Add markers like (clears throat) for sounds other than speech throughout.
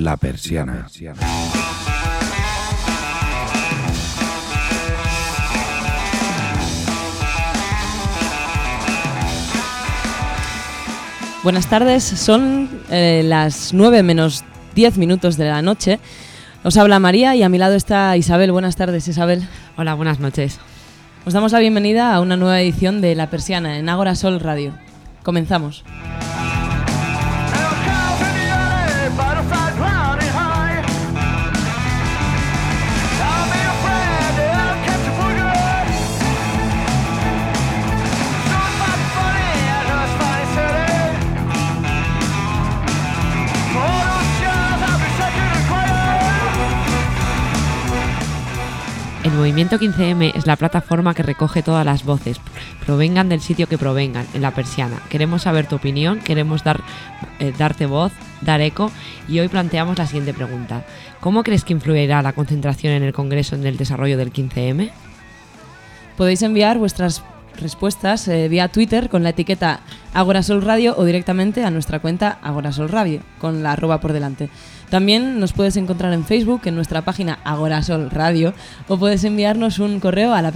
La Persiana. Buenas tardes, son eh, las 9 menos 10 minutos de la noche. Os habla María y a mi lado está Isabel. Buenas tardes, Isabel. Hola, buenas noches. Os damos la bienvenida a una nueva edición de La Persiana en Ágora Sol Radio. Comenzamos. El movimiento 15M es la plataforma que recoge todas las voces, provengan del sitio que provengan, en la persiana. Queremos saber tu opinión, queremos dar, eh, darte voz, dar eco y hoy planteamos la siguiente pregunta. ¿Cómo crees que influirá la concentración en el Congreso en el desarrollo del 15M? Podéis enviar vuestras respuestas eh, vía Twitter con la etiqueta Agorasol Radio o directamente a nuestra cuenta Agorasol Radio con la arroba por delante. También nos puedes encontrar en Facebook en nuestra página Agorasol Radio o puedes enviarnos un correo a la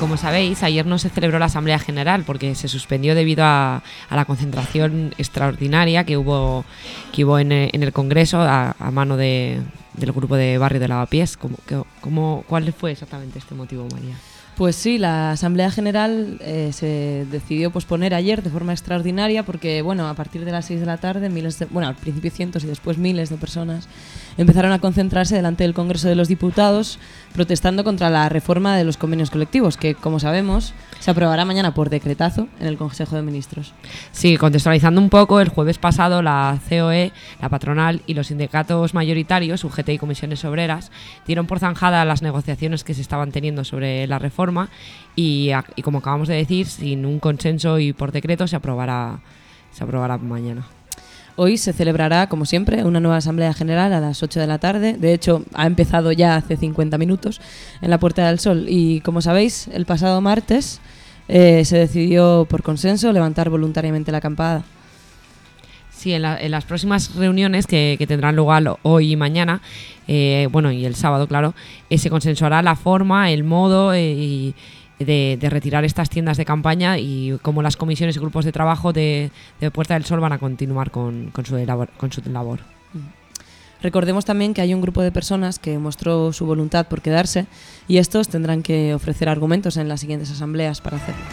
como sabéis, ayer no se celebró la Asamblea General porque se suspendió debido a, la concentración extraordinaria que hubo, que hubo en, en el Congreso a, mano de, del grupo de Barrio de Lavapiés. ¿Cómo, cómo- ¿Cuál fue exactamente este motivo, María? Pues sí, la Asamblea General eh, se decidió posponer ayer de forma extraordinaria porque, bueno, a partir de las 6 de la tarde, miles de, bueno, al principio cientos y después miles de personas empezaron a concentrarse delante del Congreso de los Diputados protestando contra la reforma de los convenios colectivos, que, como sabemos, se aprobará mañana por decretazo en el Consejo de Ministros. Sí, contextualizando un poco, el jueves pasado la COE, la patronal y los sindicatos mayoritarios, UGT y comisiones obreras, dieron por zanjada las negociaciones que se estaban teniendo sobre la reforma y, como acabamos de decir, sin un consenso y por decreto se aprobará, se aprobará mañana. Hoy se celebrará, como siempre, una nueva Asamblea General a las 8 de la tarde. De hecho, ha empezado ya hace 50 minutos en la Puerta del Sol. Y como sabéis, el pasado martes eh, se decidió por consenso levantar voluntariamente la acampada. Sí, en, la- en las próximas reuniones que, que tendrán lugar hoy y mañana, eh, bueno, y el sábado, claro, eh, se consensuará la forma, el modo eh, y de, de retirar estas tiendas de campaña y cómo las comisiones y grupos de trabajo de, de Puerta del Sol van a continuar con, con su, labor, con su labor. Recordemos también que hay un grupo de personas que mostró su voluntad por quedarse y estos tendrán que ofrecer argumentos en las siguientes asambleas para hacerlo.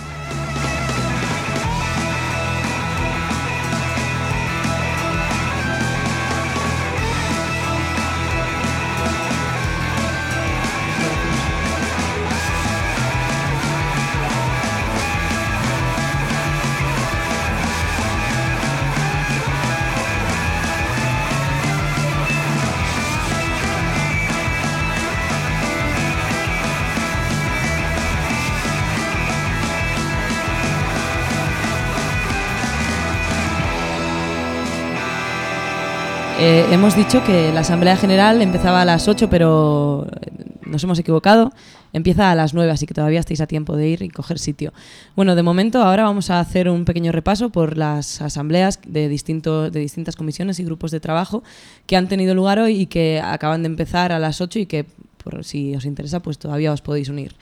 Hemos dicho que la Asamblea General empezaba a las 8, pero eh, nos hemos equivocado. Empieza a las 9, así que todavía estáis a tiempo de ir y coger sitio. Bueno, de momento ahora vamos a hacer un pequeño repaso por las asambleas de, distinto, de distintas comisiones y grupos de trabajo que han tenido lugar hoy y que acaban de empezar a las 8 y que, por si os interesa, pues todavía os podéis unir.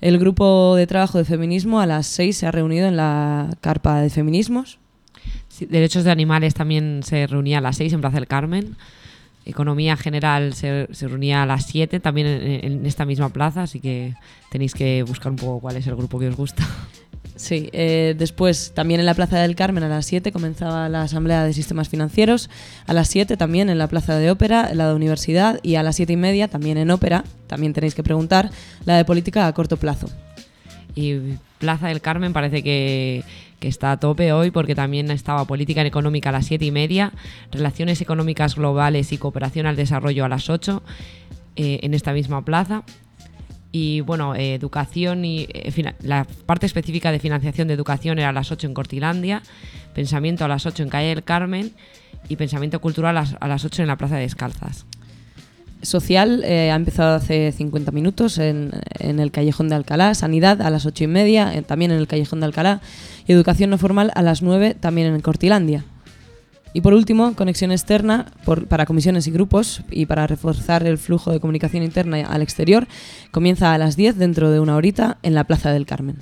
El grupo de trabajo de feminismo a las 6 se ha reunido en la carpa de feminismos. Derechos de animales también se reunía a las 6 en Plaza del Carmen. Economía General se, se reunía a las 7 también en, en esta misma plaza, así que tenéis que buscar un poco cuál es el grupo que os gusta. Sí, eh, después también en la Plaza del Carmen a las 7 comenzaba la Asamblea de Sistemas Financieros, a las 7 también en la Plaza de Ópera, la de Universidad y a las 7 y media también en Ópera, también tenéis que preguntar, la de Política a corto plazo. Y Plaza del Carmen parece que, está a tope hoy porque también estaba política económica a las siete y media, relaciones económicas globales y cooperación al desarrollo a las 8 eh, en esta misma plaza. Y bueno, eh, educación y eh, la parte específica de financiación de educación era a las 8 en Cortilandia, pensamiento a las 8 en Calle del Carmen y pensamiento cultural a las, a las 8 en la Plaza de Descalzas social eh, ha empezado hace 50 minutos en, el Callejón de Alcalá, Sanidad a las 8 y media, eh, también en el Callejón de Alcalá, y Educación no formal a las 9 también en Cortilandia. Y por último, conexión externa para comisiones y grupos y para reforzar el flujo de comunicación interna al exterior, comienza a las 10 dentro de una horita en la Plaza del Carmen.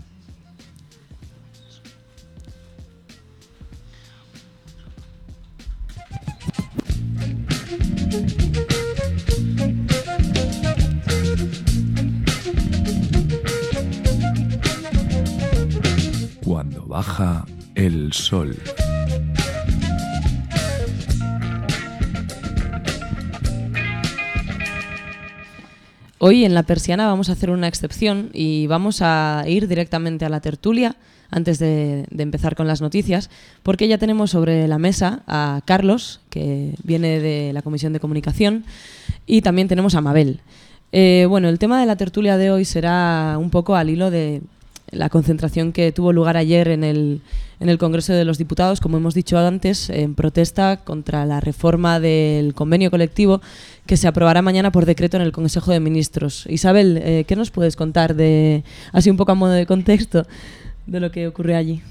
Baja el sol. Hoy en la persiana vamos a hacer una excepción y vamos a ir directamente a la tertulia antes de, empezar con las noticias, porque ya tenemos sobre la mesa a Carlos, que viene de la Comisión de Comunicación, y también tenemos a Mabel. Eh, bueno, el tema de la tertulia de hoy será un poco al hilo de la concentración que tuvo lugar ayer en el, en el Congreso de los Diputados, como hemos dicho antes, en protesta contra la reforma del convenio colectivo que se aprobará mañana por decreto en el Consejo de Ministros. Isabel, eh, ¿qué nos puedes contar de, así un poco a modo de contexto, de lo que ocurre allí?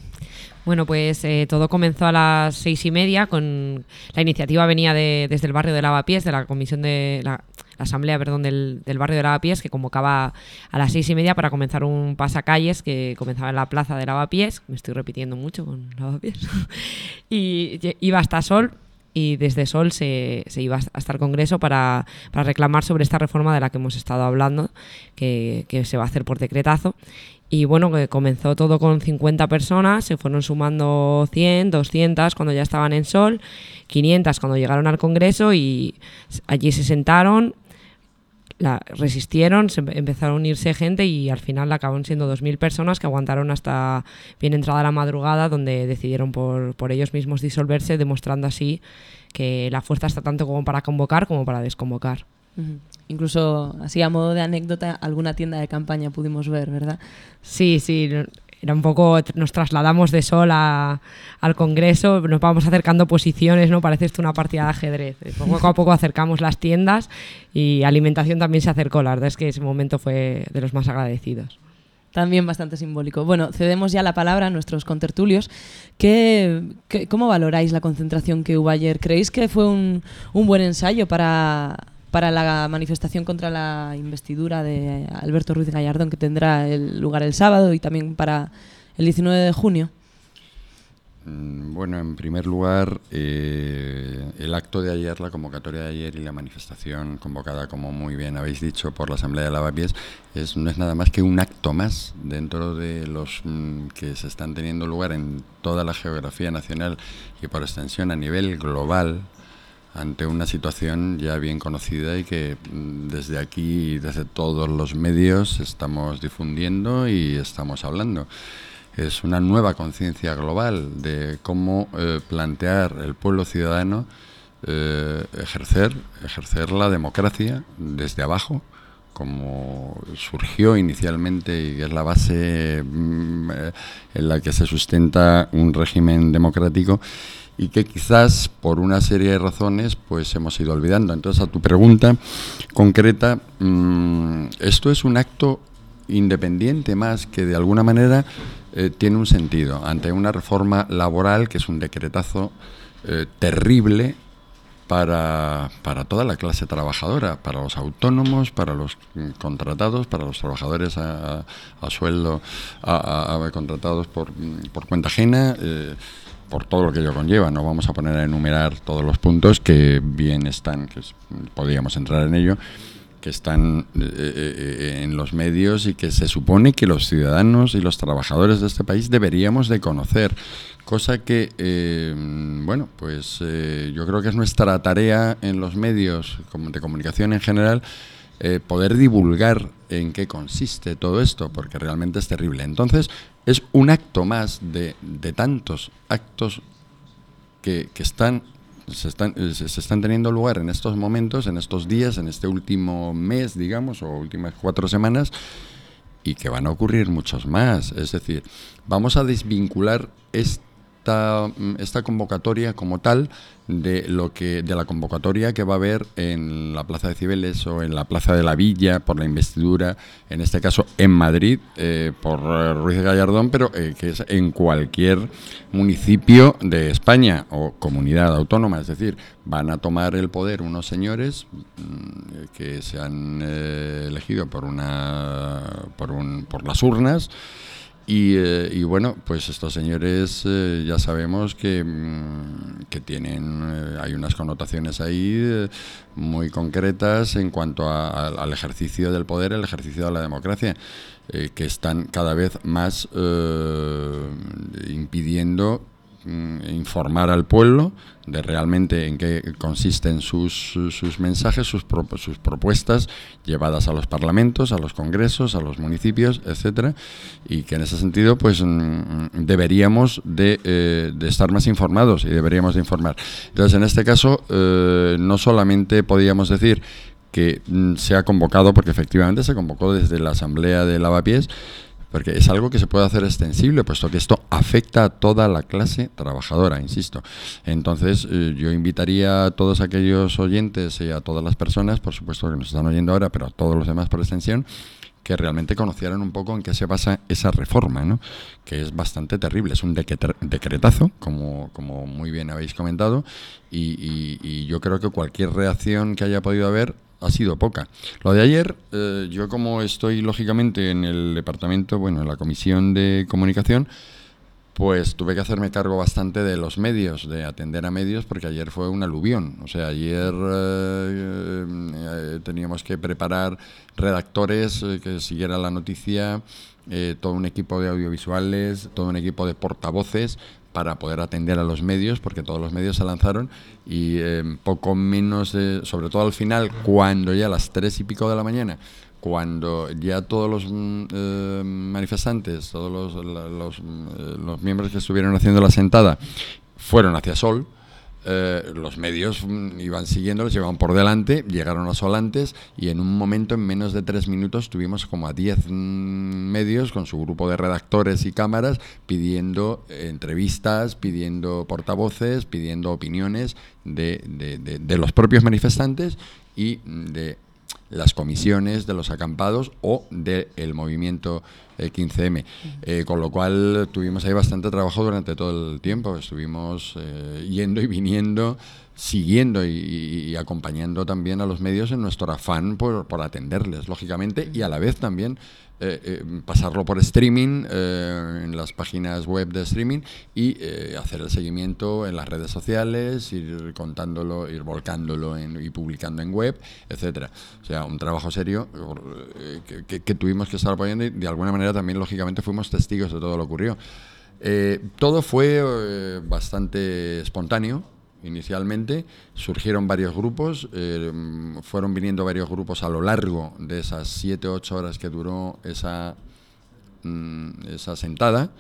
Bueno, pues eh, todo comenzó a las seis y media. Con la iniciativa venía desde el barrio de Lavapiés, de la comisión de la, asamblea, perdón, del, barrio de Lavapiés, que convocaba a las seis y media para comenzar un pasacalles que comenzaba en la plaza de Lavapiés. Me estoy repitiendo mucho con Lavapiés. (laughs) y iba hasta Sol, y desde Sol se, iba hasta el Congreso para, reclamar sobre esta reforma de la que hemos estado hablando, que, que, se va a hacer por decretazo. Y bueno, que comenzó todo con 50 personas, se fueron sumando 100, 200 cuando ya estaban en Sol, 500 cuando llegaron al Congreso y allí se sentaron, la, resistieron, se empezaron a unirse gente y al final acabaron siendo 2.000 personas que aguantaron hasta bien entrada la madrugada, donde decidieron por, por ellos mismos disolverse, demostrando así que la fuerza está tanto como para convocar como para desconvocar. Incluso, así a modo de anécdota, alguna tienda de campaña pudimos ver, ¿verdad? Sí, sí, era un poco, nos trasladamos de sol a, al Congreso, nos vamos acercando posiciones, ¿no? Parece esto una partida de ajedrez. Poco a (laughs) poco acercamos las tiendas y alimentación también se acercó, la verdad es que ese momento fue de los más agradecidos. También bastante simbólico. Bueno, cedemos ya la palabra a nuestros contertulios. ¿Qué, cómo valoráis la concentración que hubo ayer? ¿Creéis que fue un, un buen ensayo para para la manifestación contra la investidura de Alberto Ruiz Gallardón, que tendrá el lugar el sábado y también para el 19 de junio? Mm, bueno, en primer lugar, eh, el acto de ayer, la convocatoria de ayer y la manifestación convocada, como muy bien habéis dicho, por la Asamblea de Lavapiés, es, no es nada más que un acto más dentro de los mm, que se están teniendo lugar en toda la geografía nacional y por extensión a nivel global ante una situación ya bien conocida y que mm, desde aquí, desde todos los medios, estamos difundiendo y estamos hablando. Es una nueva conciencia global de cómo eh, plantear el pueblo ciudadano eh, ejercer, ejercer la democracia desde abajo, como surgió inicialmente y es la base mm, eh, en la que se sustenta un régimen democrático y que quizás por una serie de razones pues hemos ido olvidando. Entonces a tu pregunta concreta, mm, esto es un acto independiente más que de alguna manera eh, tiene un sentido ante una reforma laboral que es un decretazo eh, terrible para, para, toda la clase trabajadora, para los autónomos, para los contratados, para los trabajadores a, sueldo, a, contratados por, por cuenta ajena. Eh, por todo lo que ello conlleva. No vamos a poner a enumerar todos los puntos que bien están, que podríamos entrar en ello, que están eh, eh, eh, en los medios y que se supone que los ciudadanos y los trabajadores de este país deberíamos de conocer. Cosa que, bueno, pues yo creo que es nuestra tarea en los medios de comunicación en general poder divulgar en qué consiste todo esto, porque realmente es terrible. Entonces, es un acto más de, de tantos actos que, que están se están, eh, se están teniendo lugar en estos momentos, en estos días, en este último mes, digamos, o últimas cuatro semanas, y que van a ocurrir muchos más. Es decir, vamos a desvincular esta, mm, esta convocatoria como tal de lo que de la convocatoria que va a haber en la Plaza de Cibeles o en la Plaza de la Villa por la investidura, en este caso en Madrid eh, por eh, Ruiz Gallardón, pero eh, que es en cualquier municipio de España o comunidad autónoma, es decir, van a tomar el poder unos señores mm, que se han elegido por una por un por las urnas y, eh, y bueno, pues estos señores eh, ya sabemos que, mm, que tienen, eh, hay unas connotaciones ahí eh, muy concretas en cuanto a- al- ejercicio del poder, el ejercicio de la democracia, eh, que están cada vez más impidiendo informar al pueblo de realmente en qué consisten sus, sus, mensajes, sus, pro- sus propuestas llevadas a los parlamentos, a los congresos, a los municipios, etcétera, y que en ese sentido pues mm, deberíamos de, eh, de estar más informados y deberíamos de informar. Entonces, en este caso, eh, no solamente podíamos decir que mm, se ha convocado, porque efectivamente se convocó desde la Asamblea de Lavapiés, porque es algo que se puede hacer extensible, puesto que esto afecta a toda la clase trabajadora, insisto. Entonces, eh, yo invitaría a todos aquellos oyentes y a todas las personas, por supuesto que nos están oyendo ahora, pero a todos los demás por extensión, que realmente conocieran un poco en qué se basa esa reforma, ¿no? que es bastante terrible. Es un decretazo, como, como muy bien habéis comentado, y yo creo que cualquier reacción que haya podido haber ha sido poca. Lo de ayer, eh, yo como estoy lógicamente en el departamento, bueno, en la comisión de comunicación, pues tuve que hacerme cargo bastante de los medios, de atender a medios, porque ayer fue un aluvión. O sea, ayer eh, eh, teníamos que preparar redactores que siguieran la noticia, todo un equipo de audiovisuales, todo un equipo de portavoces para poder atender a los medios, porque todos los medios se lanzaron y eh, poco menos, de- sobre todo al final, cuando ya a las tres y pico de la mañana, cuando ya todos los mm, eh, manifestantes, todos los, los, eh, los miembros que estuvieron haciendo la sentada fueron hacia Sol, eh, los medios mm, iban siguiéndolos, llevaban por delante, llegaron a Sol antes y en un momento, en menos de tres minutos, tuvimos como a diez mm, medios con su grupo de redactores y cámaras pidiendo entrevistas, pidiendo portavoces, pidiendo opiniones de, de- de- los propios manifestantes y de las comisiones de los acampados o del movimiento eh, 15M. Eh, con lo cual tuvimos ahí bastante trabajo durante todo el tiempo. Estuvimos eh, yendo y viniendo, siguiendo y, y- y acompañando también a los medios en nuestro afán por, por atenderles, lógicamente, y a la vez también eh, eh, pasarlo por streaming eh, en las páginas web de streaming y hacer el seguimiento en las redes sociales, ir contándolo, ir volcándolo en- y publicando en web, etcétera. O sea, un trabajo serio que, que- tuvimos que estar apoyando y de alguna manera también lógicamente fuimos testigos de todo lo. Eh, todo fue bastante espontáneo. Inicialmente surgieron varios grupos, eh, fueron viniendo varios grupos a lo largo de esas 7 o 8 horas que duró esa, mm, esa sentada,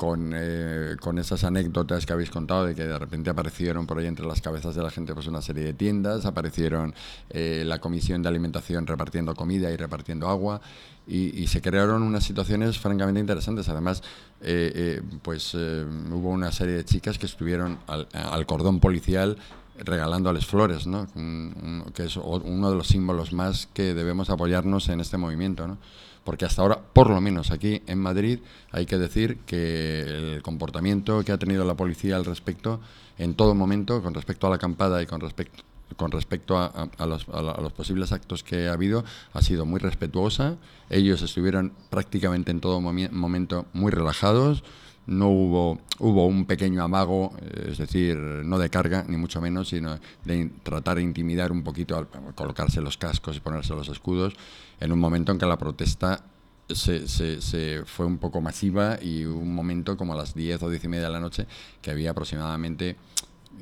con, eh, con esas anécdotas que habéis contado de que de repente aparecieron por ahí entre las cabezas de la gente pues una serie de tiendas, aparecieron eh, la comisión de alimentación repartiendo comida y repartiendo agua y, se crearon unas situaciones francamente interesantes. Además, eh, pues hubo una serie de chicas que estuvieron al, cordón policial regalándoles flores, ¿no? Que es uno de los símbolos más que debemos apoyarnos en este movimiento, ¿no? Porque hasta ahora, por lo menos aquí en Madrid, hay que decir que el comportamiento que ha tenido la policía al respecto, en todo momento, con respecto a la acampada y con respecto con respecto a, a- los, a los posibles actos que ha habido, ha sido muy respetuosa. Ellos estuvieron prácticamente en todo momento muy relajados. No hubo, hubo un pequeño amago, es decir, no de carga, ni mucho menos, sino de tratar de intimidar un poquito al colocarse los cascos y ponerse los escudos, en un momento en que la protesta se, se- se fue un poco masiva y un momento como a las 10 o 10 y media de la noche que había aproximadamente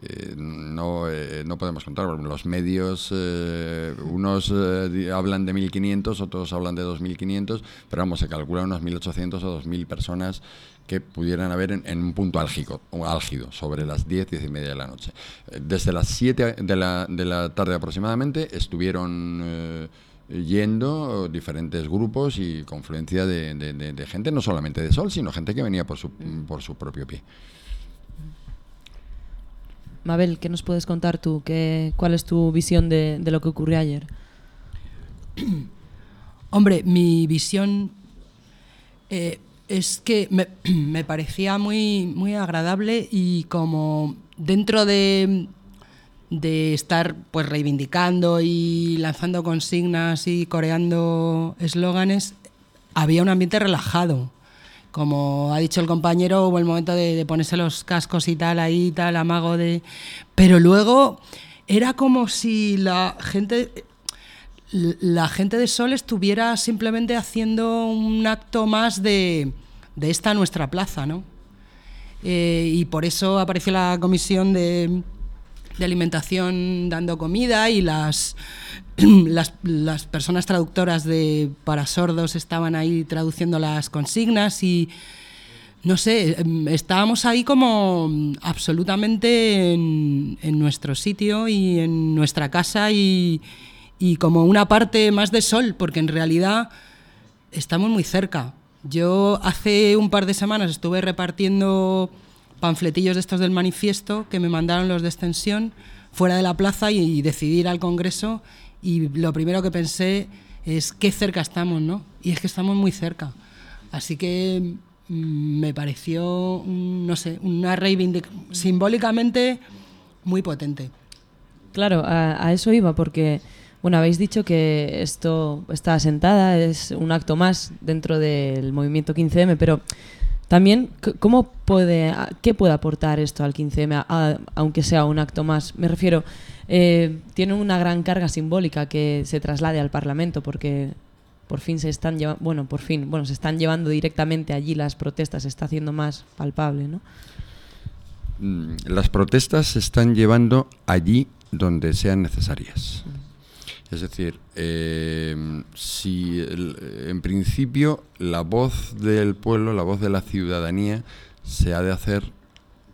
eh, no, eh, no podemos contar. Los medios, eh, unos hablan de 1.500, otros hablan de 2.500, pero vamos, se calcula unos 1.800 o 2.000 personas que pudieran haber en, un punto álgido, álgido, sobre las 10, 10 y media de la noche. Desde las 7 de la, de la tarde aproximadamente estuvieron yendo diferentes grupos y confluencia de, de, gente, no solamente de Sol, sino gente que venía por su, por su propio pie. Mabel, ¿qué nos puedes contar tú? ¿Qué, ¿Cuál es tu visión de, lo que ocurrió ayer? (clears throat) Hombre, mi visión eh, es que (clears throat) me, parecía muy, muy agradable y como dentro de, de estar pues reivindicando y lanzando consignas y coreando eslóganes, había un ambiente relajado. Como ha dicho el compañero, hubo el momento de, ponerse los cascos y tal, ahí tal, amago de... Pero luego era como si la gente, la gente de Sol estuviera simplemente haciendo un acto más de, de esta nuestra plaza, ¿no? Eh, y por eso apareció la comisión de, alimentación dando comida y (clears throat) las las, personas traductoras de para sordos estaban ahí traduciendo las consignas y no sé, em, estábamos ahí como absolutamente en, nuestro sitio y en nuestra casa y, como una parte más de sol, porque en realidad estamos muy cerca. Yo hace un par de semanas estuve repartiendo panfletillos de estos del manifiesto que me mandaron los de extensión fuera de la plaza y, y decidí ir al Congreso y lo primero que pensé es qué cerca estamos, ¿no? Y es que estamos muy cerca. Así que mm, me pareció, no sé, una reivindicación simbólicamente muy potente. Claro, a, eso iba, porque, bueno, habéis dicho que esto está asentada, es un acto más dentro del movimiento 15M, pero también, ¿cómo puede, ¿qué puede aportar esto al 15M, aunque sea un acto más? Me refiero, eh, tiene una gran carga simbólica que se traslade al Parlamento porque por fin se están llevando, bueno, por fin, bueno, se están llevando directamente allí las protestas, se está haciendo más palpable, ¿no? Mm, las protestas se están llevando allí donde sean necesarias. Es decir, eh, si en principio la voz del pueblo, la voz de la ciudadanía, se ha de hacer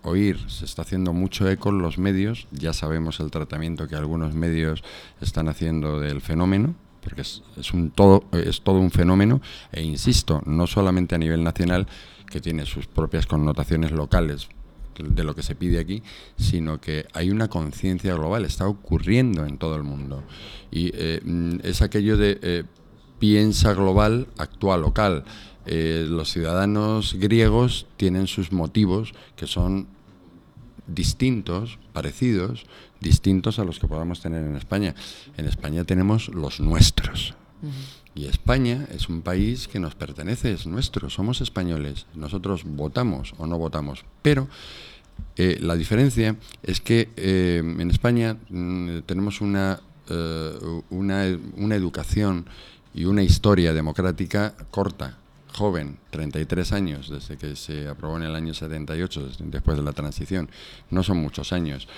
oír, se está haciendo mucho eco en los medios, ya sabemos el tratamiento que algunos medios están haciendo del fenómeno, porque es, un todo, es todo un fenómeno, e insisto, no solamente a nivel nacional, que tiene sus propias connotaciones locales de lo que se pide aquí, sino que hay una conciencia global, está ocurriendo en todo el mundo. Y eh, es aquello de eh, piensa global, actúa local. Eh, los ciudadanos griegos tienen sus motivos que son distintos, parecidos, distintos a los que podamos tener en España. En España tenemos los nuestros. Y España es un país que nos pertenece, es nuestro, somos españoles. Nosotros votamos o no votamos. Pero eh, la diferencia es que eh, en España mm, tenemos una, una, una educación y una historia democrática corta joven, 33 años, desde que se aprobó en el año 78, después de la transición, no son muchos años.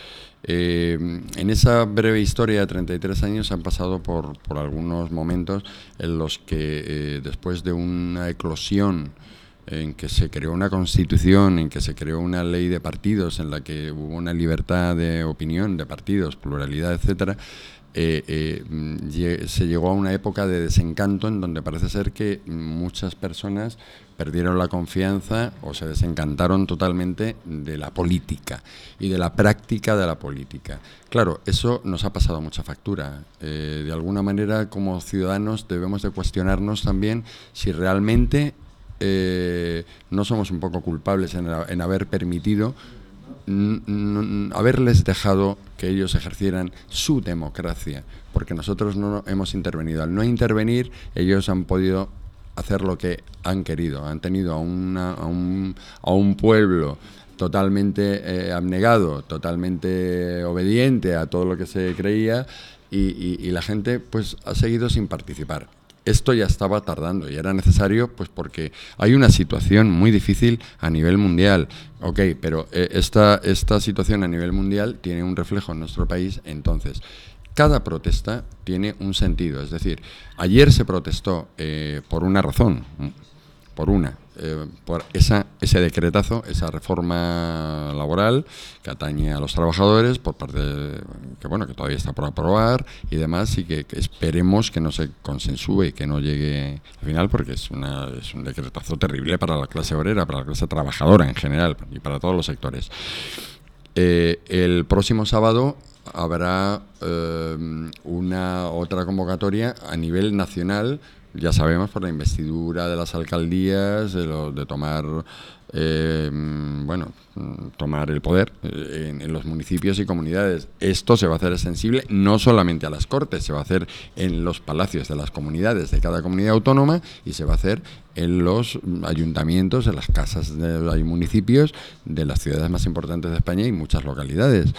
Eh, en esa breve historia de 33 años han pasado por, algunos momentos en los que eh, después de una eclosión en que se creó una constitución, en que se creó una ley de partidos, en la que hubo una libertad de opinión, de partidos, pluralidad, etcétera, eh, eh, se llegó a una época de desencanto en donde parece ser que muchas personas perdieron la confianza o se desencantaron totalmente de la política y de la práctica de la política. Claro, eso nos ha pasado mucha factura. Eh, de alguna manera, como ciudadanos, debemos de cuestionarnos también si realmente no somos un poco culpables en haber permitido haberles dejado que ellos ejercieran su democracia, porque nosotros no hemos intervenido. Al no intervenir, ellos han podido hacer lo que han querido. Han tenido a, una, a, un, a un pueblo totalmente eh, abnegado, totalmente obediente a todo lo que se creía y, y, la gente pues ha seguido sin participar. Esto ya estaba tardando y era necesario pues porque hay una situación muy difícil a nivel mundial. Ok, pero eh, esta, esta situación a nivel mundial tiene un reflejo en nuestro país, entonces cada protesta tiene un sentido. Es decir, ayer se protestó eh, por una razón, por una, eh, por esa, ese decretazo, esa reforma laboral que atañe a los trabajadores por parte que bueno que todavía está por aprobar y demás y que, esperemos que no se consensúe que no llegue al final porque es una es un decretazo terrible para la clase obrera para la clase trabajadora en general y para todos los sectores. Eh, el próximo sábado habrá eh, una otra convocatoria a nivel nacional ya sabemos por la investidura de las alcaldías, de, de tomar, eh, bueno, tomar el poder eh, en, los municipios y comunidades. Esto se va a hacer sensible no solamente a las cortes, se va a hacer en los palacios de las comunidades de cada comunidad autónoma y se va a hacer en los ayuntamientos, en las casas de los municipios de las ciudades más importantes de España y muchas localidades.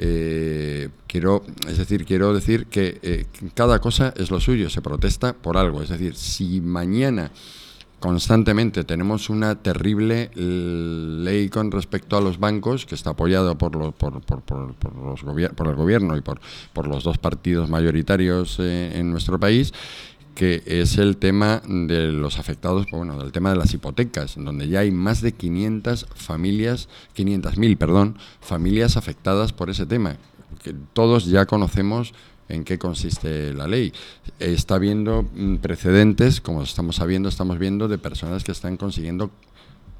Eh, quiero, es decir, quiero decir que eh, cada cosa es lo suyo, se protesta por algo. Es decir, si mañana constantemente tenemos una terrible ley con respecto a los bancos que está apoyado por, los, por, por, por, los por el gobierno y por, por los dos partidos mayoritarios eh, en nuestro país que es el tema de los afectados, bueno, del tema de las hipotecas, donde ya hay más de 500 familias, 500.000, perdón, familias afectadas por ese tema, que todos ya conocemos en qué consiste la ley. Está habiendo mm, precedentes, como estamos sabiendo, estamos viendo de personas que están consiguiendo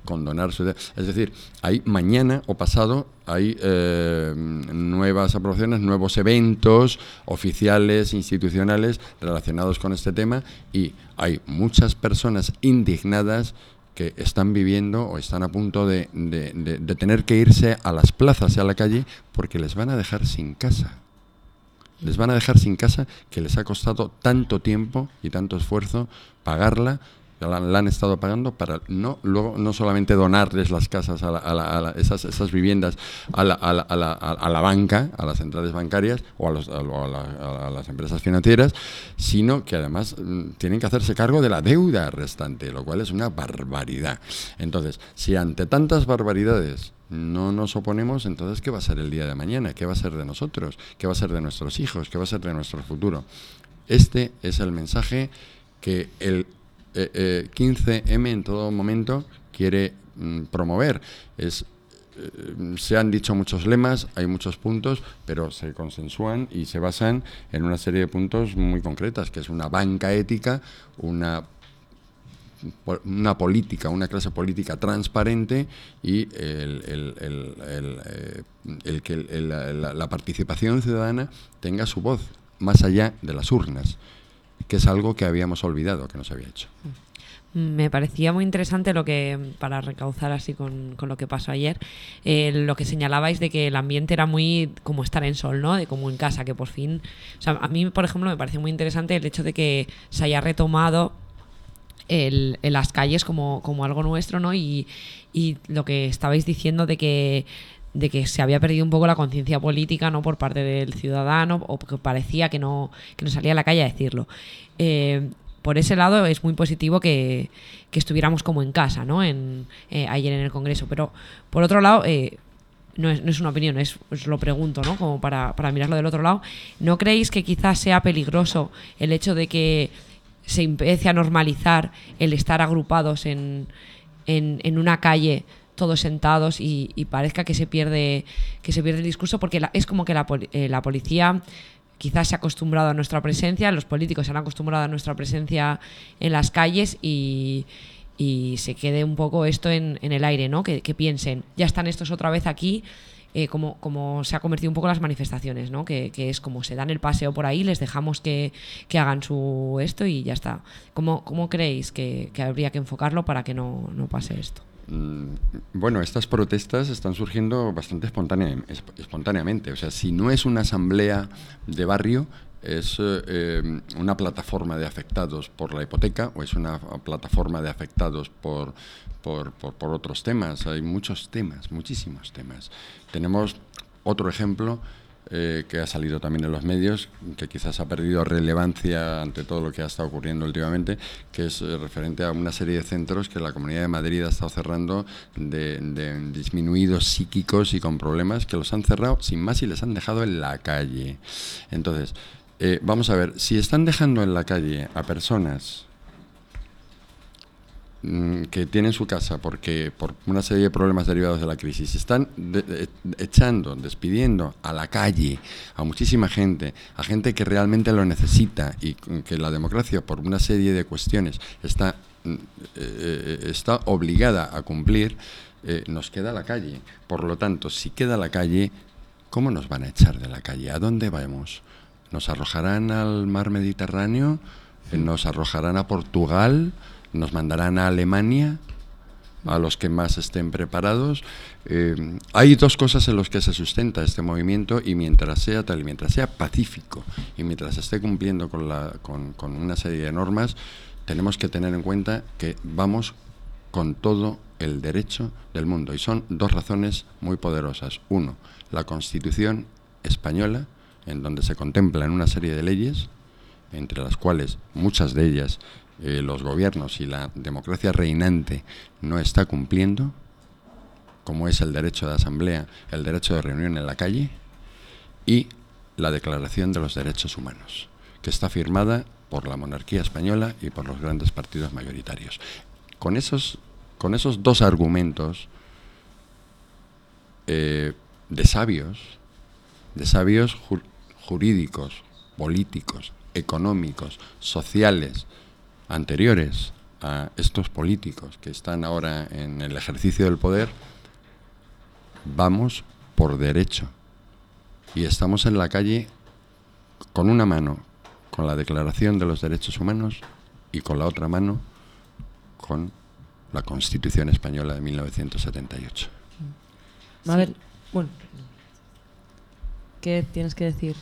condonar su Es decir, hay mañana o pasado hay eh, nuevas aprobaciones, nuevos eventos oficiales, institucionales relacionados con este tema y hay muchas personas indignadas que están viviendo o están a punto de, de tener que irse a las plazas y a la calle porque les van a dejar sin casa. Les van a dejar sin casa que les ha costado tanto tiempo y tanto esfuerzo pagarla, la, han estado pagando para no luego no solamente donarles las casas a, esas, esas, viviendas a la, a, la, banca, a las centrales bancarias o, a, las empresas financieras, sino que además mm, tienen que hacerse cargo de la deuda restante, lo cual es una barbaridad. Entonces, si ante tantas barbaridades no nos oponemos, entonces ¿qué va a ser el día de mañana? ¿Qué va a ser de nosotros? ¿Qué va a ser de nuestros hijos? ¿Qué va a ser de nuestro futuro? Este es el mensaje que el 15M eh, en todo momento quiere mm, promover. Eh, se han dicho muchos lemas, hay muchos puntos, pero se consensúan y se basan en una serie de puntos muy concretas, que es una banca ética, una una política, una clase política transparente y el, eh, que la, participación ciudadana tenga su voz más allá de las urnas que es algo que habíamos olvidado, que no se había hecho. Me parecía muy interesante lo que, para recauzar así con, lo que pasó ayer, eh, lo que señalabais de que el ambiente era muy como estar en sol, ¿no? De como en casa, que por fin... O sea, a mí, por ejemplo, me parece muy interesante el hecho de que se haya retomado el, en las calles como, como algo nuestro, ¿no? Y, y lo que estabais diciendo de que de que se había perdido un poco la conciencia política no por parte del ciudadano o que parecía que no, que no salía a la calle a decirlo. Eh, por ese lado es muy positivo que, estuviéramos como en casa, ¿no? En, eh, ayer en el Congreso. Pero por otro lado, eh, no, es, no, es, una opinión, es, os lo pregunto, ¿no? Como para, para mirarlo del otro lado. ¿No creéis que quizás sea peligroso el hecho de que se empiece a normalizar el estar agrupados en, en, en una calle todos sentados y, parezca que se pierde que se pierde el discurso porque es como que la, eh, la, policía quizás se ha acostumbrado a nuestra presencia, los políticos se han acostumbrado a nuestra presencia en las calles y, se quede un poco esto en, el aire, ¿no? Que, piensen, ya están estos otra vez aquí, eh, como, como se ha convertido un poco las manifestaciones, ¿no? Que, que, es como se dan el paseo por ahí, les dejamos que, que hagan su esto y ya está. ¿Cómo, cómo creéis que habría que enfocarlo para que no, no pase esto? Mm, bueno, estas protestas están surgiendo bastante espontáneamente. O sea, si no es una asamblea de barrio, es eh, una plataforma de afectados por la hipoteca o es una plataforma de afectados por, por, por, otros temas. Hay muchos temas, muchísimos temas. Tenemos otro ejemplo eh, que ha salido también en los medios, que quizás ha perdido relevancia ante todo lo que ha estado ocurriendo últimamente, que es eh, referente a una serie de centros que la Comunidad de Madrid ha estado cerrando de, disminuidos psíquicos y con problemas que los han cerrado sin más y les han dejado en la calle. Entonces, eh, vamos a ver, si están dejando en la calle a personas que tienen su casa porque por una serie de problemas derivados de la crisis están de- de- echando, despidiendo a la calle a muchísima gente, a gente que realmente lo necesita y que la democracia por una serie de cuestiones está mm, eh, eh, está obligada a cumplir, eh, nos queda la calle. Por lo tanto, si queda la calle, ¿cómo nos van a echar de la calle? ¿A dónde vamos? ¿Nos arrojarán al mar Mediterráneo? ¿Nos arrojarán a Portugal? ¿Nos mandarán a Alemania? a los que más estén preparados. Eh, hay dos cosas en las que se sustenta este movimiento y mientras sea tal, mientras sea pacífico y mientras esté cumpliendo con, la, con, con una serie de normas, tenemos que tener en cuenta que vamos con todo el derecho del mundo. Y son dos razones muy poderosas. Uno, la Constitución española, en donde se contemplan una serie de leyes, entre las cuales muchas de ellas eh, los gobiernos y la democracia reinante no está cumpliendo, como es el derecho de asamblea, el derecho de reunión en la calle y la Declaración de los Derechos Humanos, que está firmada por la monarquía española y por los grandes partidos mayoritarios. Con esos, con esos dos argumentos eh, de sabios, de sabios ju- jurídicos, políticos, económicos, sociales, anteriores a estos políticos que están ahora en el ejercicio del poder, vamos por derecho. Y estamos en la calle con una mano con la Declaración de los Derechos Humanos y con la otra mano con la Constitución Española de 1978. A ver, bueno. ¿Qué tienes que decir?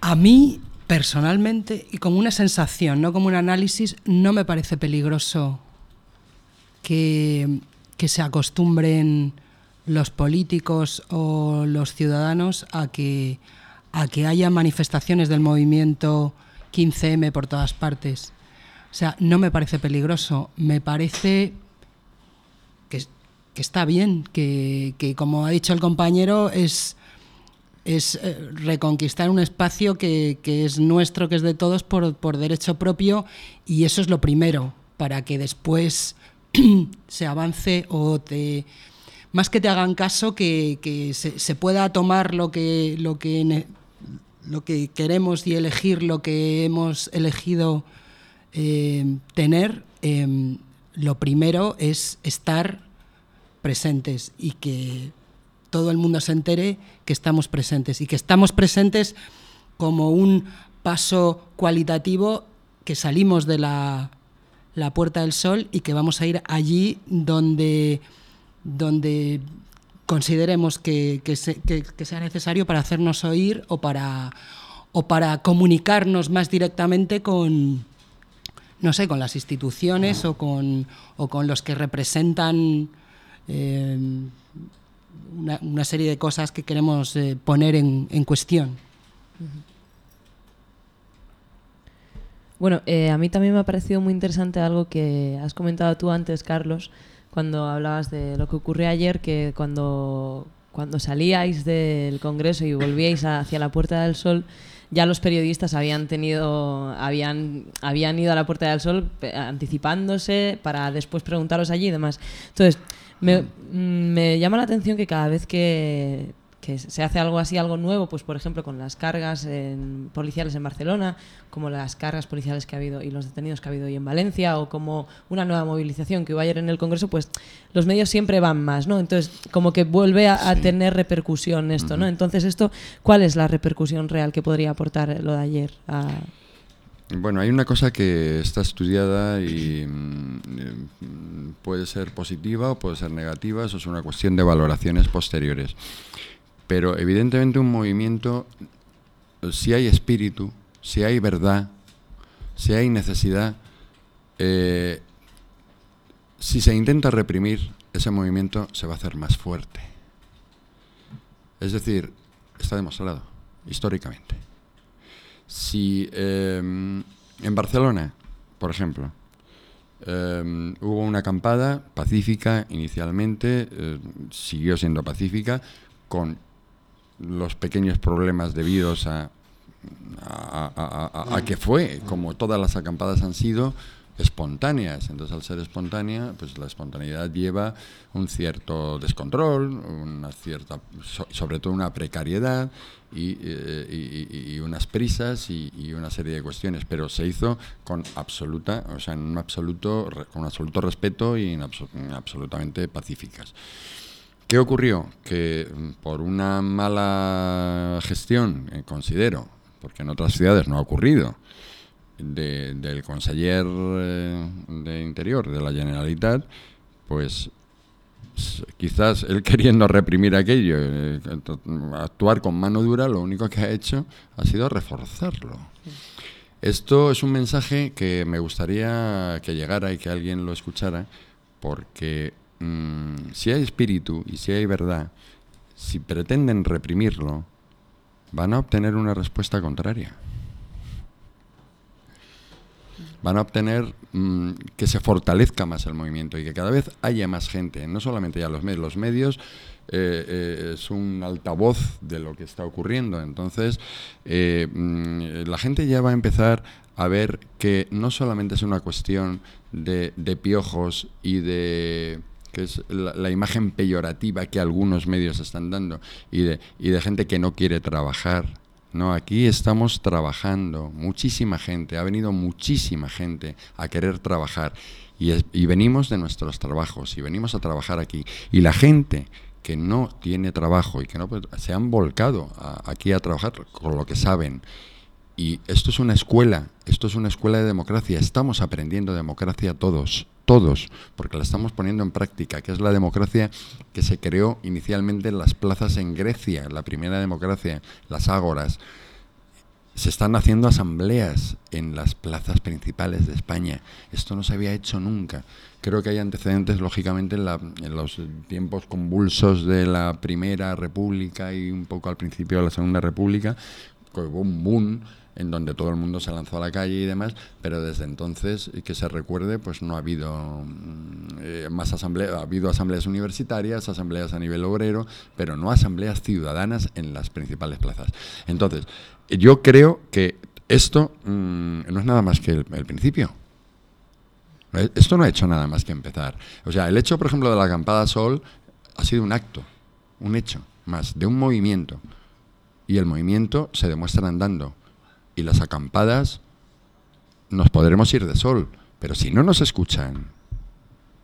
A mí, personalmente, y como una sensación, no como un análisis, no me parece peligroso que, que se acostumbren los políticos o los ciudadanos a que, a que haya manifestaciones del movimiento 15M por todas partes. O sea, no me parece peligroso, me parece que, que está bien, que, que como ha dicho el compañero, es, es eh, reconquistar un espacio que, que es nuestro, que es de todos por, por derecho propio y eso es lo primero, para que después (clears throat) se avance o te... Más que te hagan caso, que, que se, se pueda tomar lo que, lo, que, lo que queremos y elegir lo que hemos elegido eh, tener, eh, lo primero es estar presentes y que todo el mundo se entere que estamos presentes y que estamos presentes como un paso cualitativo que salimos de la, la Puerta del Sol y que vamos a ir allí donde, donde consideremos que, que se- que- que sea necesario para hacernos oír o para, o para comunicarnos más directamente con, no sé, con las instituciones o con, o con los que representan eh, una, una serie de cosas que queremos eh, poner en, en cuestión. Bueno, eh, a mí también me ha parecido muy interesante algo que has comentado tú antes, Carlos, cuando hablabas de lo que ocurrió ayer, que cuando, cuando salíais del Congreso y volvíais hacia la Puerta del Sol, ya los periodistas habían tenido, habían, habían ido a la Puerta del Sol pe- anticipándose para después preguntaros allí y demás. Entonces, me, mm, me llama la atención que cada vez que, que se hace algo así, algo nuevo, pues por ejemplo con las cargas en- policiales en Barcelona, como las cargas policiales que ha habido y los detenidos que ha habido hoy en Valencia, o como una nueva movilización que hubo ayer en el Congreso, pues los medios siempre van más, ¿no? Entonces, como que vuelve a, tener repercusión esto, ¿no? Entonces, esto, ¿cuál es la repercusión real que podría aportar lo de ayer? a- Bueno, hay una cosa que está estudiada y mm, eh, puede ser positiva o puede ser negativa, eso es una cuestión de valoraciones posteriores. Pero evidentemente un movimiento, si hay espíritu, si hay verdad, si hay necesidad, eh, si se intenta reprimir, ese movimiento se va a hacer más fuerte. Es decir, está demostrado, históricamente. Si em, en Barcelona, por ejemplo, em, hubo una acampada pacífica inicialmente, eh, siguió siendo pacífica, con los pequeños problemas debidos a, a, que fue, como todas las acampadas han sido, espontáneas. Entonces, al ser espontánea, pues la espontaneidad lleva un cierto descontrol, una cierta, sobre todo una precariedad y, eh, unas prisas y, una serie de cuestiones. Pero se hizo con absoluta, o sea, en un absoluto, con absoluto respeto y absolutamente pacíficas. ¿Qué ocurrió? Que mm, por una mala gestión, eh, considero, porque en otras ciudades no ha ocurrido, del conseller eh, de Interior de la Generalitat, pues quizás él (laughs) queriendo reprimir aquello, eh, actuar con mano dura, lo único que ha hecho ha sido reforzarlo. Esto es un mensaje que me gustaría que llegara y que alguien lo escuchara, porque Mm, si hay espíritu y si hay verdad, si pretenden reprimirlo, van a obtener una respuesta contraria. Van a obtener mm, que se fortalezca más el movimiento y que cada vez haya más gente, no solamente ya los medios, los medios eh, eh, es un altavoz de lo que está ocurriendo. Entonces, eh, mm, la gente ya va a empezar a ver que no solamente es una cuestión de piojos y de que es la, imagen peyorativa que algunos medios están dando, y de, y de gente que no quiere trabajar. No, aquí estamos trabajando, muchísima gente, ha venido muchísima gente a querer trabajar y, y venimos de nuestros trabajos y venimos a trabajar aquí. Y la gente que no tiene trabajo y que no se han volcado aquí a trabajar con lo que saben y esto es una escuela, esto es una escuela de democracia. Estamos aprendiendo democracia todos, todos, porque la estamos poniendo en práctica, que es la democracia que se creó inicialmente en las plazas en Grecia, la primera democracia, las ágoras. Se están haciendo asambleas en las plazas principales de España. Esto no se había hecho nunca. Creo que hay antecedentes, lógicamente, en, en los tiempos convulsos de la Primera República y un poco al principio de la Segunda República, que un boom en donde todo el mundo se lanzó a la calle y demás, pero desde entonces, que se recuerde, pues no ha habido mm, eh, más asambleas, ha habido asambleas universitarias, asambleas a nivel obrero, pero no asambleas ciudadanas en las principales plazas. Entonces, yo creo que esto mm, no es nada más que el, principio. Eh, esto no ha hecho nada más que empezar. O sea, el hecho, por ejemplo, de la acampada Sol ha sido un acto, un hecho más, de un movimiento. Y el movimiento se demuestra andando y las acampadas nos podremos ir de sol, pero si no nos escuchan,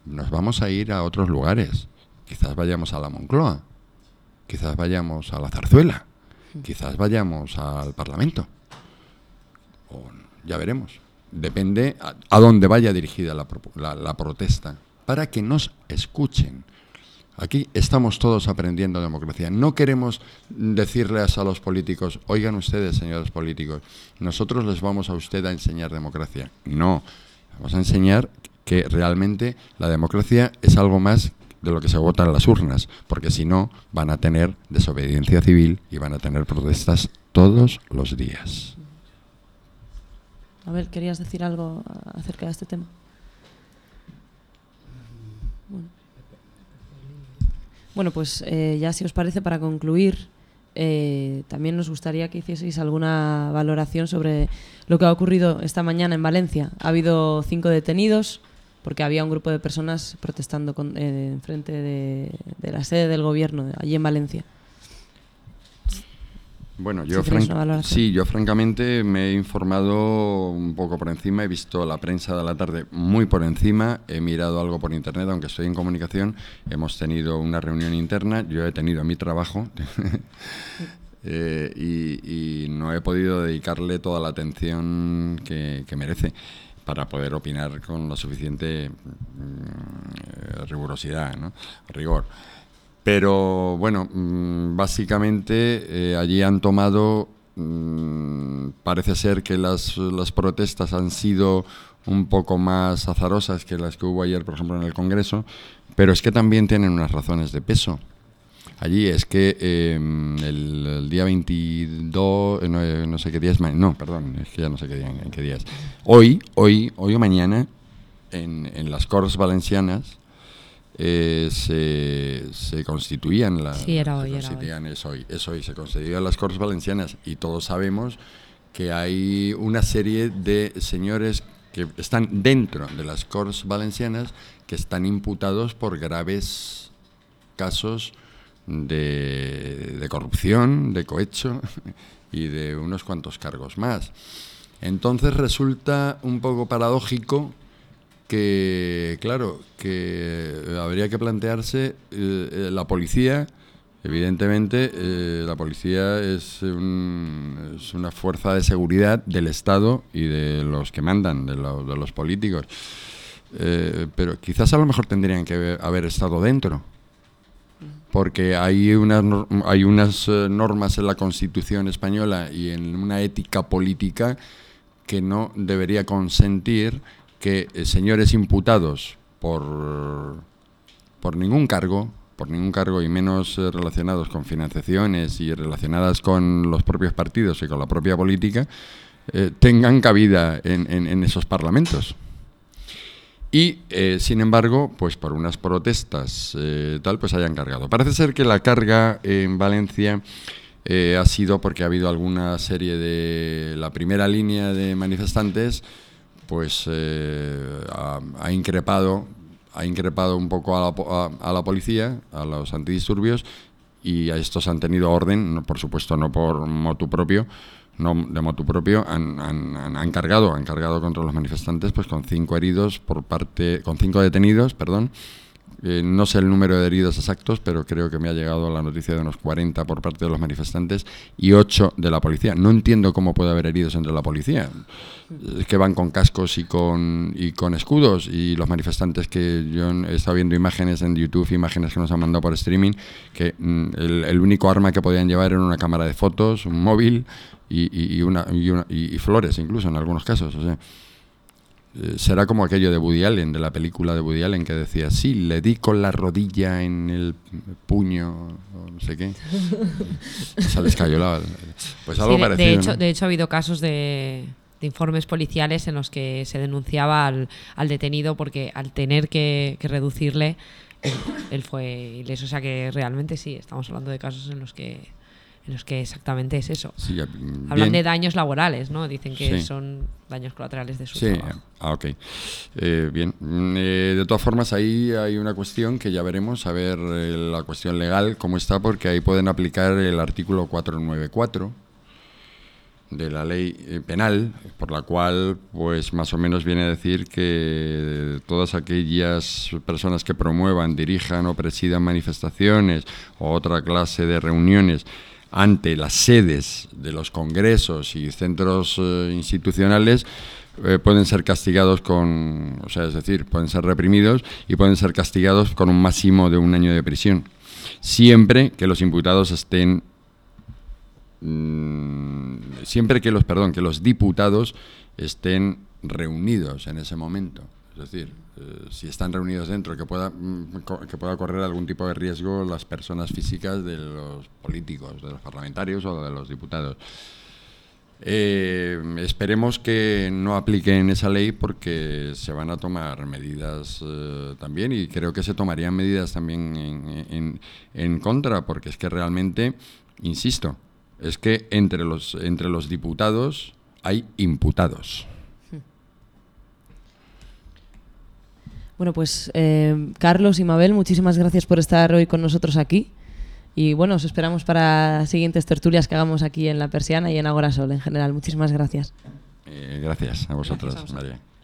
nos vamos a ir a otros lugares. Quizás vayamos a la Moncloa, quizás vayamos a la Zarzuela, quizás vayamos al Parlamento. O, ya veremos. Depende a, dónde vaya dirigida la protesta, para que nos escuchen Aquí estamos todos aprendiendo democracia. No queremos decirles a los políticos, oigan ustedes, señores políticos, nosotros les vamos a usted a enseñar democracia. No, vamos a enseñar que realmente la democracia es algo más de lo que se vota en las urnas, porque si no van a tener desobediencia civil y van a tener protestas todos los días. A ver, ¿querías decir algo acerca de este tema? Bueno, pues eh, ya si os parece, para concluir, eh, también nos gustaría que hicieseis alguna valoración sobre lo que ha ocurrido esta mañana en Valencia. Ha habido cinco detenidos porque había un grupo de personas protestando eh, en frente de, la sede del gobierno allí en Valencia. Bueno, yo, sí, yo francamente me he informado un poco por encima, he visto la prensa de la tarde muy por encima, he mirado algo por internet, aunque estoy en comunicación, hemos tenido una reunión interna, yo he tenido mi trabajo (laughs) eh, y, no he podido dedicarle toda la atención que, merece para poder opinar con la suficiente mm, rigurosidad, ¿no? rigor. Pero bueno, mm, básicamente eh, allí han tomado, mm, parece ser que las, las protestas han sido un poco más azarosas que las que hubo ayer, por ejemplo, en el Congreso, pero es que también tienen unas razones de peso. allí es que eh, el, día 22, eh, no, eh, no sé qué día es, no, perdón, es que ya no sé qué día, qué día es. Hoy, hoy, hoy o mañana, en, en las Corts Valencianas, eh, se, se constituían las... Sí, era se hoy, era hoy. constituían, es hoy, es hoy, se constituían las Corts Valencianas y todos sabemos que hay una serie de señores que están dentro de las Corts Valencianas que están imputados por graves casos de, de corrupción, de cohecho (laughs) y de unos cuantos cargos más. Entonces resulta un poco paradójico que, claro, que habría que plantearse eh, eh, la policía, evidentemente, eh, la policía es, un- una fuerza de seguridad del Estado y de los que mandan, de, de los políticos. Eh, pero quizás a lo mejor tendrían que haber- estado dentro. Porque hay unas, hay unas eh, normas en la Constitución española y en una ética política que no debería consentir que eh, señores imputados por, por ningún cargo, por ningún cargo y menos eh, relacionados con financiaciones y relacionadas con los propios partidos y con la propia política, eh, tengan cabida en, en- en esos parlamentos. Y, sin embargo, pues por unas protestas tal, pues hayan cargado. Parece ser que la carga en Valencia ha sido porque ha habido alguna serie de... La primera línea de manifestantes, pues eh, ha, increpado ha increpado un poco a la, a- a la policía, a los antidisturbios, y a estos han tenido orden, por supuesto no por motu propio, no de motu propio, han- han- han cargado, han cargado contra los manifestantes, pues con cinco heridos por parte, con cinco detenidos, perdón. Eh, no sé el número de heridos exactos, pero creo que me ha llegado la noticia de unos 40 por parte de los manifestantes y 8 de la policía. No entiendo cómo puede haber heridos entre la policía. Es que van con cascos y con, y con escudos y los manifestantes que yo he estado viendo imágenes en YouTube, imágenes que nos han mandado por streaming, que mm, el, único arma que podían llevar era una cámara de fotos, un móvil y, y- y una, y, una- y- flores incluso en algunos casos. O sea, será como aquello de Woody Allen, de la película de Woody Allen, que decía, sí, le di con la rodilla en el puño, o no sé qué. (laughs) Se les cayó la... Pues algo Sí, de, parecido. de hecho, ¿no? de hecho, ha habido casos de, de informes policiales en los que se denunciaba al, al detenido porque al tener que, que reducirle, él, él fue ileso. O sea que realmente sí, estamos hablando de casos en los que, en los que exactamente es eso. Sí, mm, Hablan de daños laborales, ¿no? Dicen que Sí. son daños colaterales de su Sí, trabajo. ah, ok. Eh, bien, Mm, eh, de todas formas ahí hay una cuestión que ya veremos, a ver eh, la cuestión legal cómo está, porque ahí pueden aplicar el artículo 494 de la ley penal, por la cual pues más o menos viene a decir que todas aquellas personas que promuevan, dirijan o presidan manifestaciones o otra clase de reuniones ante las sedes de los congresos y centros eh, institucionales eh, pueden ser castigados con, o sea, es decir, pueden ser reprimidos y pueden ser castigados con un máximo de un año de prisión, siempre que los imputados estén mm, siempre que los, perdón, que los diputados estén reunidos en ese momento. Es decir, eh, si están reunidos dentro, que pueda, mm, que pueda correr algún tipo de riesgo las personas físicas de los políticos, de los parlamentarios o de los diputados. Eh, esperemos que no apliquen esa ley porque se van a tomar medidas eh, también y creo que se tomarían medidas también en, en- en contra porque es que realmente, insisto, es que entre los, entre los diputados hay imputados. Bueno, pues eh, Carlos y Mabel, muchísimas gracias por estar hoy con nosotros aquí. Y bueno, os esperamos para siguientes tertulias que hagamos aquí en La Persiana y en Agora Sol en general. Muchísimas gracias. Eh, gracias a vosotros, Gracias a vosotros. María.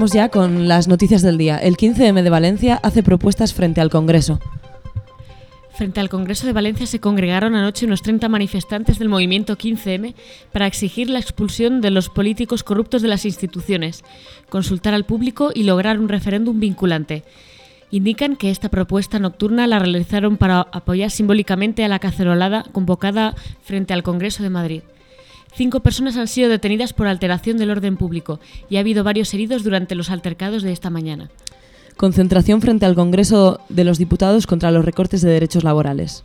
Vamos ya con las noticias del día. El 15M de Valencia hace propuestas frente al Congreso. Frente al Congreso de Valencia se congregaron anoche unos 30 manifestantes del movimiento 15M para exigir la expulsión de los políticos corruptos de las instituciones, consultar al público y lograr un referéndum vinculante. Indican que esta propuesta nocturna la realizaron para apoyar simbólicamente a la cacerolada convocada frente al Congreso de Madrid. Cinco personas han sido detenidas por alteración del orden público y ha habido varios heridos durante los altercados de esta mañana. Concentración frente al Congreso de los Diputados contra los recortes de derechos laborales.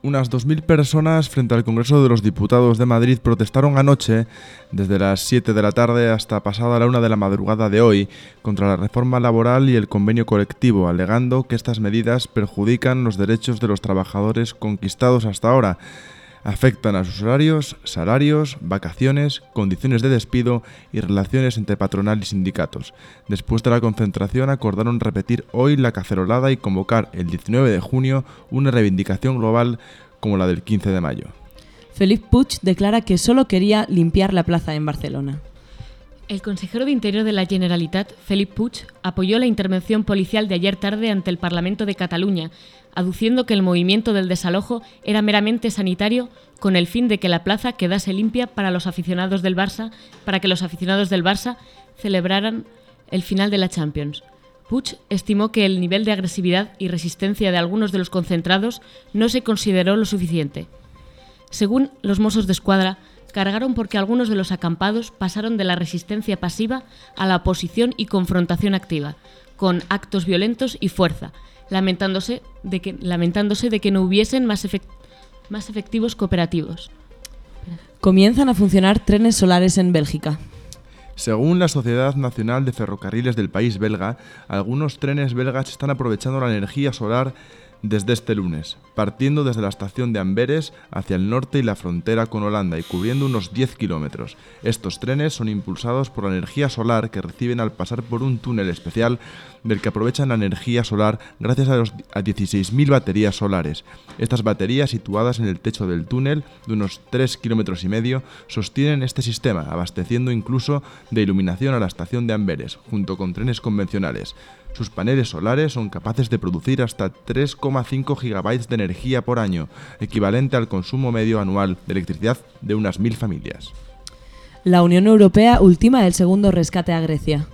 Unas 2.000 personas frente al Congreso de los Diputados de Madrid protestaron anoche, desde las 7 de la tarde hasta pasada la 1 de la madrugada de hoy, contra la reforma laboral y el convenio colectivo, alegando que estas medidas perjudican los derechos de los trabajadores conquistados hasta ahora afectan a sus horarios, salarios, vacaciones, condiciones de despido y relaciones entre patronal y sindicatos. Después de la concentración acordaron repetir hoy la cacerolada y convocar el 19 de junio una reivindicación global como la del 15 de mayo. Felipe Puig declara que solo quería limpiar la plaza en Barcelona. El consejero de Interior de la Generalitat, Felip Puig, apoyó la intervención policial de ayer tarde ante el Parlamento de Cataluña, aduciendo que el movimiento del desalojo era meramente sanitario con el fin de que la plaza quedase limpia para los aficionados del Barça, para que los aficionados del Barça celebraran el final de la Champions. Puig estimó que el nivel de agresividad y resistencia de algunos de los concentrados no se consideró lo suficiente. Según los Mossos de Escuadra, cargaron porque algunos de los acampados pasaron de la resistencia pasiva a la oposición y confrontación activa, con actos violentos y fuerza, lamentándose de que, lamentándose de que no hubiesen más, más efectivos cooperativos. Comienzan a funcionar trenes solares en Bélgica. Según la Sociedad Nacional de Ferrocarriles del país belga, algunos trenes belgas están aprovechando la energía solar desde este lunes, partiendo desde la estación de Amberes hacia el norte y la frontera con Holanda y cubriendo unos 10 kilómetros. Estos trenes son impulsados por la energía solar que reciben al pasar por un túnel especial del que aprovechan la energía solar gracias a, los, a 16.000 baterías solares. Estas baterías, situadas en el techo del túnel de unos 3 kilómetros y medio, sostienen este sistema, abasteciendo incluso de iluminación a la estación de Amberes, junto con trenes convencionales. Sus paneles solares son capaces de producir hasta 3,5 gigabytes de energía por año, equivalente al consumo medio anual de electricidad de unas mil familias. La Unión Europea ultima el segundo rescate a Grecia.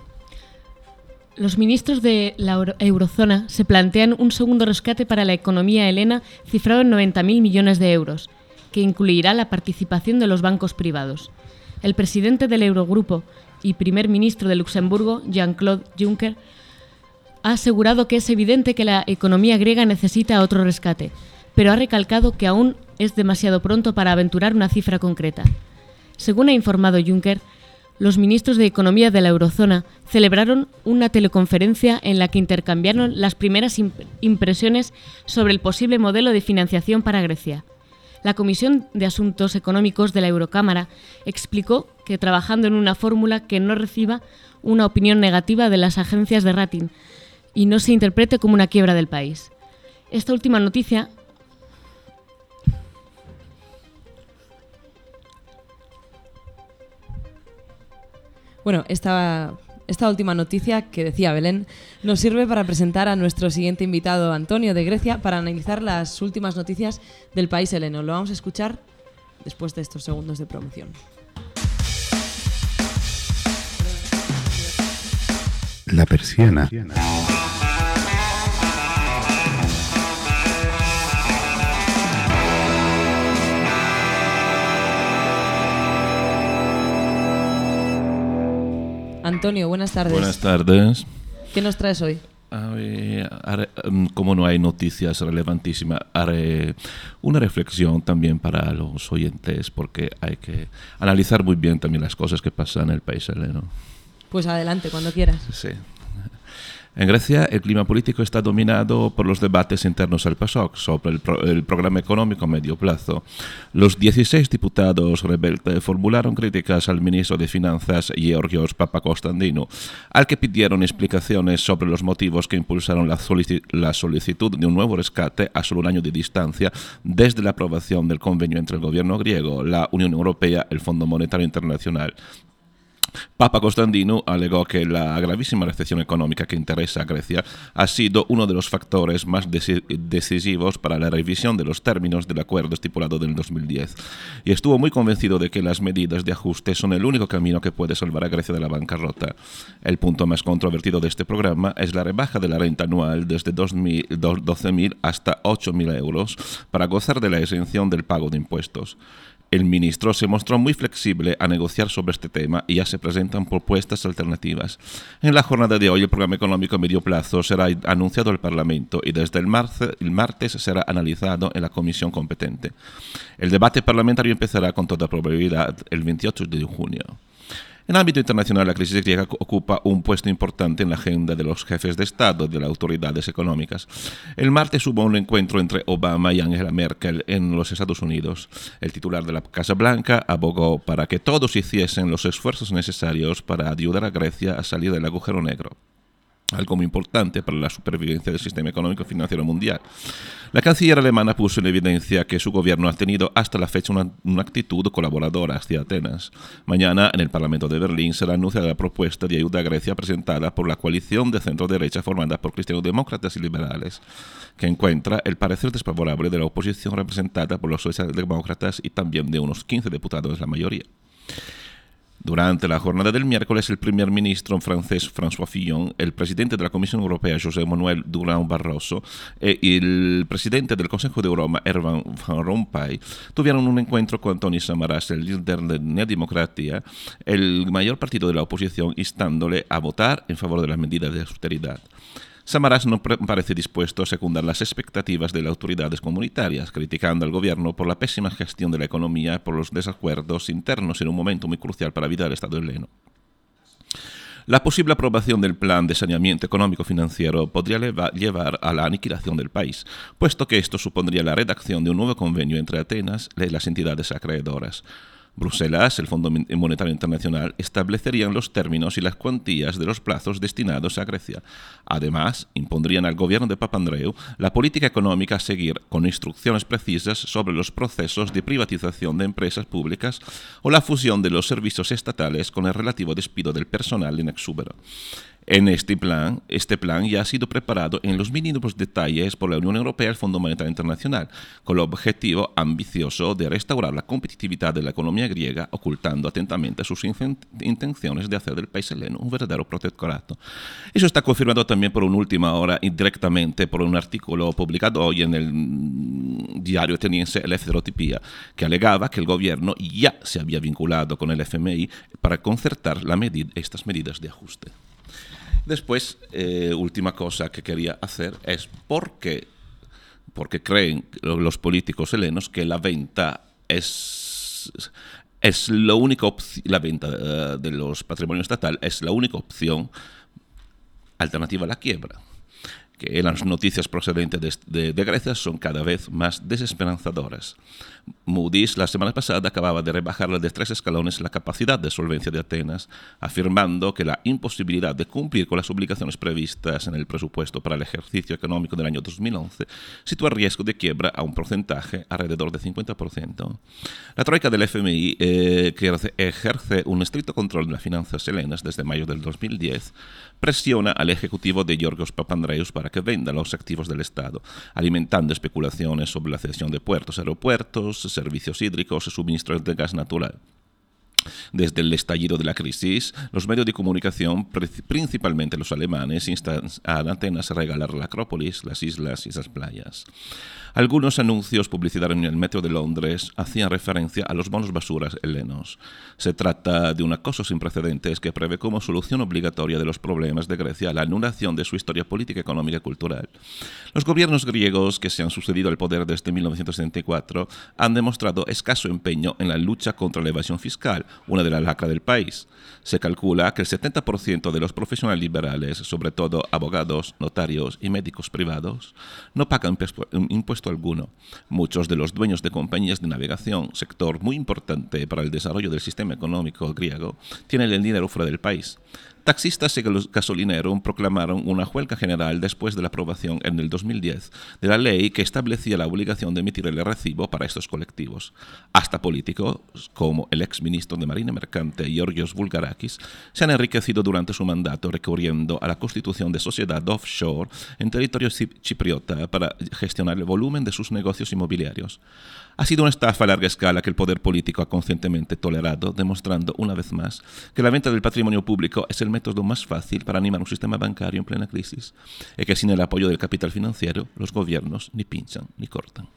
Los ministros de la eurozona se plantean un segundo rescate para la economía helena cifrado en 90.000 millones de euros, que incluirá la participación de los bancos privados. El presidente del Eurogrupo y primer ministro de Luxemburgo, Jean-Claude Juncker, ha asegurado que es evidente que la economía griega necesita otro rescate, pero ha recalcado que aún es demasiado pronto para aventurar una cifra concreta. Según ha informado Juncker, los ministros de Economía de la Eurozona celebraron una teleconferencia en la que intercambiaron las primeras impresiones sobre el posible modelo de financiación para Grecia. La Comisión de Asuntos Económicos de la Eurocámara explicó que trabajando en una fórmula que no reciba una opinión negativa de las agencias de rating, y no se interprete como una quiebra del país. Esta última noticia Bueno, esta, esta última noticia que decía Belén nos sirve para presentar a nuestro siguiente invitado, Antonio de Grecia, para analizar las últimas noticias del país heleno. Lo vamos a escuchar después de estos segundos de promoción. La persiana. Antonio, buenas tardes. Buenas tardes. ¿Qué nos traes hoy? Em, como no hay noticias relevantísimas, haré una reflexión también para los oyentes, porque hay que analizar muy bien también las cosas que pasan en el país heleno. Pues adelante, cuando quieras. Sí. En Grecia, el clima político está dominado por los debates internos al PASOK sobre el, programa económico a medio plazo. Los 16 diputados rebeldes formularon críticas al ministro de Finanzas, Georgios Papakostandino, al que pidieron explicaciones sobre los motivos que impulsaron la, la solicitud de un nuevo rescate a solo un año de distancia desde la aprobación del convenio entre el gobierno griego, la Unión Europea, el Fondo Monetario Internacional Papa Constantino alegó que la gravísima recesión económica que interesa a Grecia ha sido uno de los factores más decisivos para la revisión de los términos del acuerdo estipulado del 2010 y estuvo muy convencido de que las medidas de ajuste son el único camino que puede salvar a Grecia de la bancarrota. El punto más controvertido de este programa es la rebaja de la renta anual desde 12.000 hasta 8.000 euros para gozar de la exención del pago de impuestos. El ministro se mostró muy flexible a negociar sobre este tema y ya se presentan propuestas alternativas. En la jornada de hoy el programa económico a medio plazo será anunciado al Parlamento y desde el, martes será analizado en la comisión competente. El debate parlamentario empezará con toda probabilidad el 28 de junio. En ámbito internacional, la crisis griega ocupa un puesto importante en la agenda de los jefes de Estado de las autoridades económicas. El martes hubo un encuentro entre Obama y Angela Merkel en los Estados Unidos. El titular de la Casa Blanca abogó para que todos hiciesen los esfuerzos necesarios para ayudar a Grecia a salir del agujero negro algo muy importante para la supervivencia del sistema económico y financiero mundial. La canciller alemana puso en evidencia que su gobierno ha tenido hasta la fecha una, actitud colaboradora hacia Atenas. Mañana, en el Parlamento de Berlín, será anunciada la propuesta de ayuda a Grecia presentada por la coalición de centro-derecha formada por cristianos-demócratas y liberales, que encuentra el parecer desfavorable de la oposición representada por los socialdemócratas y también de unos 15 diputados, la mayoría. Durante la jornada del miércoles, el primer ministro francés François Fillon, el presidente de la Comisión Europea José Manuel Durán Barroso y el presidente del Consejo de Europa Ervan Van Rompuy tuvieron un encuentro con Tony Samaras, el líder de Nea Democracia, el mayor partido de la oposición, instándole a votar en favor de las medidas de austeridad. Samaras no parece dispuesto a secundar las expectativas de las autoridades comunitarias, criticando al gobierno por la pésima gestión de la economía por los desacuerdos internos en un momento muy crucial para la vida del Estado heleno. La posible aprobación del plan de saneamiento económico-financiero podría llevar a la aniquilación del país, puesto que esto supondría la redacción de un nuevo convenio entre Atenas y las entidades acreedoras. Bruselas, el Fondo Monetario Internacional, establecerían los términos y las cuantías de los plazos destinados a Grecia. Además, impondrían al gobierno de Papandreou la política económica a seguir con instrucciones precisas sobre los procesos de privatización de empresas públicas o la fusión de los servicios estatales con el relativo despido del personal en exúbero. En este plan, este plan ya ha sido preparado en los mínimos detalles por la Unión Europea y el Fondo Monetario Internacional, con el objetivo ambicioso de restaurar la competitividad de la economía griega, ocultando atentamente sus intenciones de hacer del país heleno un verdadero protectorado. Eso está confirmado también por una última hora indirectamente por un artículo publicado hoy en el diario ateniense El Heterotipía, que alegaba que el gobierno ya se había vinculado con el FMI para concertar estas medidas de ajuste. Después, eh, última cosa que quería hacer es porque, porque creen los políticos helenos que la venta es, es la única la venta eh, de los patrimonios estatal es la única opción alternativa a la quiebra que las noticias procedentes de, Grecia son cada vez más desesperanzadoras. Moody's la semana pasada acababa de rebajar de tres escalones la capacidad de solvencia de Atenas, afirmando que la imposibilidad de cumplir con las obligaciones previstas en el presupuesto para el ejercicio económico del año 2011 sitúa el riesgo de quiebra a un porcentaje alrededor del 50%. La troika del FMI, eh, que ejerce un estricto control de las finanzas helenas desde mayo del 2010, presiona al ejecutivo de Georgios Papandreou para que venda los activos del Estado, alimentando especulaciones sobre la cesión de puertos, aeropuertos, servicios hídricos y suministros de gas natural. Desde el estallido de la crisis, los medios de comunicación, principalmente los alemanes, instan a Atenas a regalar la Acrópolis, las islas y las playas. Algunos anuncios publicitarios en el metro de Londres hacían referencia a los bonos basuras helenos. Se trata de un acoso sin precedentes que prevé como solución obligatoria de los problemas de Grecia la anulación de su historia política, económica y cultural. Los gobiernos griegos que se han sucedido al poder desde 1974 han demostrado escaso empeño en la lucha contra la evasión fiscal, una de las lacras del país. Se calcula que el 70% de los profesionales liberales, sobre todo abogados, notarios y médicos privados, no pagan impuestos alguno. Muchos de los dueños de compañías de navegación, sector muy importante para el desarrollo del sistema económico griego, tienen el dinero fuera del país. Taxistas y gasolineros proclamaron una huelga general después de la aprobación en el 2010 de la ley que establecía la obligación de emitir el recibo para estos colectivos. Hasta políticos, como el exministro de Marina Mercante, Georgios Bulgarakis, se han enriquecido durante su mandato recurriendo a la constitución de sociedad offshore en territorio chipriota para gestionar el volumen de sus negocios inmobiliarios. Ha sido una estafa a larga escala que el poder político ha conscientemente tolerado, demostrando una vez más que la venta del patrimonio público es el método más fácil para animar un sistema bancario en plena crisis y que sin el apoyo del capital financiero los gobiernos ni pinchan ni cortan.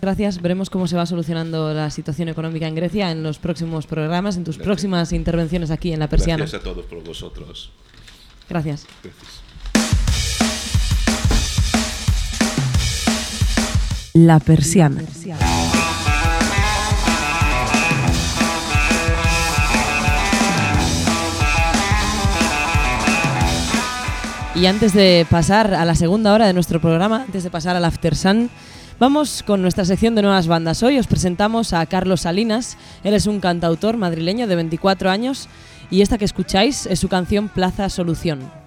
Gracias. Veremos cómo se va solucionando la situación económica en Grecia en los próximos programas, en tus próximas intervenciones aquí en La Persiana. Gracias a todos por vosotros. Gracias. Gracias. La Persiana. Y antes de pasar a la segunda hora de nuestro programa, antes de pasar al After Sun, vamos con nuestra sección de nuevas bandas. Hoy os presentamos a Carlos Salinas. Él es un cantautor madrileño de 24 años y esta que escucháis es su canción Plaza Solución.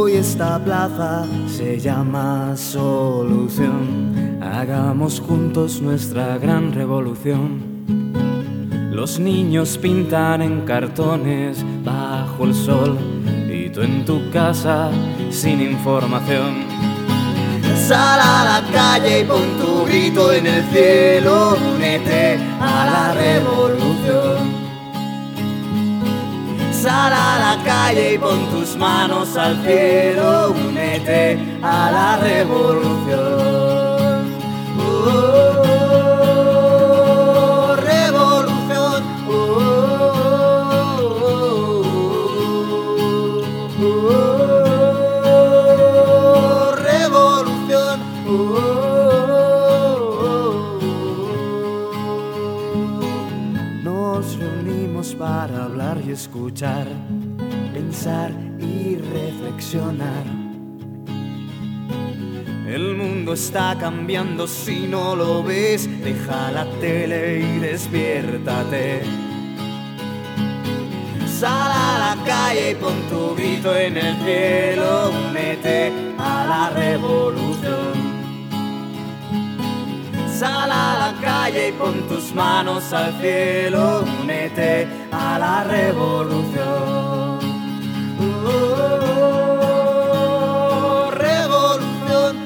Hoy esta plaza se llama Solución. Hagamos juntos nuestra gran revolución. Los niños pintan en cartones bajo el sol y tú en tu casa sin información. Sal a la calle y pon tu grito en el cielo, únete a la revolución. Sal a la calle y pon tus manos al cielo, únete a la revolución. Pensar y reflexionar. El mundo está cambiando si no lo ves, deja la tele y despiértate. Sal a la calle y pon tu grito en el cielo, únete a la revolución. Sal a la calle y pon tus manos al cielo, únete a la revolución. Oh, revolución.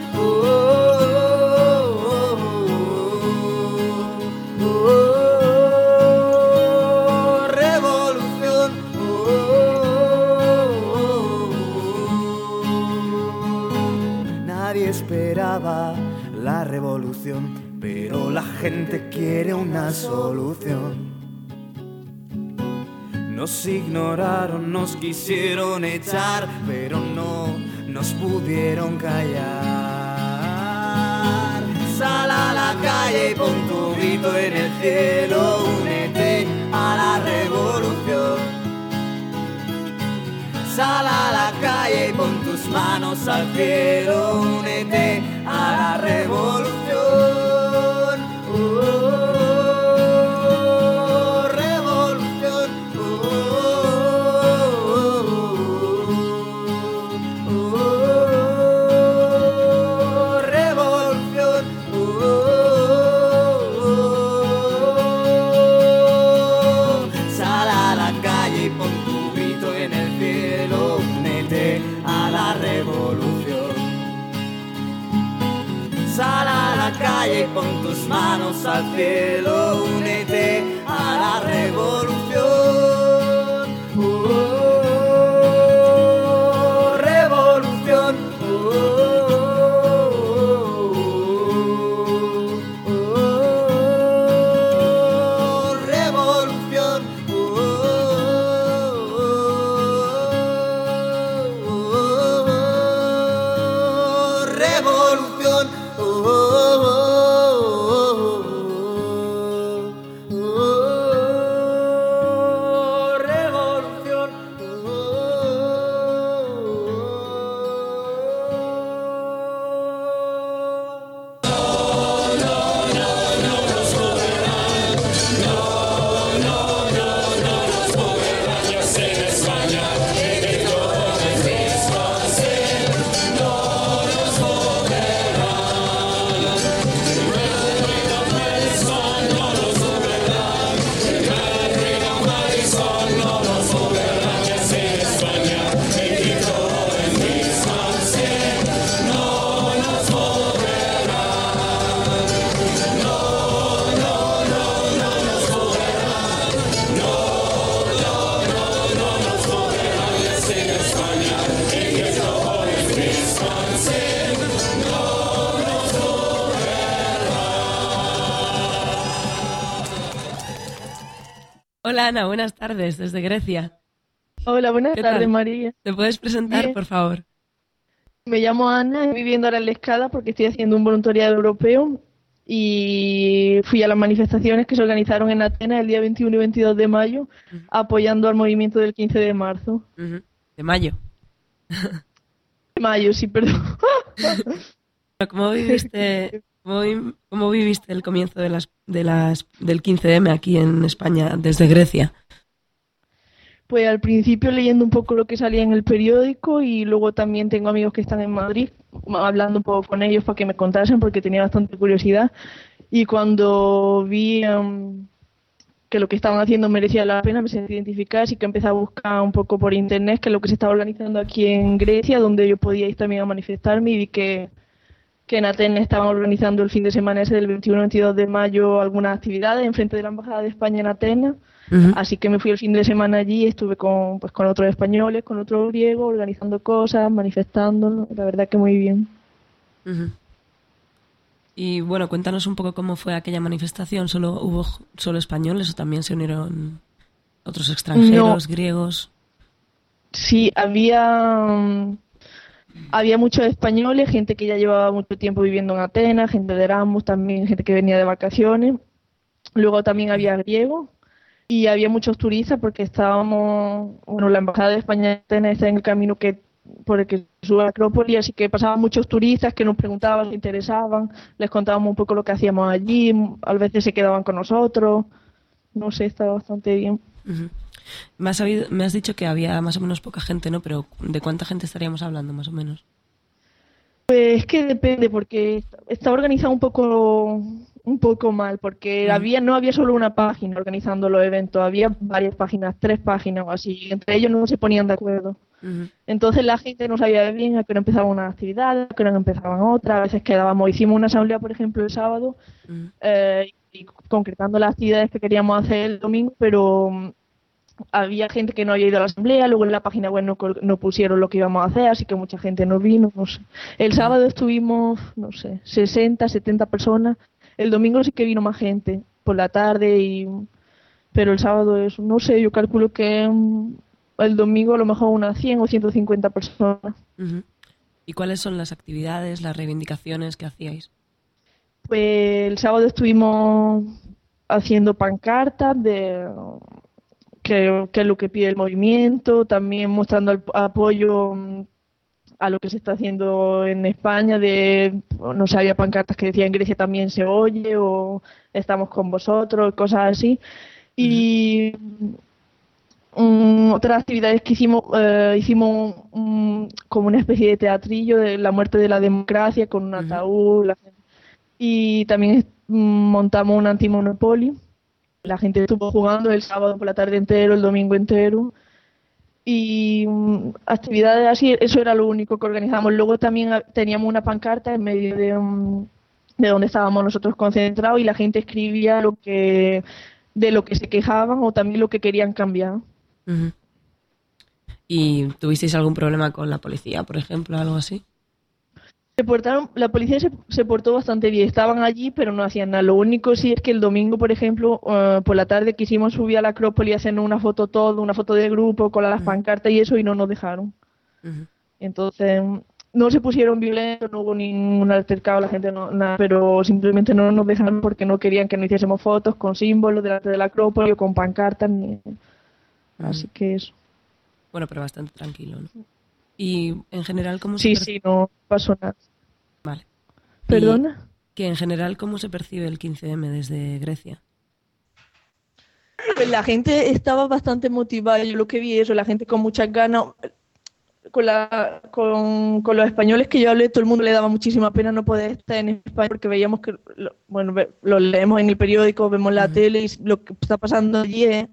Oh, revolución. Nadie esperaba la revolución, pero la gente quiere una solución. Nos ignoraron, nos quisieron echar, pero no nos pudieron callar. Sal a la calle y pon tu grito en el cielo, únete a la revolución. Sal a la calle y pon tus manos al cielo, únete a la revolución. Al cielo, tardes desde Grecia. Hola, buenas ¿Qué tardes, tal? María. ¿Te puedes presentar, Bien. por favor? Me llamo Ana, estoy viviendo ahora en La Escala porque estoy haciendo un voluntariado europeo y fui a las manifestaciones que se organizaron en Atenas el día 21 y 22 de mayo apoyando al movimiento del 15 de marzo. De mayo. De (laughs) mayo, sí, perdón. (laughs) ¿Cómo viviste, cómo, vi- cómo viviste el comienzo de las, de las, del 15M aquí en España desde Grecia? Pues al principio leyendo un poco lo que salía en el periódico y luego también tengo amigos que están en Madrid, hablando un poco con ellos para que me contasen porque tenía bastante curiosidad. Y cuando vi em, que lo que estaban haciendo merecía la pena, me sentí identificada, así que empecé a buscar un poco por internet qué es lo que se estaba organizando aquí en Grecia, donde yo podía ir también a manifestarme y vi que, que en Atenas estaban organizando el fin de semana ese del 21-22 de mayo algunas actividades en frente de la Embajada de España en Atenas. Así que me fui el fin de semana allí, estuve con, pues, con otros españoles, con otros griegos, organizando cosas, manifestando, la verdad que muy bien. Y bueno, cuéntanos un poco cómo fue aquella manifestación. ¿Solo hubo solo españoles o también se unieron otros extranjeros, griegos? Sí, había, mm, había muchos españoles, gente que ya llevaba mucho tiempo viviendo en Atenas, gente de Erasmus también, gente que venía de vacaciones. Luego también había griegos y había muchos turistas porque estábamos, bueno, la Embajada de España está en el camino que por el que sube a la Acrópolis, así que pasaban muchos turistas que nos preguntaban, se interesaban, les contábamos un poco lo que hacíamos allí, a veces se quedaban con nosotros, no sé, estaba bastante bien. Me has, sabido- me has dicho que había más o menos poca gente, ¿no? Pero ¿de cuánta gente estaríamos hablando, más o menos? Pues es que depende, porque está organizado un poco, un poco mal, porque había, no había solo una página organizando los eventos, había varias páginas, tres páginas o así, y entre ellos no se ponían de acuerdo. Entonces la gente no sabía bien a qué hora empezaban unas actividades, a qué hora empezaban otras, a veces quedábamos, hicimos una asamblea, por ejemplo, el sábado, eh, y concretando las actividades que queríamos hacer el domingo, pero mm, había gente que no había ido a la asamblea, luego en la página web no, no pusieron lo que íbamos a hacer, así que mucha gente no vino, no sé. El sábado estuvimos, no sé, 60, 70 personas, el domingo sí que vino más gente, por la tarde, y pero el sábado es, no sé, yo calculo que mm, el domingo a lo mejor unas 100 o 150 personas. ¿Y cuáles son las actividades, las reivindicaciones que hacíais? Pues el sábado estuvimos haciendo pancartas de que, que es lo que pide el movimiento, también mostrando el apoyo mm, a lo que se está haciendo en España, de, no sé, había pancartas que decían Grecia también se oye o estamos con vosotros, cosas así. Y mm, otras actividades que hicimos, eh, hicimos como una especie de teatrillo de la muerte de la democracia con un ataúd, la y también mm, montamos un antimonopoly. La gente estuvo jugando el sábado por la tarde entero, el domingo entero. Y mm, actividades así, eso era lo único que organizamos. Luego también ah, teníamos una pancarta en medio de, mm, de donde estábamos nosotros concentrados y la gente escribía lo que de lo que se quejaban o también lo que querían cambiar. ¿Y tuvisteis algún problema con la policía, por ejemplo, algo así? Se portaron, la policía se, se portó bastante bien, estaban allí pero no hacían nada. Lo único sí es que el domingo, por ejemplo, eh, por la tarde quisimos subir a la Acrópolis y hacer una foto todo, una foto de grupo con las pancartas y eso y no nos dejaron. Entonces, no se pusieron violentos, no hubo ningún altercado, la gente no, nada, pero simplemente no nos dejaron porque no querían que no hiciésemos fotos con símbolos delante de la Acrópolis o con pancartas. Ni... Así que eso. Bueno, pero bastante tranquilo, ¿no? Y en general, ¿cómo Sí, se sí, no pasó nada. ¿Perdona? Que en general, ¿cómo se percibe el 15M desde Grecia? Pues la gente estaba bastante motivada, yo lo que vi eso, la gente con muchas ganas. Con, la, con, con los españoles que yo hablé, todo el mundo le daba muchísima pena no poder estar en España porque veíamos que, lo- bueno, lo leemos en el periódico, vemos la tele y lo que está pasando allí es,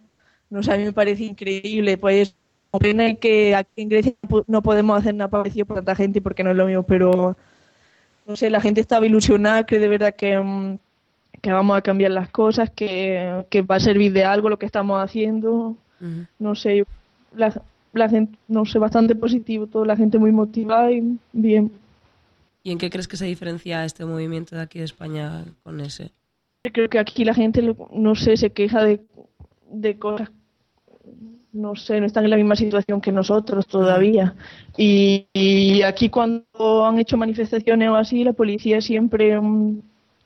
no sé, a mí me parece increíble. Pues pena que aquí en Grecia no po- no podemos hacer nada parecido por tanta gente porque no es lo mismo, pero no sé, la gente estaba ilusionada, que de verdad que, mm, que vamos a cambiar las cosas, que, que va a servir de algo lo que estamos haciendo. No sé, la, la gente, no sé, bastante positivo, toda la gente muy motivada y bien. ¿Y en qué crees que se diferencia este movimiento de aquí de España con ese? Creo que aquí la gente, no sé, se queja de, de cosas, no sé, no están en la misma situación que nosotros todavía. Y, y aquí cuando han hecho manifestaciones o así, la policía siempre mm,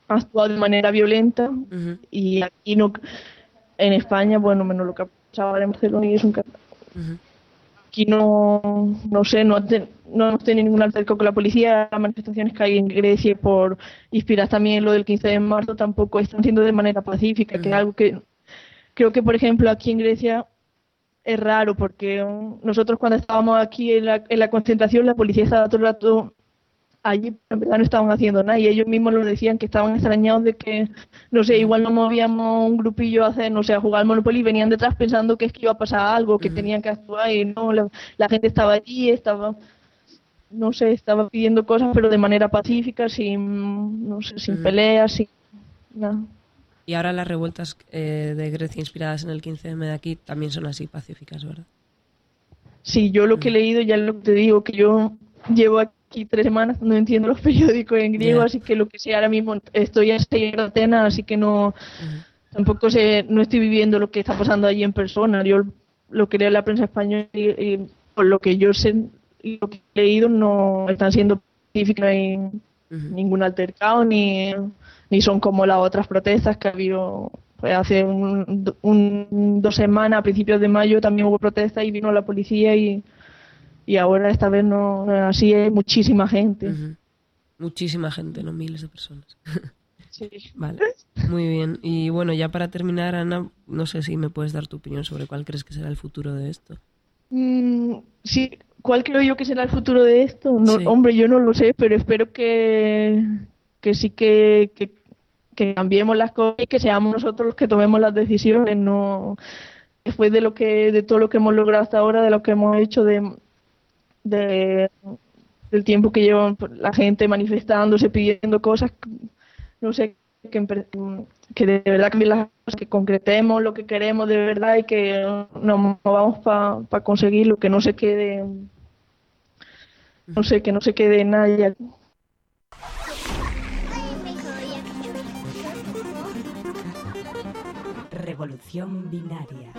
ha actuado de manera violenta y aquí no, en España, bueno, menos lo que ha pasado en Barcelona y es un ujú. aquí no, no sé, no, ten- no hemos tenido ningún altercado con la policía. Las manifestaciones que hay en Grecia por inspirar también lo del 15 de marzo tampoco están siendo de manera pacífica, que es algo que creo que, por ejemplo, aquí en Grecia es raro porque um, nosotros cuando estábamos aquí en la, en la concentración, la policía estaba todo el rato allí, en verdad no estaban haciendo nada y ellos mismos lo decían que estaban extrañados de que, no sé, igual nos movíamos un grupillo a hacer, no sé, a jugar al Monopoly y venían detrás pensando que es que iba a pasar algo, que tenían que actuar y no, la, la gente estaba allí, estaba, no sé, estaba pidiendo cosas pero de manera pacífica, sin, no sé, sin Ujú. peleas, sin nada. Y ahora las revueltas eh, de Grecia inspiradas en el 15M de aquí también son así pacíficas, ¿verdad? Sí, yo lo que he leído, ya lo que te digo, que yo llevo aquí tres semanas, no entiendo los (laughs) periódicos en griego, Ya. así que lo que sé ahora mismo, estoy en Atenas, así que no, tampoco sé, no estoy viviendo lo que está pasando allí en persona. Yo lo que leo en la prensa española y, y por lo que yo sé y lo que he leído no están siendo pacíficas, no hay Ujú. ningún altercado, ni, ni son como las otras protestas que ha habido. Pues hace un, un- dos semanas, a principios de mayo, también hubo protestas y vino la policía y, y ahora esta vez no, así hay muchísima gente. Muchísima gente, no miles de personas. (laughs) Sí. Vale, muy bien. Y bueno, ya para terminar, Ana, no sé si me puedes dar tu opinión sobre cuál crees que será el futuro de esto. Mm, sí, ¿cuál creo yo que será el futuro de esto? No, Sí. Hombre, yo no lo sé, pero espero que, que sí que, que, que cambiemos las cosas y que seamos nosotros los que tomemos las decisiones, no después de lo que, de todo lo que hemos logrado hasta ahora, de lo que hemos hecho, de, de del tiempo que llevan la gente manifestándose, pidiendo cosas, no sé, que, de verdad cambien las cosas, que concretemos lo que queremos de verdad y que nos movamos para conseguir lo que no se quede, no sé, que no se quede nadie. Revolución binaria.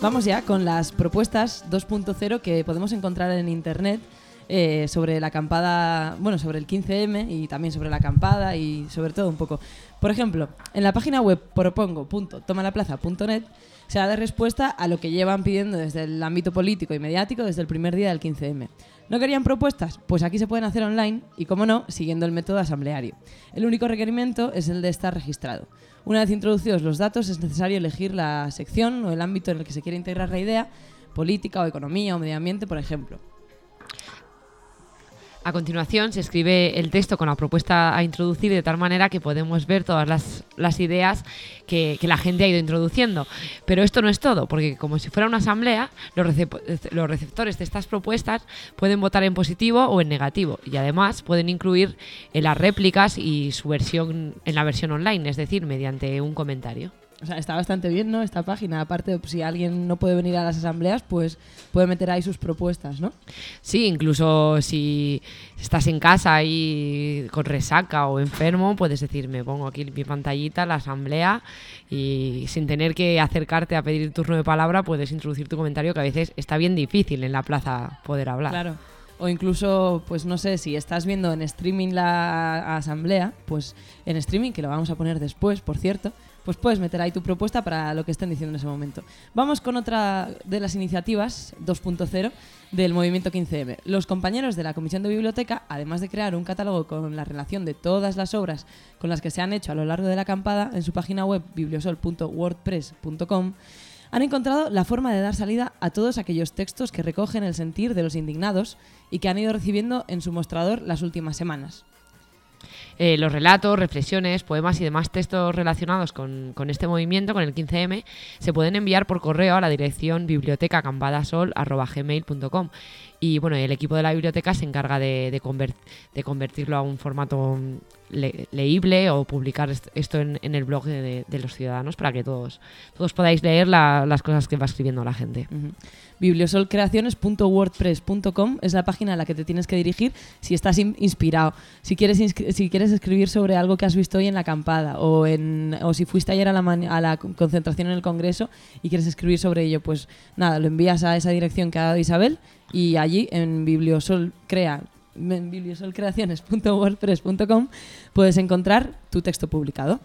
Vamos ya con las propuestas 2.0 que podemos encontrar en internet eh, sobre la acampada, bueno, sobre el 15M y también sobre la acampada y sobre todo un poco. Por ejemplo, en la página web propongo.tomalaplaza.net se da respuesta a lo que llevan pidiendo desde el ámbito político y mediático desde el primer día del 15M. ¿No querían propuestas? Pues aquí se pueden hacer online y, como no, siguiendo el método asambleario. El único requerimiento es el de estar registrado. Una vez introducidos los datos es necesario elegir la sección o el ámbito en el que se quiere integrar la idea, política o economía o medio ambiente, por ejemplo. A continuación se escribe el texto con la propuesta a introducir de tal manera que podemos ver todas las, ideas que, la gente ha ido introduciendo. Pero esto no es todo, porque como si fuera una asamblea, los, los receptores de estas propuestas pueden votar en positivo o en negativo y además pueden incluir en las réplicas y su versión en la versión online, es decir, mediante un comentario. O sea, está bastante bien, ¿no? Esta página. Aparte, si alguien no puede venir a las asambleas, pues puede meter ahí sus propuestas, ¿no? Sí, incluso si estás en casa y con resaca o enfermo, puedes decir, me pongo aquí mi pantallita, la asamblea, y sin tener que acercarte a pedir turno de palabra, puedes introducir tu comentario, que a veces está bien difícil en la plaza poder hablar. Claro. O incluso, pues no sé, si estás viendo en streaming la asamblea, pues en streaming, que lo vamos a poner después, por cierto, pues puedes meter ahí tu propuesta para lo que estén diciendo en ese momento. Vamos con otra de las iniciativas 2.0 del movimiento 15M. Los compañeros de la Comisión de Biblioteca, además de crear un catálogo con la relación de todas las obras con las que se han hecho a lo largo de la acampada en su página web bibliosol.wordpress.com, han encontrado la forma de dar salida a todos aquellos textos que recogen el sentir de los indignados y que han ido recibiendo en su mostrador las últimas semanas. Eh, los relatos, reflexiones, poemas y demás textos relacionados con, con este movimiento, con el 15M, se pueden enviar por correo a la dirección bibliotecacampadasol.gmail.com y bueno, el equipo de la biblioteca se encarga de, de, conver- de convertirlo a un formato mm, le- leíble o publicar est- esto en, el blog de, los ciudadanos para que todos, todos podáis leer la- las cosas que va escribiendo la gente. Ujú. bibliosolcreaciones.wordpress.com es la página a la que te tienes que dirigir si estás in- inspirado, si quieres, si quieres escribir sobre algo que has visto hoy en la acampada o, en, o si fuiste ayer a la, a la con- concentración en el Congreso y quieres escribir sobre ello, pues nada, lo envías a esa dirección que ha dado Isabel y allí en bibliosolcrea en bibliosolcreaciones.wordpress.com puedes encontrar tu texto publicado.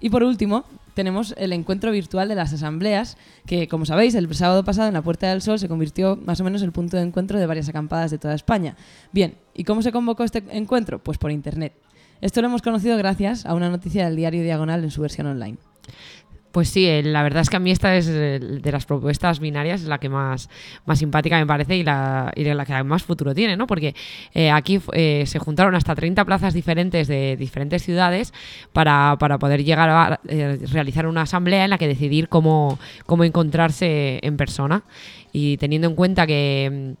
Y por último, tenemos el encuentro virtual de las asambleas, que como sabéis, el sábado pasado en la Puerta del Sol se convirtió más o menos el punto de encuentro de varias acampadas de toda España. Bien, ¿y cómo se convocó este encuentro? Pues por internet. Esto lo hemos conocido gracias a una noticia del diario Diagonal en su versión online. Pues sí, la verdad es que a mí esta es de las propuestas binarias es la que más, más simpática me parece y la, y la que más futuro tiene, ¿no? Porque eh, aquí eh, se juntaron hasta 30 plazas diferentes de diferentes ciudades para, para poder llegar a eh, realizar una asamblea en la que decidir cómo, cómo encontrarse en persona. Y teniendo en cuenta que,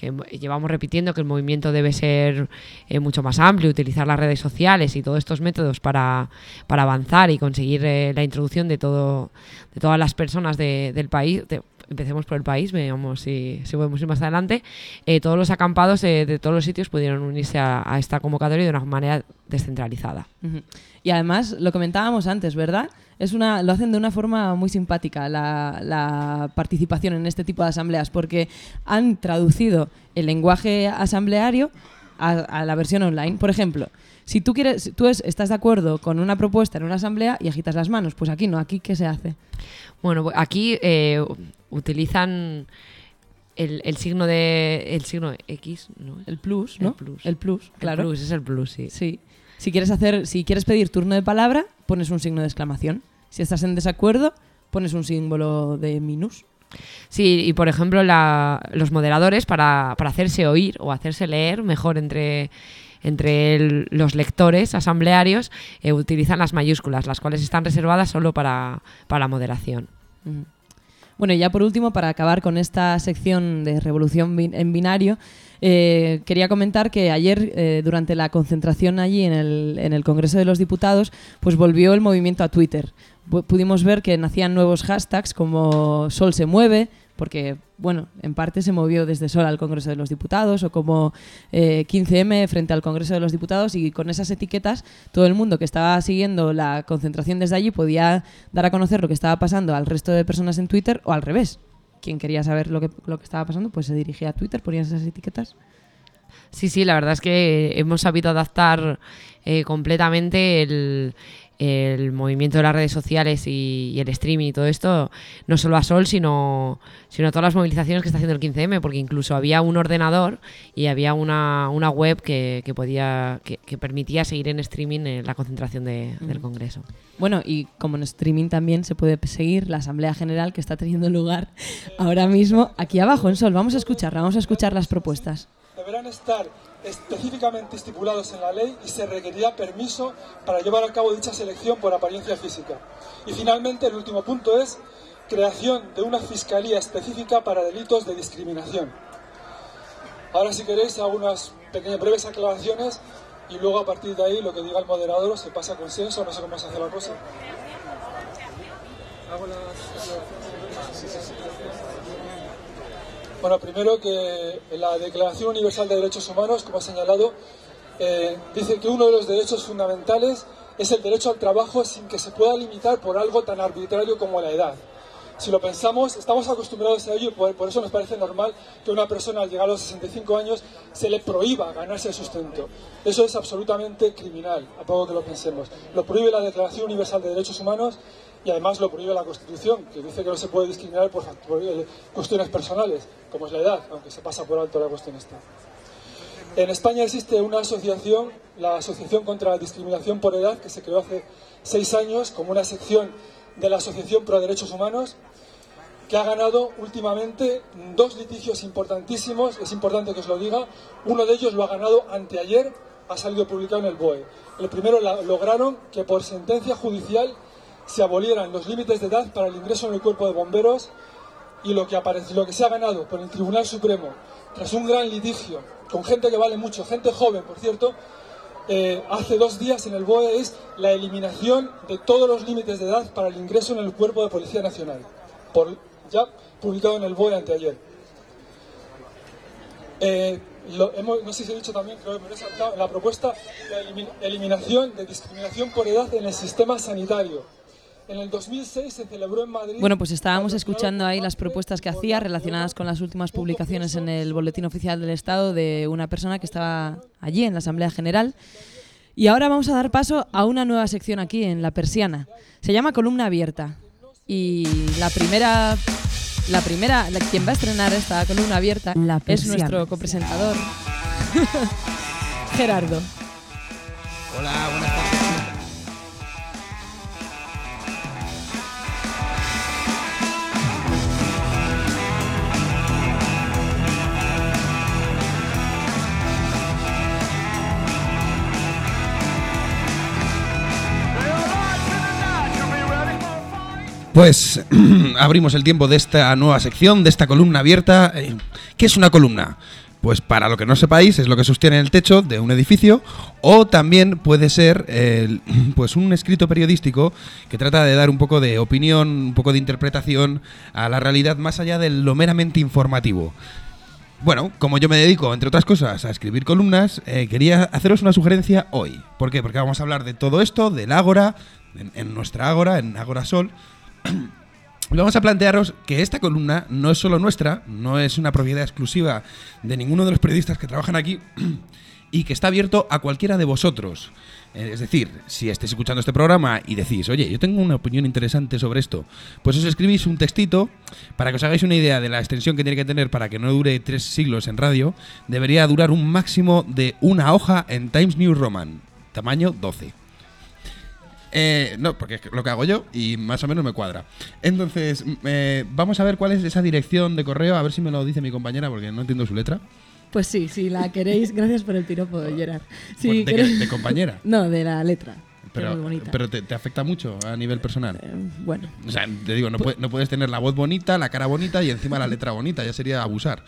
que llevamos repitiendo que el movimiento debe ser eh, mucho más amplio, utilizar las redes sociales y todos estos métodos para, para avanzar y conseguir eh, la introducción de todo de todas las personas de- del país. empecemos por el país, veamos si, si podemos ir más adelante. Eh, todos los acampados de todos los sitios pudieron unirse a, esta convocatoria de una manera descentralizada. Y además, lo comentábamos antes, ¿verdad? Es una, lo hacen de una forma muy simpática la, la participación en este tipo de asambleas, porque han traducido el lenguaje asambleario a, a la versión online. Por ejemplo, si tú quieres, tú es- estás de acuerdo con una propuesta en una asamblea y agitas las manos, pues aquí no, aquí ¿qué se hace? Bueno, bu- aquí eh, utilizan el, el signo de el signo X, ¿no? El plus, ¿no? El plus. El plus, claro. El plus, es el plus, sí. Sí. Si quieres hacer, si quieres pedir turno de palabra, pones un signo de exclamación. Si estás en desacuerdo, pones un símbolo de minus. Sí, y por ejemplo, la- los moderadores para, para hacerse oír o hacerse leer mejor entre, entre el- los lectores asamblearios, eh, utilizan las mayúsculas, las cuales están reservadas solo para, para moderación. Bueno, y ya por último, para acabar con esta sección de revolución bin- en binario, eh, quería comentar que ayer, eh, durante la concentración allí en el, en el Congreso de los Diputados, pues volvió el movimiento a Twitter. Pu- pudimos ver que nacían nuevos hashtags como Sol se mueve, porque, bueno, en parte se movió desde Sol al Congreso de los Diputados, o como eh, 15M frente al Congreso de los Diputados, y con esas etiquetas todo el mundo que estaba siguiendo la concentración desde allí podía dar a conocer lo que estaba pasando al resto de personas en Twitter, o al revés. Quien quería saber lo que, lo que estaba pasando, pues se dirigía a Twitter, ponía esas etiquetas. Sí, sí, la verdad es que hemos sabido adaptar eh, completamente el, el movimiento de las redes sociales y, y el streaming y todo esto, no solo a Sol, sino, sino a todas las movilizaciones que está haciendo el 15M, porque incluso había un ordenador y había una, una web que, que podía que, que permitía seguir en streaming eh, la concentración de- del. Congreso. Bueno, y como en streaming también se puede seguir la Asamblea General que está teniendo lugar ahora mismo aquí abajo en Sol. Vamos a escucharla, vamos a escuchar las propuestas. deberán estar específicamente estipulados en la ley y se requerirá permiso para llevar a cabo dicha selección por apariencia física. Y finalmente, el último punto es creación de una fiscalía específica para delitos de discriminación. Ahora, si queréis, hago unas pequeñas breves aclaraciones y luego a partir de ahí lo que diga el moderador se pasa a consenso, no sé cómo se hace la cosa. Hago las Bueno, primero que la Declaración Universal de Derechos Humanos, como ha señalado, eh, dice que uno de los derechos fundamentales es el derecho al trabajo sin que se pueda limitar por algo tan arbitrario como la edad. Si lo pensamos, estamos acostumbrados a ello y por, por eso nos parece normal que una persona al llegar a los 65 años se le prohíba ganarse el sustento. Eso es absolutamente criminal, a poco que lo pensemos. Lo prohíbe la Declaración Universal de Derechos Humanos y además lo prohíbe la Constitución, que dice que no se puede discriminar por, eh, cuestiones personales, como es la edad, aunque se pasa por alto la cuestión esta. En España existe una asociación, la Asociación contra la Discriminación por Edad, que se creó hace seis años como una sección de la Asociación Pro Derechos Humanos, que ha ganado últimamente dos litigios importantísimos, es importante que os lo diga, uno de ellos lo ha ganado anteayer, ha salido publicado en el BOE. El primero lograron que por sentencia judicial se abolieran los límites de edad para el ingreso en el cuerpo de bomberos y lo que, aparece, lo que se ha ganado por el Tribunal Supremo, tras un gran litigio, con gente que vale mucho, gente joven, por cierto, eh, hace dos días en el BOE es la eliminación de todos los límites de edad para el ingreso en el Cuerpo de Policía Nacional, ya publicado en el BOE anteayer. Eh, lo no sé si he dicho también, creo que me lo he saltado, la propuesta la elimi- eliminación de discriminación por edad en el sistema sanitario. En el 2006 se celebró en Madrid. Bueno, pues estábamos escuchando ahí las propuestas que hacía relacionadas con las últimas publicaciones en el Boletín Oficial del Estado de una persona que estaba allí en la Asamblea General. Y ahora vamos a dar paso a una nueva sección aquí en La Persiana. Se llama Columna Abierta. Y la primera, la primera, la- quien va a estrenar esta columna abierta La es nuestro copresentador, (laughs) Gerardo. Hola, buenas tardes. Pues (clears throat) abrimos el tiempo de esta nueva sección, de esta columna abierta. Eh, ¿Qué es una columna? Pues para lo que no sepáis, es lo que sostiene el techo de un edificio o también puede ser (clears throat) pues un escrito periodístico que trata de dar un poco de opinión, un poco de interpretación a la realidad más allá de lo meramente informativo. Bueno, como yo me dedico, entre otras cosas, a escribir columnas, eh, quería haceros una sugerencia hoy. ¿Por qué? Porque vamos a hablar de todo esto, del Ágora, en, en nuestra Ágora, en Ágora Sol. Vamos a plantearos que esta columna no es solo nuestra, no es una propiedad exclusiva de ninguno de los periodistas que trabajan aquí (clears throat) y que está abierto a cualquiera de vosotros. Eh, Es decir, si estáis escuchando este programa y decís, oye, yo tengo una opinión interesante sobre esto, pues os escribís un textito para que os hagáis una idea de la extensión que tiene que tener para que no dure tres siglos en radio. Debería durar un máximo de una hoja en Times New Roman, tamaño 12. Eh, no, porque es lo que hago yo y más o menos me cuadra. Entonces, eh, vamos a ver cuál es esa dirección de correo, a ver si me lo dice mi compañera porque no entiendo su letra. Pues sí, si la queréis, (laughs) gracias por el piropo, Gerard. Si Pues, ¿de qué? queréis- ¿De compañera? (laughs) No, de la letra. Pero, te, te afecta mucho a nivel personal. bueno. O sea, te digo, no, puede- no puedes tener la voz bonita, la cara bonita y encima la letra bonita, ya sería abusar.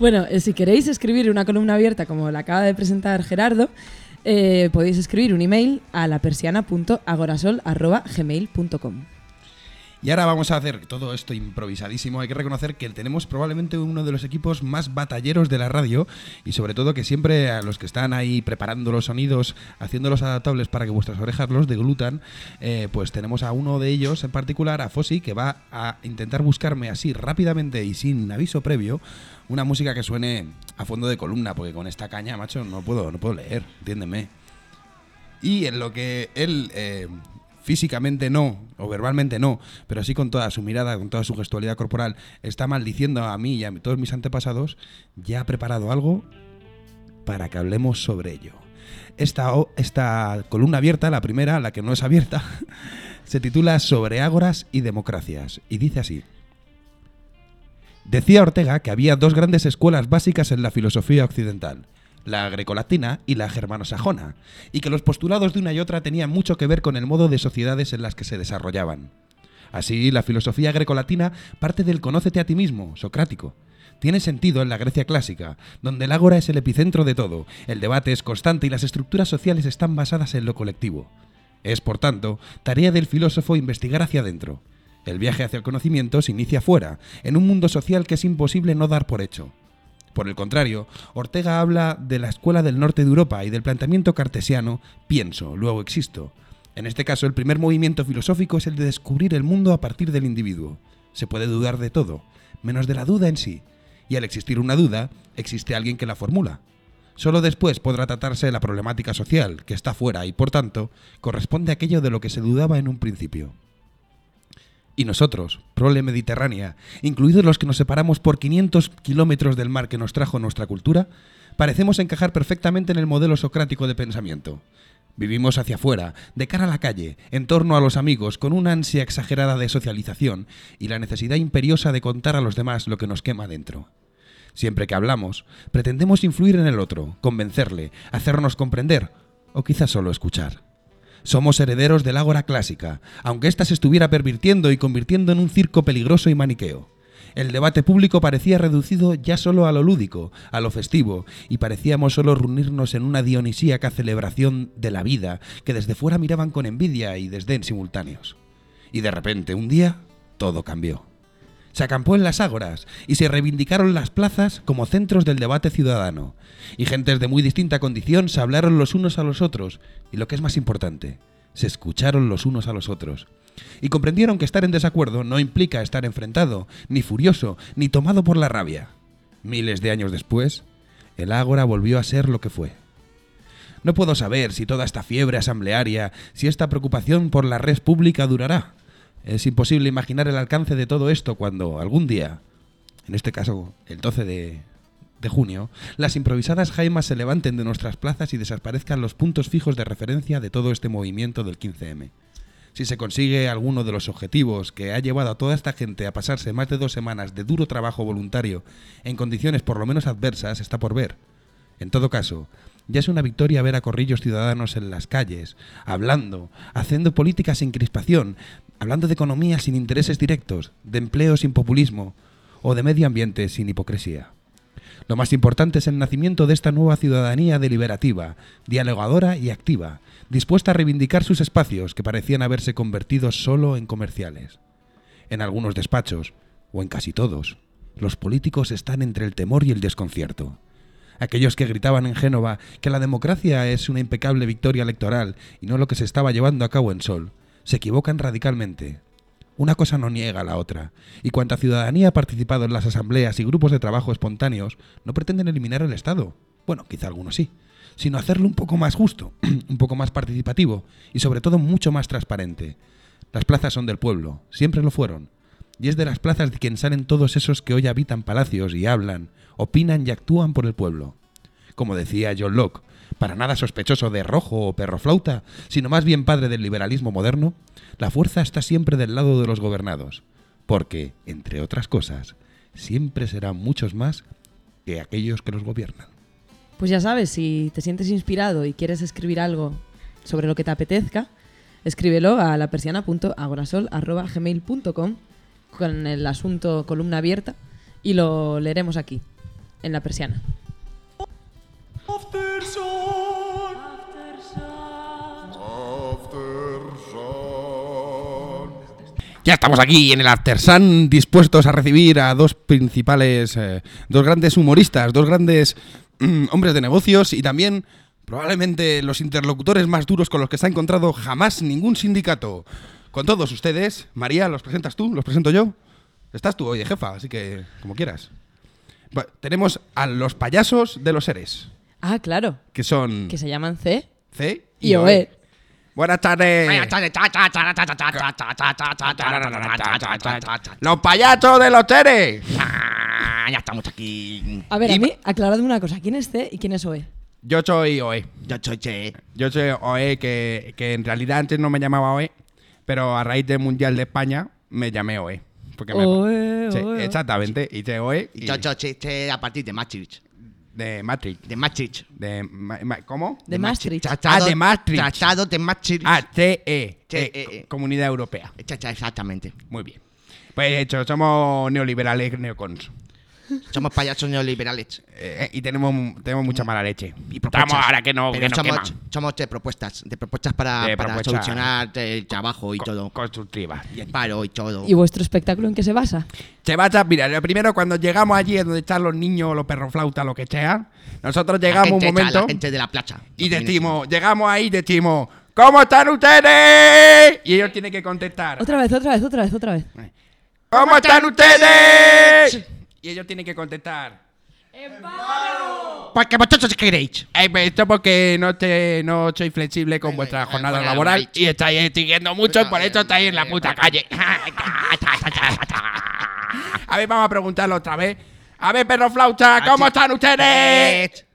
Bueno, eh, si queréis escribir una columna abierta como la acaba de presentar Gerardo, eh, podéis escribir un email a lapersiana.agorasol.gmail.com Y ahora vamos a hacer todo esto improvisadísimo. Hay que reconocer que tenemos probablemente uno de los equipos más batalleros de la radio y sobre todo que siempre a los que están ahí preparando los sonidos, haciéndolos adaptables para que vuestras orejas los deglutan, eh, pues tenemos a uno de ellos en particular, a Fossi, que va a intentar buscarme así rápidamente y sin aviso previo una música que suene a fondo de columna, porque con esta caña, macho, no puedo, no puedo leer, entiéndeme. Y en lo que él eh, físicamente no, o verbalmente no, pero sí con toda su mirada, con toda su gestualidad corporal, está maldiciendo a mí y a todos mis antepasados, ya ha preparado algo para que hablemos sobre ello. Esta, esta columna abierta, la primera, la que no es abierta, (laughs) se titula Sobre ágoras y democracias, y dice así. Decía Ortega que había dos grandes escuelas básicas en la filosofía occidental, la grecolatina y la germanosajona, y que los postulados de una y otra tenían mucho que ver con el modo de sociedades en las que se desarrollaban. Así, la filosofía grecolatina parte del conócete a ti mismo, socrático. Tiene sentido en la Grecia clásica, donde el ágora es el epicentro de todo, el debate es constante y las estructuras sociales están basadas en lo colectivo. Es, por tanto, tarea del filósofo investigar hacia adentro. El viaje hacia el conocimiento se inicia fuera, en un mundo social que es imposible no dar por hecho. Por el contrario, Ortega habla de la escuela del norte de Europa y del planteamiento cartesiano pienso, luego existo. En este caso, el primer movimiento filosófico es el de descubrir el mundo a partir del individuo. Se puede dudar de todo, menos de la duda en sí. Y al existir una duda, existe alguien que la formula. Solo después podrá tratarse de la problemática social, que está fuera y, por tanto, corresponde a aquello de lo que se dudaba en un principio. Y nosotros, prole mediterránea, incluidos los que nos separamos por 500 kilómetros del mar que nos trajo nuestra cultura, parecemos encajar perfectamente en el modelo socrático de pensamiento. Vivimos hacia afuera, de cara a la calle, en torno a los amigos, con una ansia exagerada de socialización y la necesidad imperiosa de contar a los demás lo que nos quema dentro. Siempre que hablamos, pretendemos influir en el otro, convencerle, hacernos comprender, o quizás solo escuchar. Somos herederos del ágora clásica, aunque ésta se estuviera pervirtiendo y convirtiendo en un circo peligroso y maniqueo. El debate público parecía reducido ya solo a lo lúdico, a lo festivo, y parecíamos solo reunirnos en una dionisíaca celebración de la vida que desde fuera miraban con envidia y desdén simultáneos. Y de repente, un día, todo cambió. Se acampó en las ágoras y se reivindicaron las plazas como centros del debate ciudadano. Y gentes de muy distinta condición se hablaron los unos a los otros, y lo que es más importante, se escucharon los unos a los otros. Y comprendieron que estar en desacuerdo no implica estar enfrentado, ni furioso, ni tomado por la rabia. Miles de años después, el ágora volvió a ser lo que fue. No puedo saber si toda esta fiebre asamblearia, si esta preocupación por la red pública durará. Es imposible imaginar el alcance de todo esto cuando algún día, en este caso el 12 de, de junio, las improvisadas jaimas se levanten de nuestras plazas y desaparezcan los puntos fijos de referencia de todo este movimiento del 15M. Si se consigue alguno de los objetivos que ha llevado a toda esta gente a pasarse más de dos semanas de duro trabajo voluntario en condiciones por lo menos adversas, está por ver. En todo caso, ya es una victoria ver a corrillos ciudadanos en las calles, hablando, haciendo política sin crispación, hablando de economía sin intereses directos, de empleo sin populismo o de medio ambiente sin hipocresía. Lo más importante es el nacimiento de esta nueva ciudadanía deliberativa, dialogadora y activa, dispuesta a reivindicar sus espacios que parecían haberse convertido solo en comerciales. En algunos despachos, o en casi todos, los políticos están entre el temor y el desconcierto. Aquellos que gritaban en Génova que la democracia es una impecable victoria electoral y no lo que se estaba llevando a cabo en Sol, se equivocan radicalmente. Una cosa no niega a la otra, y cuanta ciudadanía ha participado en las asambleas y grupos de trabajo espontáneos no pretenden eliminar el Estado. Bueno, quizá algunos sí, sino hacerlo un poco más justo, (clears throat) un poco más participativo y sobre todo mucho más transparente. Las plazas son del pueblo, siempre lo fueron, y es de las plazas de quien salen todos esos que hoy habitan palacios y hablan, opinan y actúan por el pueblo. Como decía John Locke, para nada sospechoso de rojo o perro flauta, sino más bien padre del liberalismo moderno, la fuerza está siempre del lado de los gobernados, porque, entre otras cosas, siempre serán muchos más que aquellos que los gobiernan. Pues ya sabes, si te sientes inspirado y quieres escribir algo sobre lo que te apetezca, escríbelo a lapersiana.agorasol.gmail.com con el asunto columna abierta y lo leeremos aquí, en la persiana. Ya estamos aquí en el Artersan dispuestos a recibir a dos principales, eh, dos grandes humoristas, dos grandes mm, hombres de negocios y también probablemente los interlocutores más duros con los que se ha encontrado jamás ningún sindicato. Con todos ustedes, María, ¿los presentas tú? ¿Los presento yo? Estás tú hoy de jefa, así que como quieras. Bueno, tenemos a los payasos de los seres, Ah, claro, que son que se llaman C C y y OE. OE. Buenas tardes. Los payasos de los seres. Ya estamos aquí. A ver, a mí, aclaradme una cosa, ¿quién es C y quién es OE? Yo soy OE. Yo soy Che. Yo soy OE, que, que en realidad antes no me llamaba OE, pero a raíz del Mundial de España me llamé OE. Porque me- OE, Sí, OE. exactamente. Hice OE y Yo soy Che, Che a partir de Maastricht. De Maastricht. De Maastricht. De, ma- ma- ¿Cómo? De Maastricht. Ah, de Maastricht. Tratado de Maastricht. Ah, CE. CE. eh, Comunidad Europea. Exactamente. Muy bien. Pues de hecho, somos neoliberales neocons. Somos payasos neoliberales. Eh, y tenemos, tenemos mucha mala leche. Y propuestas. Estamos ahora que no, Pero que somos, de propuestas. De propuestas para, De para solucionar el trabajo y todo. Constructivas. Y el paro y todo. ¿Y vuestro espectáculo en qué se basa? Se va a mira, lo primero cuando llegamos allí donde están los niños, los perroflautas, lo que sea, nosotros llegamos la un gente momento La gente de la plaza. y decimos, llegamos ahí y decimos, ¿cómo están ustedes? Y ellos tienen que contestar, Otra vez, otra vez, otra vez, otra vez. ¿cómo están ustedes? Y ellos tienen que contestar. Porque vosotros queréis. "Eh, pues esto porque no, te, no soy flexible con vuestra jornada laboral y estáis exigiendo mucho y por eso estáis en la puta calle. A ver, vamos a preguntarlo otra vez. A ver, perro flauta, ¿cómo están ustedes?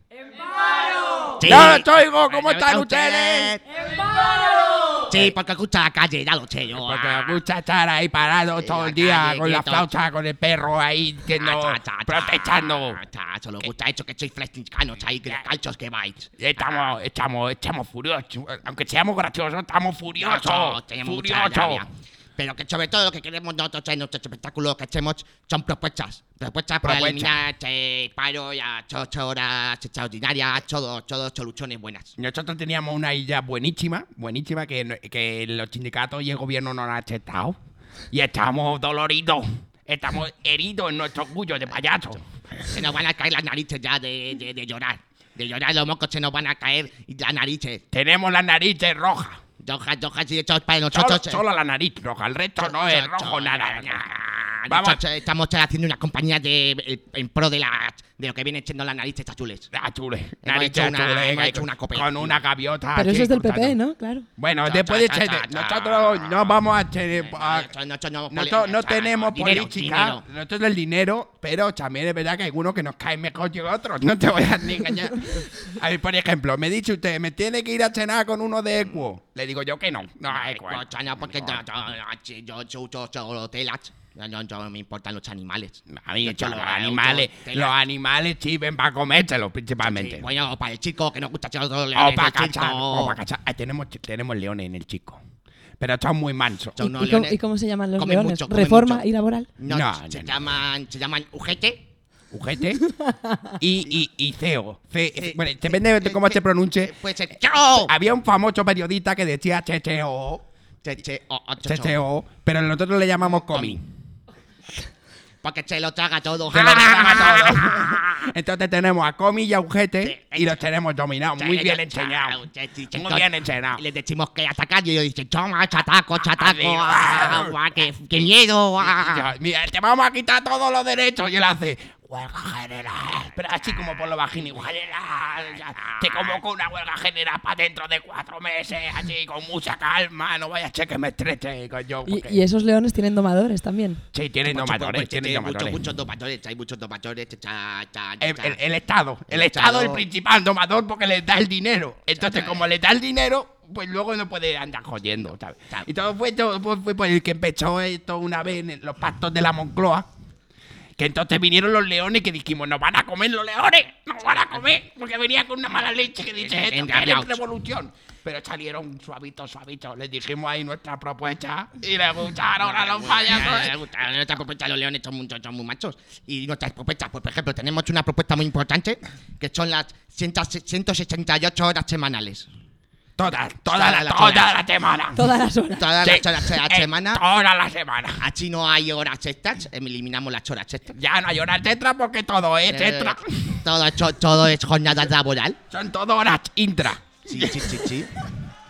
Sí. No los oigo, ¿cómo están ustedes? Sí, porque escucha la calle, ya lo sé yo. Porque Ah. me gusta estar ahí parado En todo el día calle, con la flauta, con el perro ahí, diciendo, ta, ta, ta, protestando. ta, Solo gusta eso que sois flexicanos ahí, que calchos que vais. Estamos, estamos, estamos furiosos. Aunque seamos graciosos, estamos furiosos. Furiosos. Pero que sobre todo lo que queremos nosotros en nuestro espectáculo que hacemos son propuestas. Propuestas para eliminar este paro, ya ocho horas extraordinarias, todo, todo soluciones buenas. Nosotros teníamos una idea buenísima, buenísima, que, que los sindicatos y el gobierno no han aceptado. Y estamos doloridos, estamos heridos en nuestro orgullo de payaso. Se nos van a caer las narices ya de, de, de llorar. De llorar los mocos se nos van a caer las narices. Tenemos las narices rojas. Rojas y hechos para Solo, la nariz roja, el resto no es rojo nada. Vamos. Estamos haciendo una compañía de, en pro de, las de lo que vienen siendo las narices. Azules. Hemos Narices hecho una, que- hecho una con cooperativa. una gaviota. Pero eso es del. PP, ¿no? Claro. Bueno, Cha, después cha, de cha, este- cha, nosotros no vamos a tener. a- Nosotros- nosotros no, nosotros no cha, tenemos dinero, política, dinero. nosotros el dinero, pero también es verdad que hay algunos que nos caen mejor que otros, no te voy a ni engañar. A ver, por ejemplo, me dice usted, me tiene que ir a cenar con uno de Equo. Le digo yo que no. No, Equo. Pues, no, porque no, no, no, yo, yo. No, no, no me importan los animales. A mí, Yo los animales, los animales sirven para comérselos principalmente. Sí, bueno, para el chico que nos gusta echar los O leones para del cazar, circo. o para. Ah, tenemos, tenemos leones en el chico. Pero son muy mansos. ¿Y, cómo, leones- y cómo se llaman los leones? mucho, ¿Reforma mucho. y laboral? No, No, se, no, no. Llaman, se llaman ujete. Ujete (laughs) y, y, y CEO. Ce- bueno, depende de cómo se pronuncie. Puede ser chao. Había un famoso periodista que decía CCO, Che, che, o- o- cho, cho. CCO, pero nosotros le llamamos Comi. Porque se lo traga todo. Se lo traga todo. Entonces tenemos a Comi y a Ujete y los tenemos dominados. Muy bien enseñados. Muy bien enseñados. Y les decimos que atacar y ellos dicen, choma, chataco, chataco, Así, ah, guau, qué, qué miedo. ah". Mira, te vamos a quitar todos los derechos. Y él hace, huelga general. Pero así como por lo bajín, y general. ya, Te convoco una huelga general para dentro de cuatro meses, así con mucha calma. No vaya a ser que me estreche. coño, Y, porque- y esos leones tienen domadores también. Sí, tienen Mucho, domadores, pues, tienen tiene muchos, domadores. muchos domadores, hay muchos domadores. cha, cha, El, cha. el- el Estado. El, El Estado es el principal domador porque le da el dinero. Entonces, como le da el dinero, pues luego no puede andar jodiendo, ¿sabes? Y todo fue, todo fue- fue por el que empezó esto una vez en los pactos de la Moncloa. Que entonces vinieron los leones que dijimos, nos van a comer los leones, nos van a comer, porque venía con una mala leche que dice esto, que es revolución. Pero salieron suavitos, suavitos. Les dijimos ahí nuestra propuesta y les gustaron a los payasos. Nuestras propuestas, los leones son, muchos, son muy machos. Y nuestras propuestas, pues, por ejemplo, tenemos una propuesta muy importante, que son las 100 168 horas semanales. Todas, toda Toda la, la- toda toda. la semana. Todas las horas. Todas Sí. las horas de la Eh, semana. Toda la semana. Aquí no hay horas extras, eliminamos las horas extras. Ya no hay horas extra porque todo es extra. Todo, es- todo es jornada laboral. Son todo horas intra. Sí, sí, sí, sí.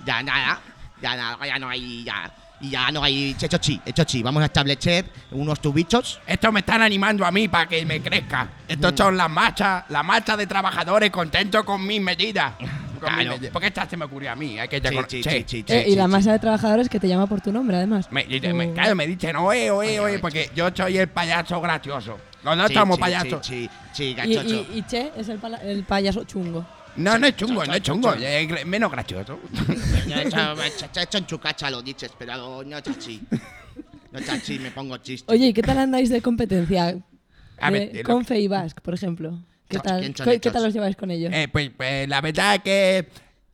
Ya nada, ya nada, ya no hay, ya, y ya no hay, hecho sí, hecho sí, vamos a establecer unos tubichos. Esto me están animando a mí para que me crezca. Estos son las marchas, la marcha de trabajadores contentos con mis medidas. (laughs) Con mis Claro. medidas. Porque esta se me ocurrió a mí. Hay que ya Sí, sí, sí. sí, sí, Eh, sí, y la sí, masa de trabajadores que te llama por tu nombre, además. Me, me- claro, me dicen, oye, oye, oye, porque yo soy el payaso gracioso. Los dos Sí, somos sí, payasos. Sí, sí, Y, gachocho. y- y Che es el, pala- el payaso chungo. No, no es chungo, no es chungo. Cho- cho- es menos gracioso. Ya, Hecho en chucacha lo dices, pero no es así. No es así, me pongo chiste. Oye, ¿y qué tal andáis de competencia? A ver, De eh, Confe y Basque, por ejemplo. ¿Qué tal, qué tal os lleváis con ellos? Eh, pues, pues, la verdad es que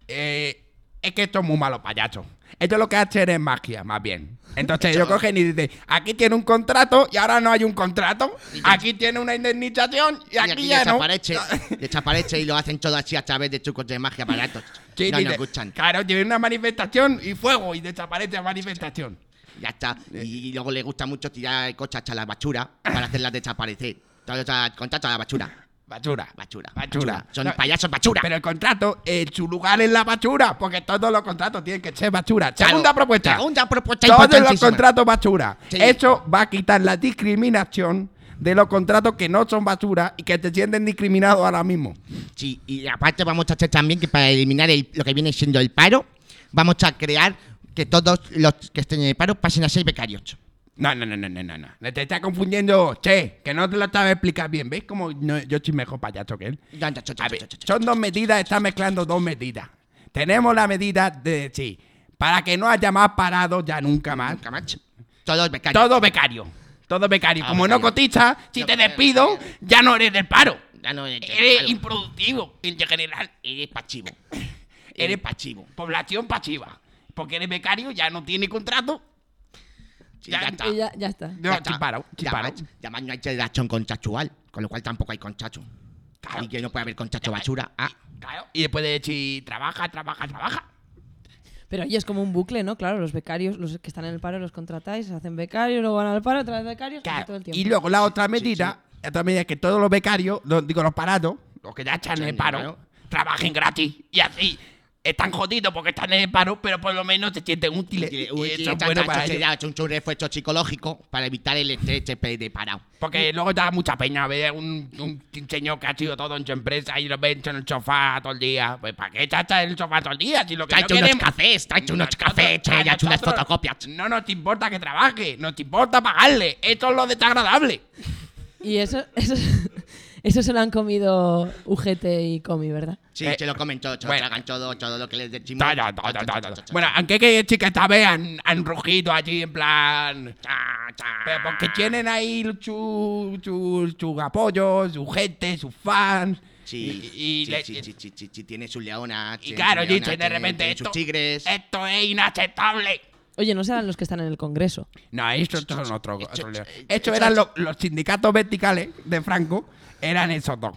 eh, es que esto es muy malo payaso. Esto lo que hacen es magia, más bien. Entonces ellos cogen y dicen, aquí tiene un contrato y ahora no hay un contrato. Aquí tiene una indemnización y Y aquí, aquí ya no. desaparece, desaparece (laughs) y lo hacen todo así a través de trucos de magia baratos. Sí, no nos gustan. Claro, tiene una manifestación y fuego y desaparece la manifestación. Ya está. Y luego le gusta mucho tirar cosas a la basura para hacerlas desaparecer. Todo contrato a la basura. Basura. Basura. Basura. Son payasos basura. Pero el contrato, eh, su lugar es la basura, porque todos los contratos tienen que ser. Claro. Segunda propuesta. Segunda propuesta Todos los contratos basura. Sí. Eso va a quitar la discriminación de los contratos que no son basura y que te sienten discriminados ahora mismo. Sí, y aparte vamos a hacer también que para eliminar el- lo que viene siendo el paro, vamos a crear que todos los que estén en el paro pasen a ser becarios. No, no, no, no, no, no, no. Te está confundiendo, che, que no te lo sabes explicar bien. ¿Ves cómo no- yo soy mejor payaso que él? A ver, son dos medidas, está mezclando dos medidas. Tenemos la medida de, sí, para que no haya más parados ya nunca más. Nunca más. Todos becarios. Todo becario. Todo becario. Ah, Como no becario. cotizas, si No, te becario, despido, becario. ya no eres del paro. Ya no eres improductivo en general. Eres pasivo. (laughs) Eres Eres pasivo. población pasiva. Porque eres becario, ya no tiene contrato. Sí, ya, está. Y ya, ya está. No, Ya está. chimparo, Ya chimparo. más- ya más no hay relación con chachual, con lo cual tampoco hay conchacho. Y que no puede haber conchacho basura. Ah, Claro. Y después de decir, trabaja, trabaja, trabaja. Pero ahí es como un bucle, ¿no? Claro, los becarios, los que están en el paro, los contratáis, se hacen becarios, luego van al paro, otra vez becarios, así todo el tiempo. Y luego la otra medida, la otra medida es que todos los becarios, los- digo los parados, los que ya están en el paro, trabajen gratis. Y así están jodidos porque están en el paro, pero por lo menos se sienten útiles. Y eso es bueno para ellos. sería un, un refuerzo psicológico para evitar el estrés de parado. Porque luego da mucha pena ver un, un señor que ha sido todo en su empresa y lo ven en el sofá todo el día. Pues ¿para qué estás en el sofá todo el día? Si lo que Te ha no hecho unos queremos- cafés, te ha hecho unos Nosotros- cafés, y ha hecho unas fotocopias. No nos importa que trabaje, nos importa pagarle. Esto es lo desagradable. Y eso, eso, eso se lo han comido UGT y Comi, ¿verdad? Sí, Eh, se lo comen todo, se lo bueno. tragan todo, todo lo que les decimos. Ta. Bueno, aunque que chicas vez han, han rugido allí en plan. Pero porque tienen ahí sus su, su apoyo, su gente, sus fans. Sí, y, y sí, le- sí, sí, sí, sí, sí, tiene sus leonas. y claro, dicen de repente tiene esto, sus tigres. esto es inaceptable. Oye, no serán los que están en el Congreso. No, estos son otros. esto- Estos eran los, los sindicatos verticales de Franco, eran esos dos.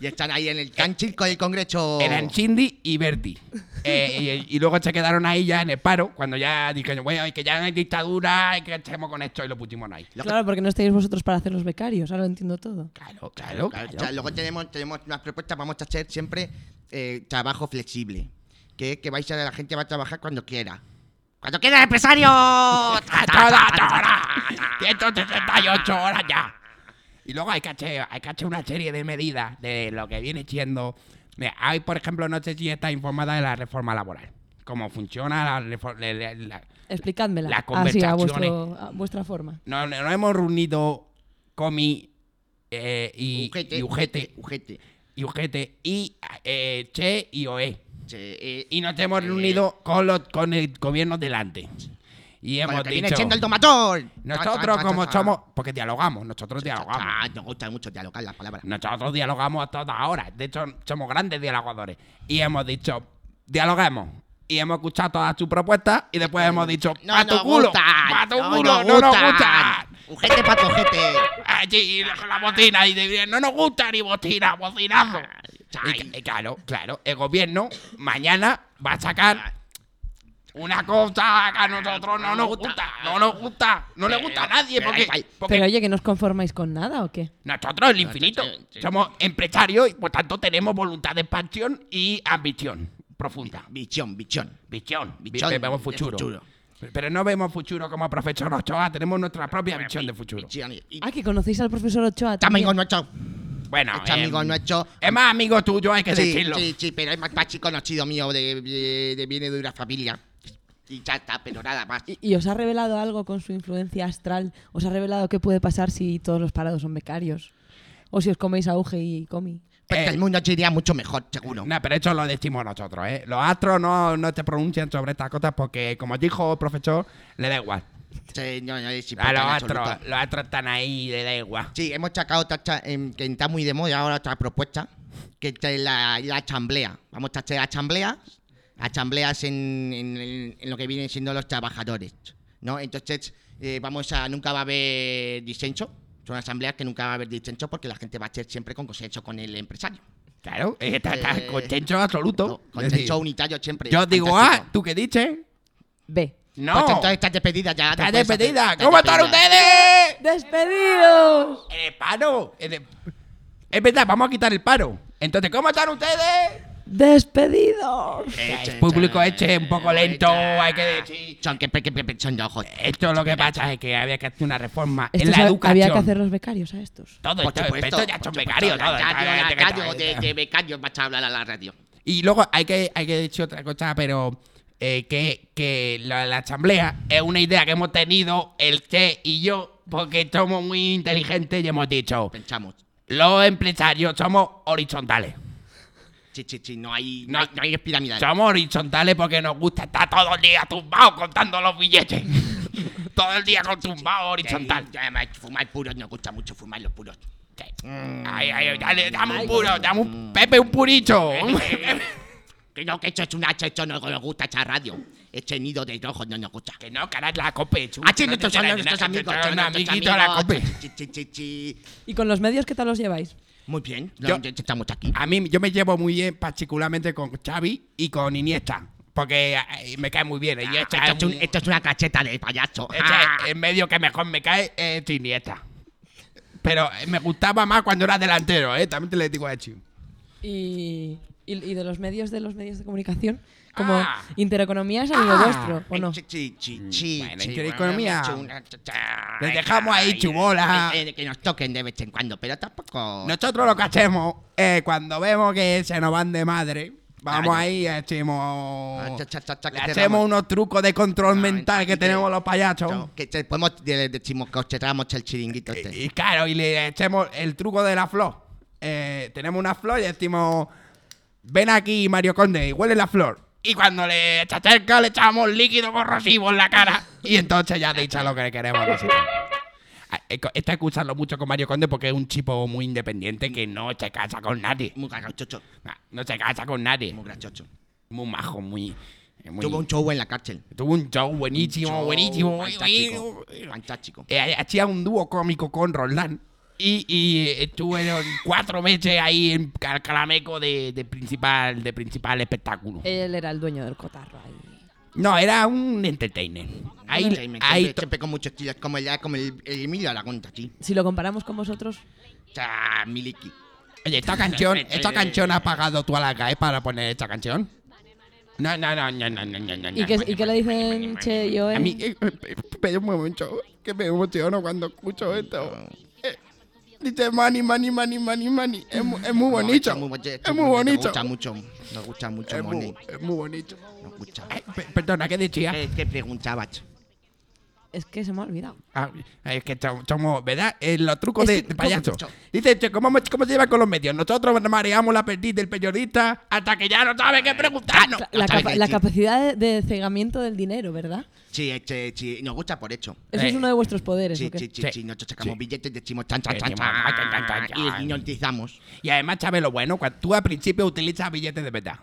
Y están ahí en el canchilco del Congreso. Eran Cindy y Bertie. Eh, y, y luego se quedaron ahí ya en el paro, cuando ya dijeron, bueno, que ya no hay dictadura, y que estemos con esto, y lo pusimos ahí. Claro, porque no estáis vosotros para hacer los becarios, ahora lo entiendo todo. Claro, claro, luego tenemos, tenemos unas propuestas, vamos a hacer siempre eh, trabajo flexible. Que, que vais a la gente va a trabajar cuando quiera. ¡Cuando quiera, empresario! ¡A todas horas! 168 horas ya. Y luego hay que, hacer, hay que hacer una serie de medidas de lo que viene siendo. Mira, hay, por ejemplo, no sé si está informada de la reforma laboral. Cómo funciona la reforma. Explicádmela. Las Así, a, conversaciones. vuestro, a vuestra forma. Nos, nos hemos reunido Comi eh, y, Ujete, y Ujete. Ujete. Y Ujete. Y eh, Che y Oe. Che, eh, Y nos hemos reunido con, los, con el gobierno delante. Y hemos que viene dicho. siendo el tomatón. Nosotros, como somos. Porque dialogamos, nosotros dialogamos. Ah, nos gusta mucho dialogar las palabras. Nosotros dialogamos a todas horas. De hecho, somos grandes dialogadores. Y hemos dicho, dialogamos. Y hemos escuchado todas sus propuestas. Y después hemos dicho, ¡pa tu culo! ¡Pa tu culo! ¡No nos gustan. Ujete pa' tu ojete. Allí la bocina y no nos gusta ni bocina, bocinazo. Y, y claro, claro, el gobierno mañana va a sacar una cosa que a nosotros no nos gusta, no nos gusta, no le gusta a nadie porque, porque Pero oye, ¿que no os conformáis con nada o qué? nosotros el infinito somos empresarios y por tanto tenemos voluntad de expansión y ambición profunda. Visión, visión. Visión, Visión Ve- vemos de futuro. futuro. Pero no vemos futuro como profesor Ochoa, tenemos nuestra propia visión de futuro. Ah, que conocéis al profesor Ochoa Este también. amigo nuestro. Bueno, Este amigo em, nuestro. es más amigo tuyo, hay que sí, decirlo. Sí, sí, pero es más, más conocido mío, de, de- de- viene de una familia. Y ya está, pero nada más. ¿Y os ha revelado algo con su influencia astral? ¿Os ha revelado qué puede pasar si todos los parados son becarios? ¿O si os coméis a Uge y Comi? Pues que el mundo se iría mucho mejor, seguro. No, pero eso lo decimos nosotros, ¿eh? Los astros no, no te pronuncian sobre estas cosas porque, como dijo el profesor, le da igual. Sí, no, no, es A los astros, los astros están ahí, le da igual. Sí, hemos sacado otra, em, que está muy de moda ahora otra propuesta, que es la, la asamblea. Vamos a hacer asambleas, asambleas en, en- en- en lo que vienen siendo los trabajadores, ¿no? Entonces, eh, vamos a, nunca va a haber disenso, son asambleas que nunca va a haber disenso porque la gente va a ser siempre con consenso con el empresario. Claro, eh, está, está Eh, consenso absoluto. Es Consenso decir, unitario siempre. Yo digo fantástico. A, ¿tú qué dices? B. No. Pues entonces estás despedida ya. no ¡Estás hacer- despedida! ¿Cómo están ustedes? ¡Despedidos! En el paro. en el- Es verdad, vamos a quitar el paro. Entonces, ¿cómo están ustedes? ¡Despedidos! El público este un poco lento, hay que decir. Son que, son de ojos. Esto lo que pasa es que había que hacer una reforma en la educación. había que hacer los becarios a estos. Todo Por esto, esto ya son becarios, de becarios vas a hablar a la radio. Y luego hay que, hay que decir otra cosa, pero eh, que, que la, la asamblea es una idea que hemos tenido el Che y yo, porque somos muy inteligentes y hemos dicho, Pensamos. los empresarios somos horizontales. Sí, sí, sí, no hay, no, No. hay, no hay piramidal. Somos horizontales porque nos gusta estar todo el día tumbados contando los billetes. (laughs) todo el día con tumbado horizontal. Sí, además, fumar puros, nos gusta mucho fumar los puros. Ay, ay, dale, dame un puro, dame un Pepe un purito. Que no, que esto es una esto no nos gusta esta radio. Este nido de rojo no nos gusta. Que no, cara, es la cope. Ah, sí, No nuestros amigos. un amiguito de la cope. ¿Y con los medios qué tal los lleváis? Muy bien, Yo- estamos aquí. A mí, yo me llevo muy bien, particularmente con Xavi y con Iniesta. Porque eh, me cae muy bien. Iniesta Esto es es, un- un- esto es una cacheta de payaso. Este, en medio que mejor me cae es Iniesta. Pero eh, me gustaba más cuando era delantero, ¿eh? También te le digo a Echi. Y, y, y de los medios de los medios de comunicación, como Ah. Intereconomía es amigo Ah. vuestro, ¿o no? Sí, Bueno, sí, Intereconomía. Les dejamos ahí chubola. eh, eh, Que nos toquen de vez en cuando, pero tampoco. Nosotros lo que hacemos es cuando vemos que se nos van de madre, vamos ahí y hacemos. Ah, que le hacemos unos trucos de control mental que tenemos los payasos. Que te podemos le decimos que os cerramos el chiringuito este. Y claro, y le echemos el truco de la flor. Eh, tenemos una flor y decimos, ven aquí Mario Conde y huele la flor. Y cuando le se acerca le echamos líquido corrosivo en la cara. Y entonces ya dicha lo que le queremos decir. Ah, eh, Está escuchando mucho con Mario Conde porque es un chico muy independiente que no se casa con nadie. Muy gracioso, No, no se casa con nadie. muy gracioso. Muy majo, muy... muy- Tuvo un show en la cárcel. tuvo un show buenísimo, Show buenísimo. Fantástico. Fantástico. Eh, hacía un dúo cómico con Roland. Y, y estuvieron cuatro meses ahí en Cal- Calameco de, de principal, de principal espectáculo. Él era el dueño del cotarro ahí. No, era un entertainer. Ahí, Entertainment, ahí siempre, con muchos como el, como el, el Emilio Aragón, sí. Si lo comparamos con vosotros, O sea, Miliki. Oye, esta canción, (laughs) esta canción ha pagado tú a la CAE para poner esta canción. No, no, no, no, no, no, no, no. ¿y qué, ¿y qué le dicen Che y Oe? A mí, eh, eh, espera un momento, que me emociono cuando escucho esto. Dice money, money, money, money, money. Es, mu- es muy bonito. No, esto Es muy bonito. Nos gusta mucho. Nos gusta mucho, Es muy, Moni. es muy bonito. Nos gusta. Ay, pe- perdona, ¿qué decía? ¿Qué, qué preguntabas? Es que se me ha olvidado. Ah, es que som- somos, ¿verdad? Eh, los trucos Es de, de payaso. Dice, che, ¿cómo, ¿cómo se lleva con los medios? Nosotros mareamos la perdiz del periodista hasta que ya no sabe qué preguntarnos. La, no sabe capa- la capacidad de, de cegamiento del dinero, ¿verdad? Sí, este, sí, nos gusta por hecho. Eso es Eh, uno de vuestros poderes, Sí, ¿o qué? sí, sí, Sí. sí, nosotros sacamos Sí. billetes, decimos chan, chan, chan, Decimos, chan, chan, chan, chan, chan. y hipnotizamos. Y además, ¿sabes lo bueno? Cuando tú al principio utilizas billetes de verdad.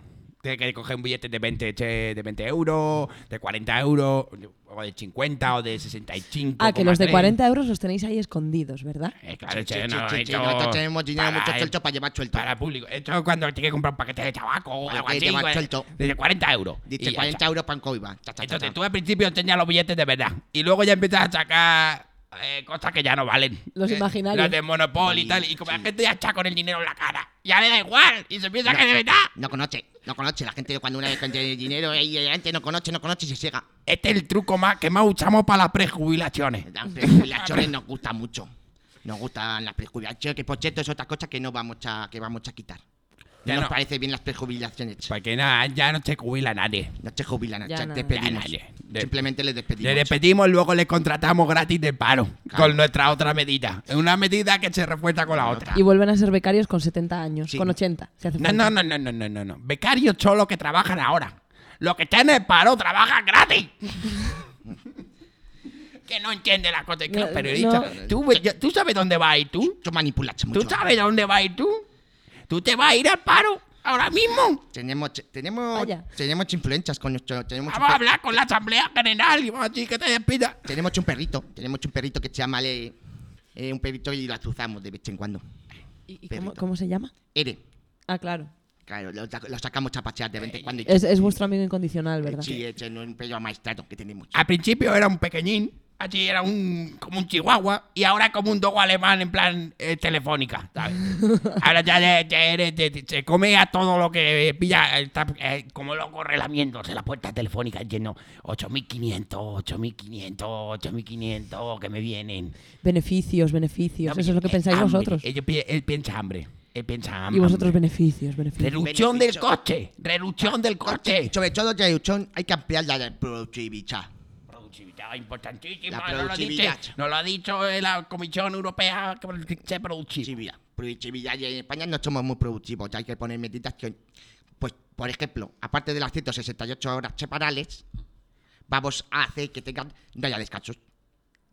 Tienes que coger un billete de 20, che, de 20 euros, de 40 euros, o de 50 o de 65. Ah, que los de 40 euros los tenéis ahí escondidos, ¿verdad? Eh, claro, che, sí, no, esto nosotros tenemos dinero mucho el- suelto para llevar suelto. Para el público. Esto es cuando tienes que comprar un paquete de tabaco o algo así. llevar pues, suelto. De 40 euros. Dice ya 40 está. euros para un coiba. Entonces tú al principio enseñas los billetes de verdad. Y luego ya empiezas a sacar eh, cosas que ya no valen. Los Eh, imaginarios. Los de Monopoly y tal. Y como la gente ya está con el dinero en la cara. Ya le da igual. Y se piensa que es de verdad. No conoce, no conoce. La gente cuando una vez que tiene dinero ahí adelante no conoce, no conoce y se ciega. Este es el truco más que más usamos para las prejubilaciones. Las prejubilaciones nos gusta mucho. Nos gustan las prejubilaciones, que por cierto es otra cosa que no vamos a, que vamos a quitar. Ya No nos no. parece bien las prejubilaciones. Porque nada, ya no se jubila nadie. No se jubilan, Ya se no. despedimos. Ya nadie. De- Simplemente les despedimos. Le despedimos y luego le contratamos gratis de paro. Claro. Con nuestra otra medida. Es una medida que se refuerza con la otra. Y vuelven a ser becarios con 70 años, Sí. con 80. Si hace No, falta. no, no, no, no, no, no, no. Becarios son los que trabajan ahora. Los que están en el paro trabajan gratis. (laughs) que no entiende las cosas. Que los No, periodistas. no. ¿Tú, ve- ya- ¿Tú sabes dónde vas a ir tú? Tú manipulas mucho. ¿Tú sabes dónde vas a ir tú? ¿Tú te vas a ir al paro ahora mismo? Tenemos, tenemos, Vaya. tenemos influencias con nuestro. Tenemos Vamos a hablar con la Asamblea General y vamos a decir que te despida. tenemos un perrito. Tenemos un perrito que se llama Le- eh, un perrito y lo azuzamos de vez en cuando. ¿Y, y cómo, cómo se llama? Ere. Ah, claro. Claro, lo, lo sacamos a pasear de vez en cuando. y- Es, es vuestro amigo incondicional, ¿verdad? Sí, es un perro maestrado que tenemos. Al principio era un pequeñín, así era un como un chihuahua y ahora como un dogo alemán en plan eh, telefónica, ¿sabes? (laughs) ahora ya, ya- ya eres se come a todo lo que pilla, está eh, como loco relamiéndose la puerta telefónica lleno 8500, 8500, 8500 que me vienen. Beneficios, beneficios. No, Eso es lo que pensáis hambre. vosotros. Él, pi- él piensa hambre. Él piensa hambre. Y vosotros beneficios, beneficios. Reducción del coche. Reducción del coche. Sobre todo reducción hay que ampliar la productividad. Importantísima. La no lo, productividad. dice, no lo ha dicho eh, la Comisión Europea que. Productividad. Productividad. Y en España no somos muy productivos. Hay que poner medidas que. Pues, por ejemplo, aparte de las 168 horas separales, vamos a hacer que tengan. No haya descansos.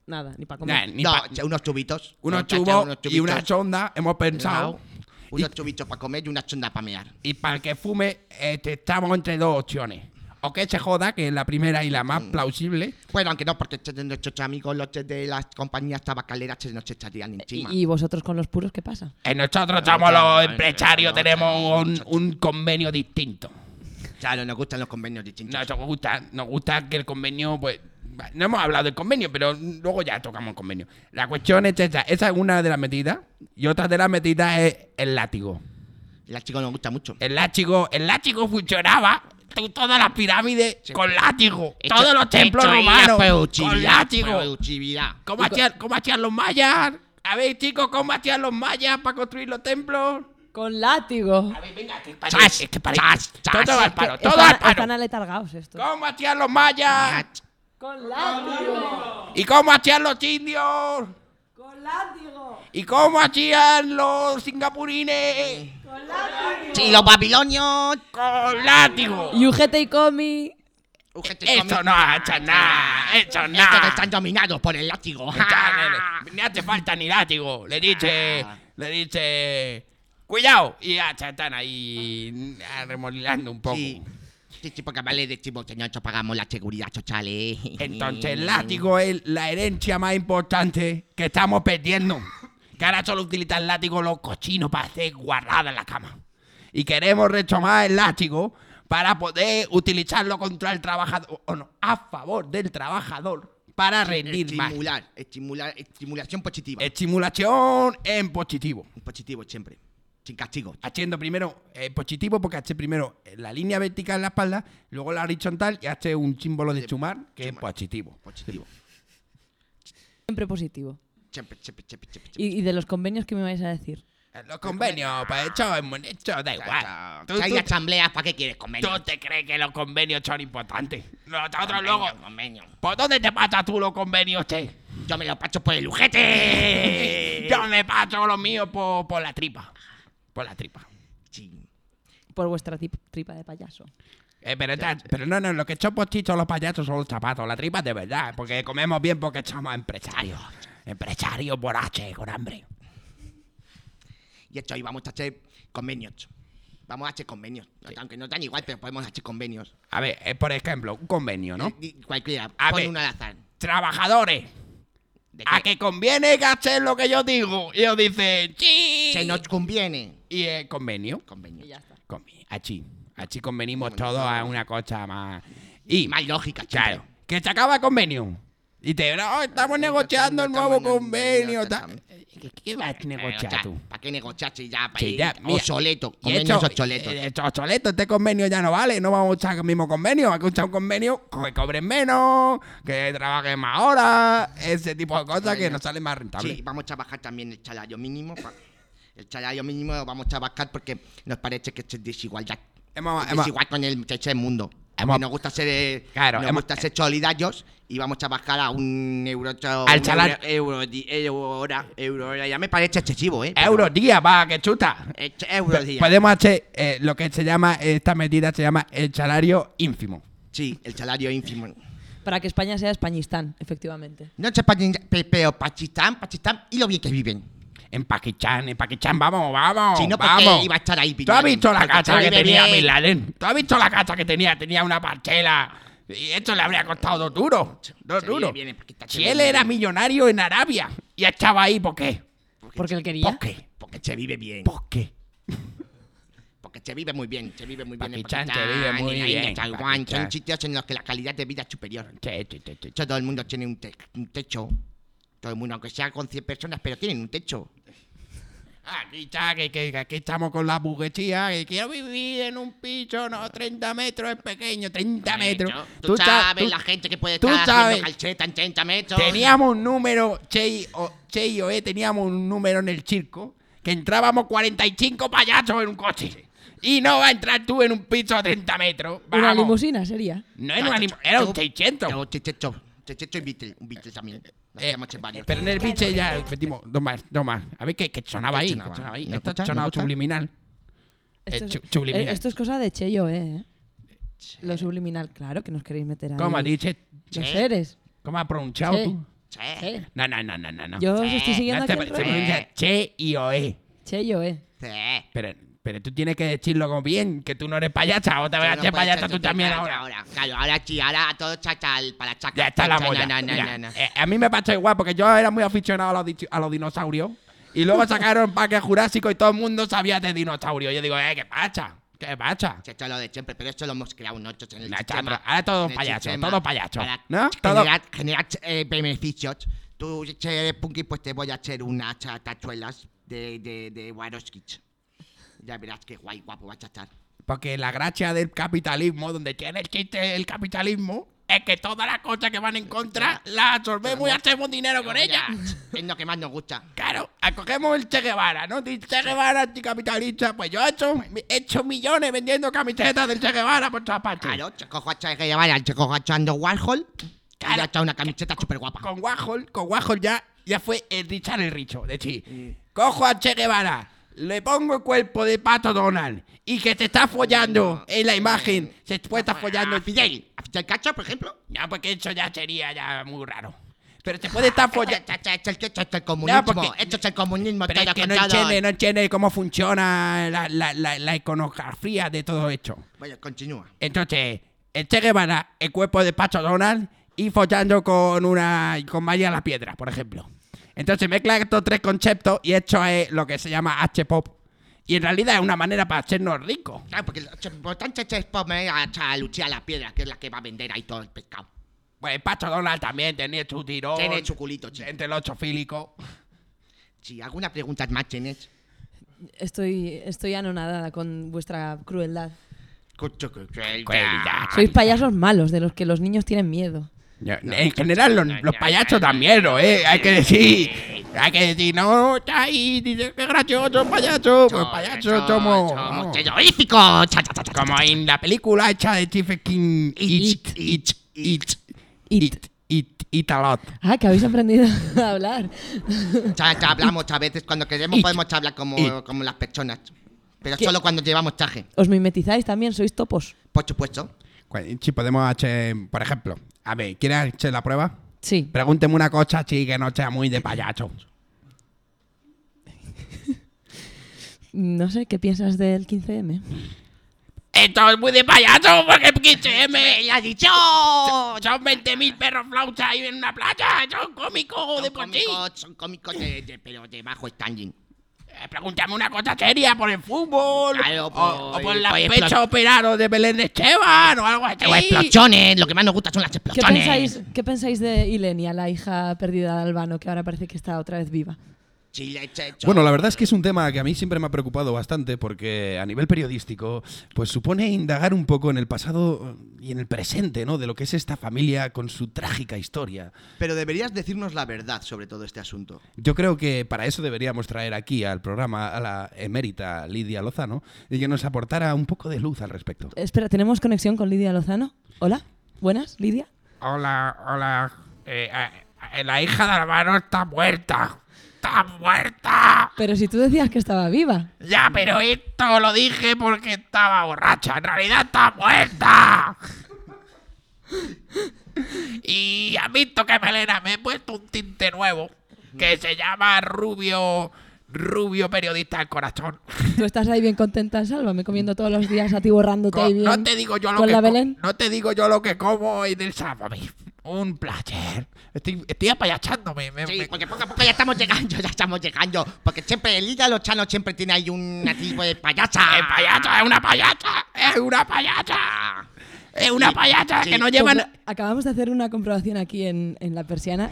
Nada, ni para Nah, comer. ni no, pa- unos tubitos. unos tubos unos y una sonda hemos pensado Claro. Unos chubitos para comer y una chonda para mear. Y para el que fume, este, estamos entre dos opciones. O que se joda, que es la primera y la más plausible. Bueno, aunque no, porque este de nuestros amigos, los de las compañías tabacaleras, se nos echarían encima. ¿Y, y vosotros con los puros qué pasa? En nosotros somos los empresarios, tenemos un, un convenio distinto. Claro, nos gustan los convenios distintos. Nos gusta, nos gusta que el convenio, pues. No hemos hablado del convenio, pero luego ya tocamos el convenio. La cuestión es esa. Esa es una de las medidas. Y otra de las medidas es el látigo. El látigo nos gusta mucho. El látigo, el látigo funcionaba. To- Todas las pirámides con látigo. Todos los templos romanos con látigo. ¿Cómo hacían, ¿Cómo hacían los mayas? A ver, chicos, ¿cómo hacían los mayas para construir los templos? Con látigo. A ver, venga, que Chas, parece, es que parece. chas, chas. Todo al paro, todo al paro. están aletargados estos. ¿Cómo hacían los mayas? Con látigo. ¿Y cómo hacían los indios? Con látigo. ¿Y cómo hacían los singapurines? Sí, los babilonios. Con látigo. Y UGT y Comi. Eso no ha hecho nada, hecho Estos nada. están dominados por el látigo. Ni hace falta ni látigo. Le dice, le dice, cuidado. Y ya están ahí ah, remolilando un poco. Sí. Sí, sí, porque vale decimos, señor, eso pagamos la seguridad social, ¿eh? Entonces el látigo es la herencia más importante que estamos perdiendo. Que ahora solo utilizan látigo los cochinos para hacer guardadas en la cama. Y queremos retomar el látigo para poder utilizarlo contra el trabajador, o no, a favor del trabajador, para rendir más. Estimular, estimular, estimulación positiva. Estimulación en positivo. En positivo siempre. Sin castigo. Haciendo primero eh, positivo porque hace primero la línea vertical en la espalda, luego la horizontal y hace un símbolo de chumar que es positivo. Positivo. Siempre positivo. ¿Y, y de los convenios qué me vais a decir? Eh, Los convenios, pues eso, es- eso da igual. Tú- Si hay tú- asambleas, ¿para qué quieres convenios? ¿Tú te crees que los convenios son importantes? Nosotros Convenio, luego... convenio. ¿Por dónde te pasas tú los convenios, che? Yo me lo paso por el ujete. (laughs) Yo me paso los míos por, por la tripa. Por la tripa. Sí. Por vuestra tripa de payaso. Eh, pero, esta- pero no, no, lo que son pochichos los payasos son los zapatos, la tripa de verdad, porque comemos bien porque somos empresarios. Empresarios borraches, con hambre. Y esto ahí vamos a hacer convenios. Vamos a hacer convenios. Aunque no dan igual, pero podemos hacer convenios. A ver, eh, por ejemplo, un convenio, ¿no? Di- Cualquiera. A pon ver. uno al azar. Trabajadores. ¿De A qué? que conviene que hacer lo que yo digo. Y ellos dicen, sí. Se nos conviene. Y eh, convenio. Convenio. Convi- Achí. Achí convenimos todos a una cosa más. Y. Más lógica, Claro. Que se acaba el convenio. Y te no, estamos negociando el nuevo convenio. tal. ¿Qué, qué vas a negociar tú? ¿Para qué negociar si ya? Sí, ya, mira. obsoleto. Y Convenios esto- obsoletos. eh, obsoleto, este convenio ya no vale, no vamos a usar el mismo convenio, hay que usar un convenio que cobren menos, que trabajen más horas, ese tipo de cosas que nos salen más rentables. Sí, vamos a bajar también el salario mínimo. El salario mínimo lo vamos a bajar porque nos parece que es desigualdad. Hemos- Es hemos- desigual con el tercer mundo. Nos gusta ser, eh, Claro, nos hemos- gusta ser solidarios y vamos a bajar a un euro. Al salario- Euro, euro, euro hora, euro hora. Ya me parece excesivo, ¿eh? Euros día, va, que chuta. Euro día. Podemos hacer eh, lo que se llama, esta medida se llama el salario ínfimo. Sí, el salario ínfimo. Para que España sea Españistán, efectivamente. No pa- pe- pero Pakistán, Pakistán y lo bien que viven. En Pakistán, en Pakistán, vamos, vamos. Si no, ¿por qué vamos. iba a estar ahí ¿Tú has visto la? Porque casa que tenía. Bin Laden? ¿Tú has visto la casa que tenía? Tenía una parcela. Y esto le habría costado dos duros. Dos duros. en Si él era millonario en Arabia y estaba ahí, ¿por qué? Porque él quería. ¿Por qué? Porque se vive bien. ¿Por qué? Porque se vive muy bien, se vive muy bien en Pakistán se Pakistán, vive muy en bien, Taiwán, son sitios en los que la calidad de vida es superior. Sí, sí, sí, sí. Todo el mundo tiene un, te- un techo. Todo el mundo, aunque sea con 100 personas, pero tienen un techo. Aquí está, que, que- que aquí estamos con la burguesía, que quiero vivir en un piso, no, 30 metros es pequeño, 30 metros. Tú, sa- sabes tú- la gente que puede tú estar haciendo calceta en 30 metros. Teníamos un número, Che y, o, Che y Oe, teníamos un número en el circo, que entrábamos 45 payasos en un coche. Y no va a entrar tú en un piso a 30 metros. Una Vamos. limusina sería. No era una era un 600. Era un 600. 600 y Beatle, un Beatle también. Eh. Pero en el biche ya metimos dos más, dos más. A ver qué, qué sonaba ¿Qué ahí. qué sonaba ahí. ¿Me Esto subliminal. Esto, Eh, es, subliminal. eh, esto es cosa de Cheyo, ¿eh? Lo subliminal, claro, que nos queréis meter ahí. ¿Cómo ha dicho? Los seres. ¿Cómo ha pronunciado Che. tú? Che. No, no, no, no, no. Yo os estoy siguiendo No, se, aquí se rollo. pronuncia Che y Oe. ¿eh? Sí. Pero, pero tú tienes que decirlo como bien, que tú no eres payasa, o te voy a hacer payasa tú también payasa ahora. Claro, ahora sí, ahora todo chacal para chacal. Ya está la na. eh, a mí me pasa igual, porque yo era muy aficionado a los, dichi- a los dinosaurios. Y luego sacaron (laughs) Parque Jurásico y todo el mundo sabía de dinosaurios. Yo digo, eh, ¿qué pasa? ¿Qué pasa? Esto es lo de siempre, pero esto lo hemos creado nosotros en el sistema. chato, ahora todo en el payaso, sistema, todo payaso, Para ¿no? Todo- generar, eh, beneficios. Tú, si eres punky, pues te voy a hacer unas tachuelas de, de. Ya verás qué guay, guapo vas a estar. Porque la gracia del capitalismo, donde tiene el chiste el capitalismo, es que todas las cosas que van en contra las absorbemos y hacemos dinero con ellas. Es lo que más nos gusta. (laughs) Claro, acogemos el Che Guevara, ¿no? El Che Guevara anticapitalista, pues yo he hecho, he hecho millones vendiendo camisetas del Che Guevara por todas partes. Claro, te cojo a Che Guevara, te cojo a Chando Warhol y ya está una camiseta súper guapa. Con Warhol, con Warhol ya, ya fue el Richard el Richo. De decir, cojo a Che Guevara, le pongo el cuerpo de Pato Donald y que se está follando en la imagen, se puede estar follando el Fidel. ¿A Fidel Cacho, por ejemplo? No, porque eso ya sería ya muy raro. Pero se puede estar follando. (laughs) Esto es el comunismo, porque- esto es el comunismo. Pero es que no entiende, no entiende cómo funciona la, la, la, la iconografía de todo esto. Bueno, continúa. Entonces, el Che Guevara, el cuerpo de Pacho Donald y follando con una con María la Piedra, por ejemplo. Entonces mezcla estos tres conceptos y esto es lo que se llama H-pop. Y en realidad es una manera para hacernos ricos. Claro, porque lo importante es poner a, a Lucía la piedra, que es la que va a vender ahí todo el pescado. Pues Pacho Donald también tenía su tirón. Tiene su culito, chico. Entre los chofílicos. Sí, ¿alguna pregunta más tienes? Estoy, estoy anonadada con vuestra crueldad. Crueldad. Sois payasos malos, de los que los niños tienen miedo. En general, los, los payasos dan miedo, ¿eh? Hay que decir. Hay que decir, no, está ahí, dice que gracioso, payaso. Pues payaso somos. terroríficos. Como en la película hecha de Stephen King, It, It, It, It, It, It a lot. Ah, que habéis aprendido a hablar. Ya, ya hablamos a veces, cuando queremos podemos hablar como, como las personas. Pero ¿Qué? solo cuando llevamos traje. ¿Os mimetizáis también? ¿Sois topos? Por supuesto. Si podemos hacer, por ejemplo, a ver, ¿quieres hacer la prueba? Sí. Pregúnteme una cosa así que no sea muy de payaso. (laughs) No sé, ¿qué piensas del 15M? Esto es muy de payaso, porque es 15M. ¡Me ha dicho! Son 20.000 perros flautas ahí en una playa. Son cómicos de Son por sí. cómicos, son cómicos de, de- pero de bajo standing. Eh, Pregúntame una cosa seria por el fútbol. Claro, o, por- o por los por pechos explo- operados de Belén de Esteban o algo así. O explosiones, lo que más nos gusta son las ¿Qué explosiones. pensáis, ¿Qué pensáis de Ilenia, la hija perdida de Albano, que ahora parece que está otra vez viva? Bueno, la verdad es que es un tema que a mí siempre me ha preocupado bastante porque a nivel periodístico pues supone indagar un poco en el pasado y en el presente, ¿no? De lo que es esta familia con su trágica historia. Pero deberías decirnos la verdad sobre todo este asunto. Yo creo que para eso deberíamos traer aquí al programa a la emérita Lidia Lozano y que nos aportara un poco de luz al respecto. Espera, ¿tenemos conexión con Lidia Lozano? Hola, buenas, Lidia. Hola, hola. Eh, eh, la hija de Albano está muerta. ¡Está muerta! Pero si tú decías que estaba viva. Ya, pero esto lo dije porque estaba borracha. En realidad está muerta. Y has visto que Melena me he puesto un tinte nuevo que se llama Rubio. Rubio periodista del corazón. Tú estás ahí bien contenta, Sálvame, comiendo todos los días a ti borrándote ahí bien. No te digo yo lo con que la Belén. no te digo yo lo que como en el sábado. Un placer. Estoy, estoy apayachándome. me- Sí, me- porque poco a poco ya estamos llegando, (laughs) ya estamos llegando. Porque siempre el Lidia Lochano siempre tiene ahí un tipo de payasa. Es payasa, es una payasa, es una payasa. Es una Sí, payasa sí. que no llevan. Compro- Acabamos de hacer una comprobación aquí en, en la persiana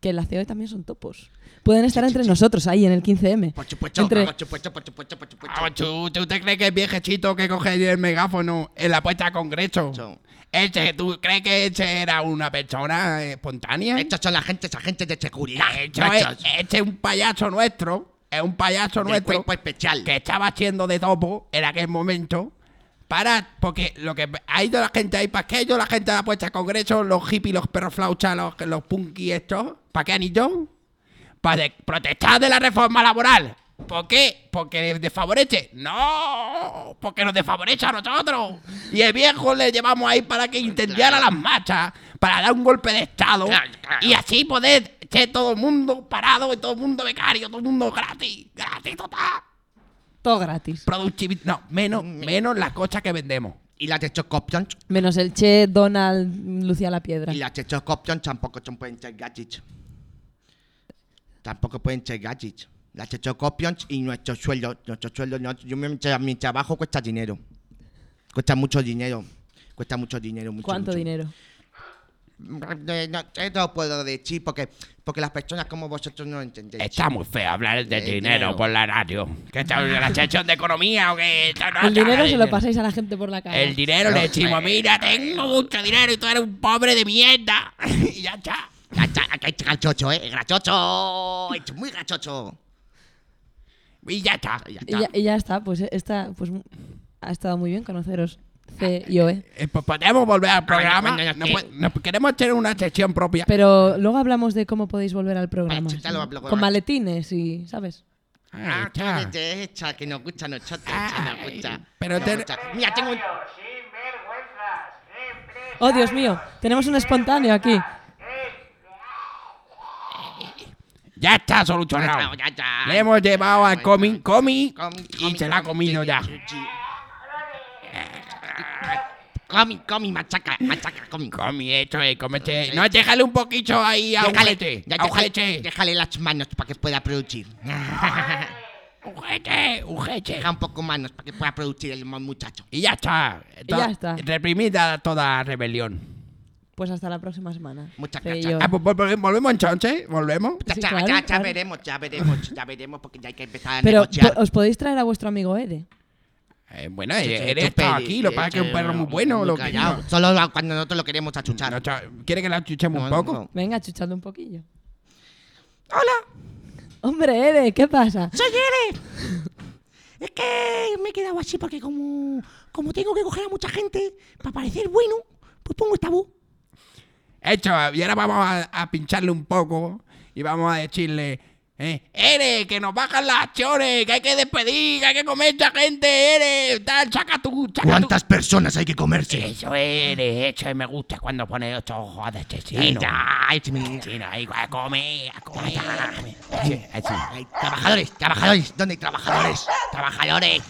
que la COE también son topos. Pueden estar entre nosotros ahí en el 15M. Por supuesto, Entre- por supuesto, por supuesto, por supuesto. Ah, ¿tú, tú te crees que es viejecito que coge el megáfono en la puesta de congreso? Ese, ¿Tú crees que ese era una persona espontánea? Estos son agentes, agentes de seguridad. Esto es, este es un payaso nuestro. Es un payaso Del nuestro. cuerpo especial. Que estaba haciendo de topo en aquel momento. Para, porque lo que ha ido la gente ahí, ¿para qué ha ido la gente a la puesta de congreso? Los hippies, los perros flauchas, los, los punky estos. ¿Para qué han ido? Para de- protestar de la reforma laboral. ¿Por qué? ¿Porque desfavorece? No, porque nos desfavorece a nosotros. Y el viejo le llevamos ahí para que incendiara las marchas, para dar un golpe de estado. Y así poder ser todo el mundo parado y todo el mundo becario, todo el mundo gratis, gratis total. Todo gratis. Productividad. No, menos, menos las cosas que vendemos. Y las de Chocoptions. Menos el Che, Donald, Lucía la Piedra. Y las de Chocoptions tampoco pueden ser gratis. Tampoco pueden ser gratis. Las de Chocoptions y nuestros sueldos. Nuestros sueldos. no- yo me- mi trabajo cuesta dinero. Cuesta mucho dinero. Cuesta mucho dinero. Mucho, ¿Cuánto mucho. dinero? No, no lo puedo decir porque, porque las personas como vosotros no lo entendéis. Está muy feo hablar de Eh, dinero dinero. por la radio. ¿Qué está la (laughs) sección de economía o qué? No El dinero se lo pasáis a la gente por la cara. El dinero le decimos, mira, tengo mucho dinero y tú eres un pobre de mierda. (laughs) y ya está. Ya está, acá es grachocho, ¿eh? Grachocho. Es muy grachocho. Y ya está. Y ya, y ya está, pues esta, pues ha estado muy bien conoceros. C y OE. Eh, pues podemos volver al programa. No pu- no- queremos tener una sección propia. Pero luego hablamos de cómo podéis volver al programa. chútalo, ¿sí? luego Con maletines y, ¿sabes? Ah, cállate, echa, que nos gusta a nosotros, echa, nos gusta. pero te- gusta. Mira, tengo un... Oh, Dios mío, tenemos un espontáneo aquí. Ya está solucionado. Ya está. Le hemos llevado a Comi, Comi, Comi, y comi, se la ha comido ya. Comi, comi, machaca, machaca, comi. Comi, esto es, comete. No, déjale un poquito ahí a Déjale, Ujete. ya, A déjale, Ujete. déjale las manos para que pueda producir. (laughs) Ujete, Ujete. Deja un poco manos para que pueda producir el muchacho. Y ya está. Y ya está. Reprimida toda rebelión. Pues hasta la próxima semana. Muchas gracias. Ah, pues vol- volvemos entonces, volvemos. Ya, Sí, ya, claro, ya, ya claro. veremos, ya veremos, ya veremos, porque ya hay que empezar a Pero negociar. os podéis traer a vuestro amigo Ere. Eh, bueno, Sí, eres tú está aquí, lo que pasa es que es un perro muy muy bueno. Lo que callado. Solo cuando nosotros lo queremos achuchar. No, ¿Quiere que la achuchemos un No, poco? no. Venga, chuchadle un poquillo. ¡Hola! Hombre, Ere, ¿qué pasa? ¡Soy Ere! Es que me he quedado así porque como, como tengo que coger a mucha gente para parecer bueno, pues pongo esta voz. Hecho, y ahora vamos a, a pincharle un poco y vamos a decirle, eh, Ere, que nos bajan las acciones, que hay que despedir, que hay que comer mucha gente, Ere, tal, saca tú, saca ¿Cuántas personas hay que comerse? Eso, Ere, eso me gusta cuando pone ocho ojos de este chino. Échame. Chino, ahí, a comer, a comer. Ay, Trabajadores, trabajadores, ¿dónde hay trabajadores? Trabajadores.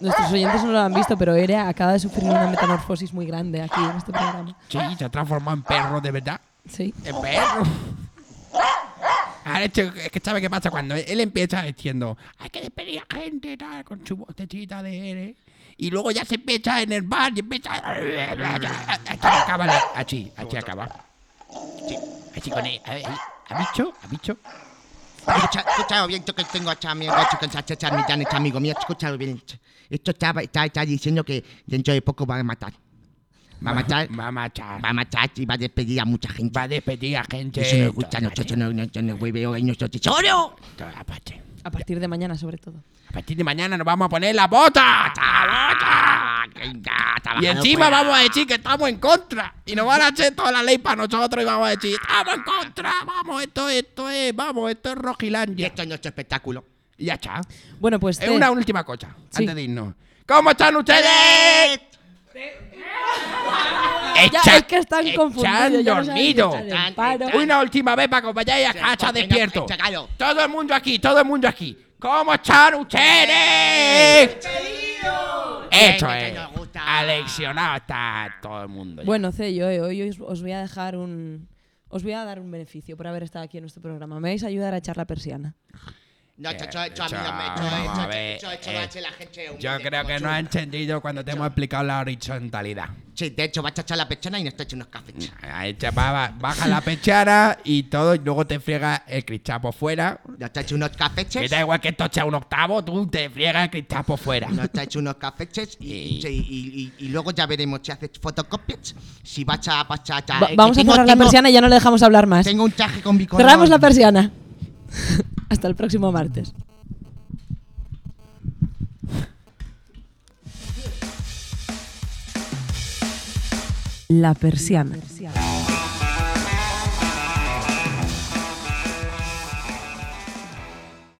Nuestros oyentes no lo han visto, pero Ere acaba de sufrir una metamorfosis muy grande aquí en este programa. Sí, se ha transformado en perro, de verdad. Sí. En perro. Ahora, esto, es que sabe qué pasa cuando él empieza diciendo hay que despedir a gente tal, con su vocecita de R y luego ya se empieza en el bar y empieza que acaba la- así, así acaba. Sí, así con él. A ver, ¿Ha dicho? ¿Ha dicho? Escucha, escúchalo bien, esto que tengo a mi amigo, que se mi amigo mío, escúchalo bien. Esto está, está, está diciendo que dentro de poco va a matar. Va a matar, Va a matar. va a matar y va a despedir a mucha gente. Va a despedir a gente. Eso nos gusta a nosotros, no, no, no, no vuelve hoy nuestro tesoro. Toda la parte. A partir de mañana, sobre todo. A partir de mañana nos vamos a poner la bota. Y encima vamos a decir que estamos en contra. Y nos van a hacer toda la ley para nosotros y vamos a decir, estamos en contra. Vamos, esto, esto es, vamos, esto es Y Rojilandia. esto es nuestro espectáculo. Y ya está. Bueno, pues Es C, una última cosa, Sí. antes de irnos. ¿Cómo están ustedes? Ya, es que están confundidos, ya no paro. Una última vez para que os vayáis a casa despierto. Todo el mundo aquí, todo el mundo aquí. ¿Cómo están ustedes? Bien, es. Aleccionado está todo el mundo. ya. Bueno, C y OE, hoy os, os voy a dejar un... Os voy a dar un beneficio por haber estado aquí en nuestro programa. Me vais a ayudar a echar la persiana. No, a mí la gente humilde, Yo creo que no has entendido cuando te hemos explicado la horizontalidad. Sí, de hecho, va a echar la pechona y nos está echando unos cafés. Te va- baja la pechara y todo, y luego te friega el cristapo fuera. Nos está echando unos Que cafeches. da igual que esto sea un octavo, tú te friegas el cristapo fuera. Nos está hecho unos cafeches y, Y- y, y- y luego ya veremos si haces fotocopias, si vas a pasar a... Va- eh, que vamos a tengo- cerrar la persiana y ya no le dejamos hablar más. Tengo un traje con bicolor. Cerramos la persiana. (laughs) Hasta el próximo martes. La persiana.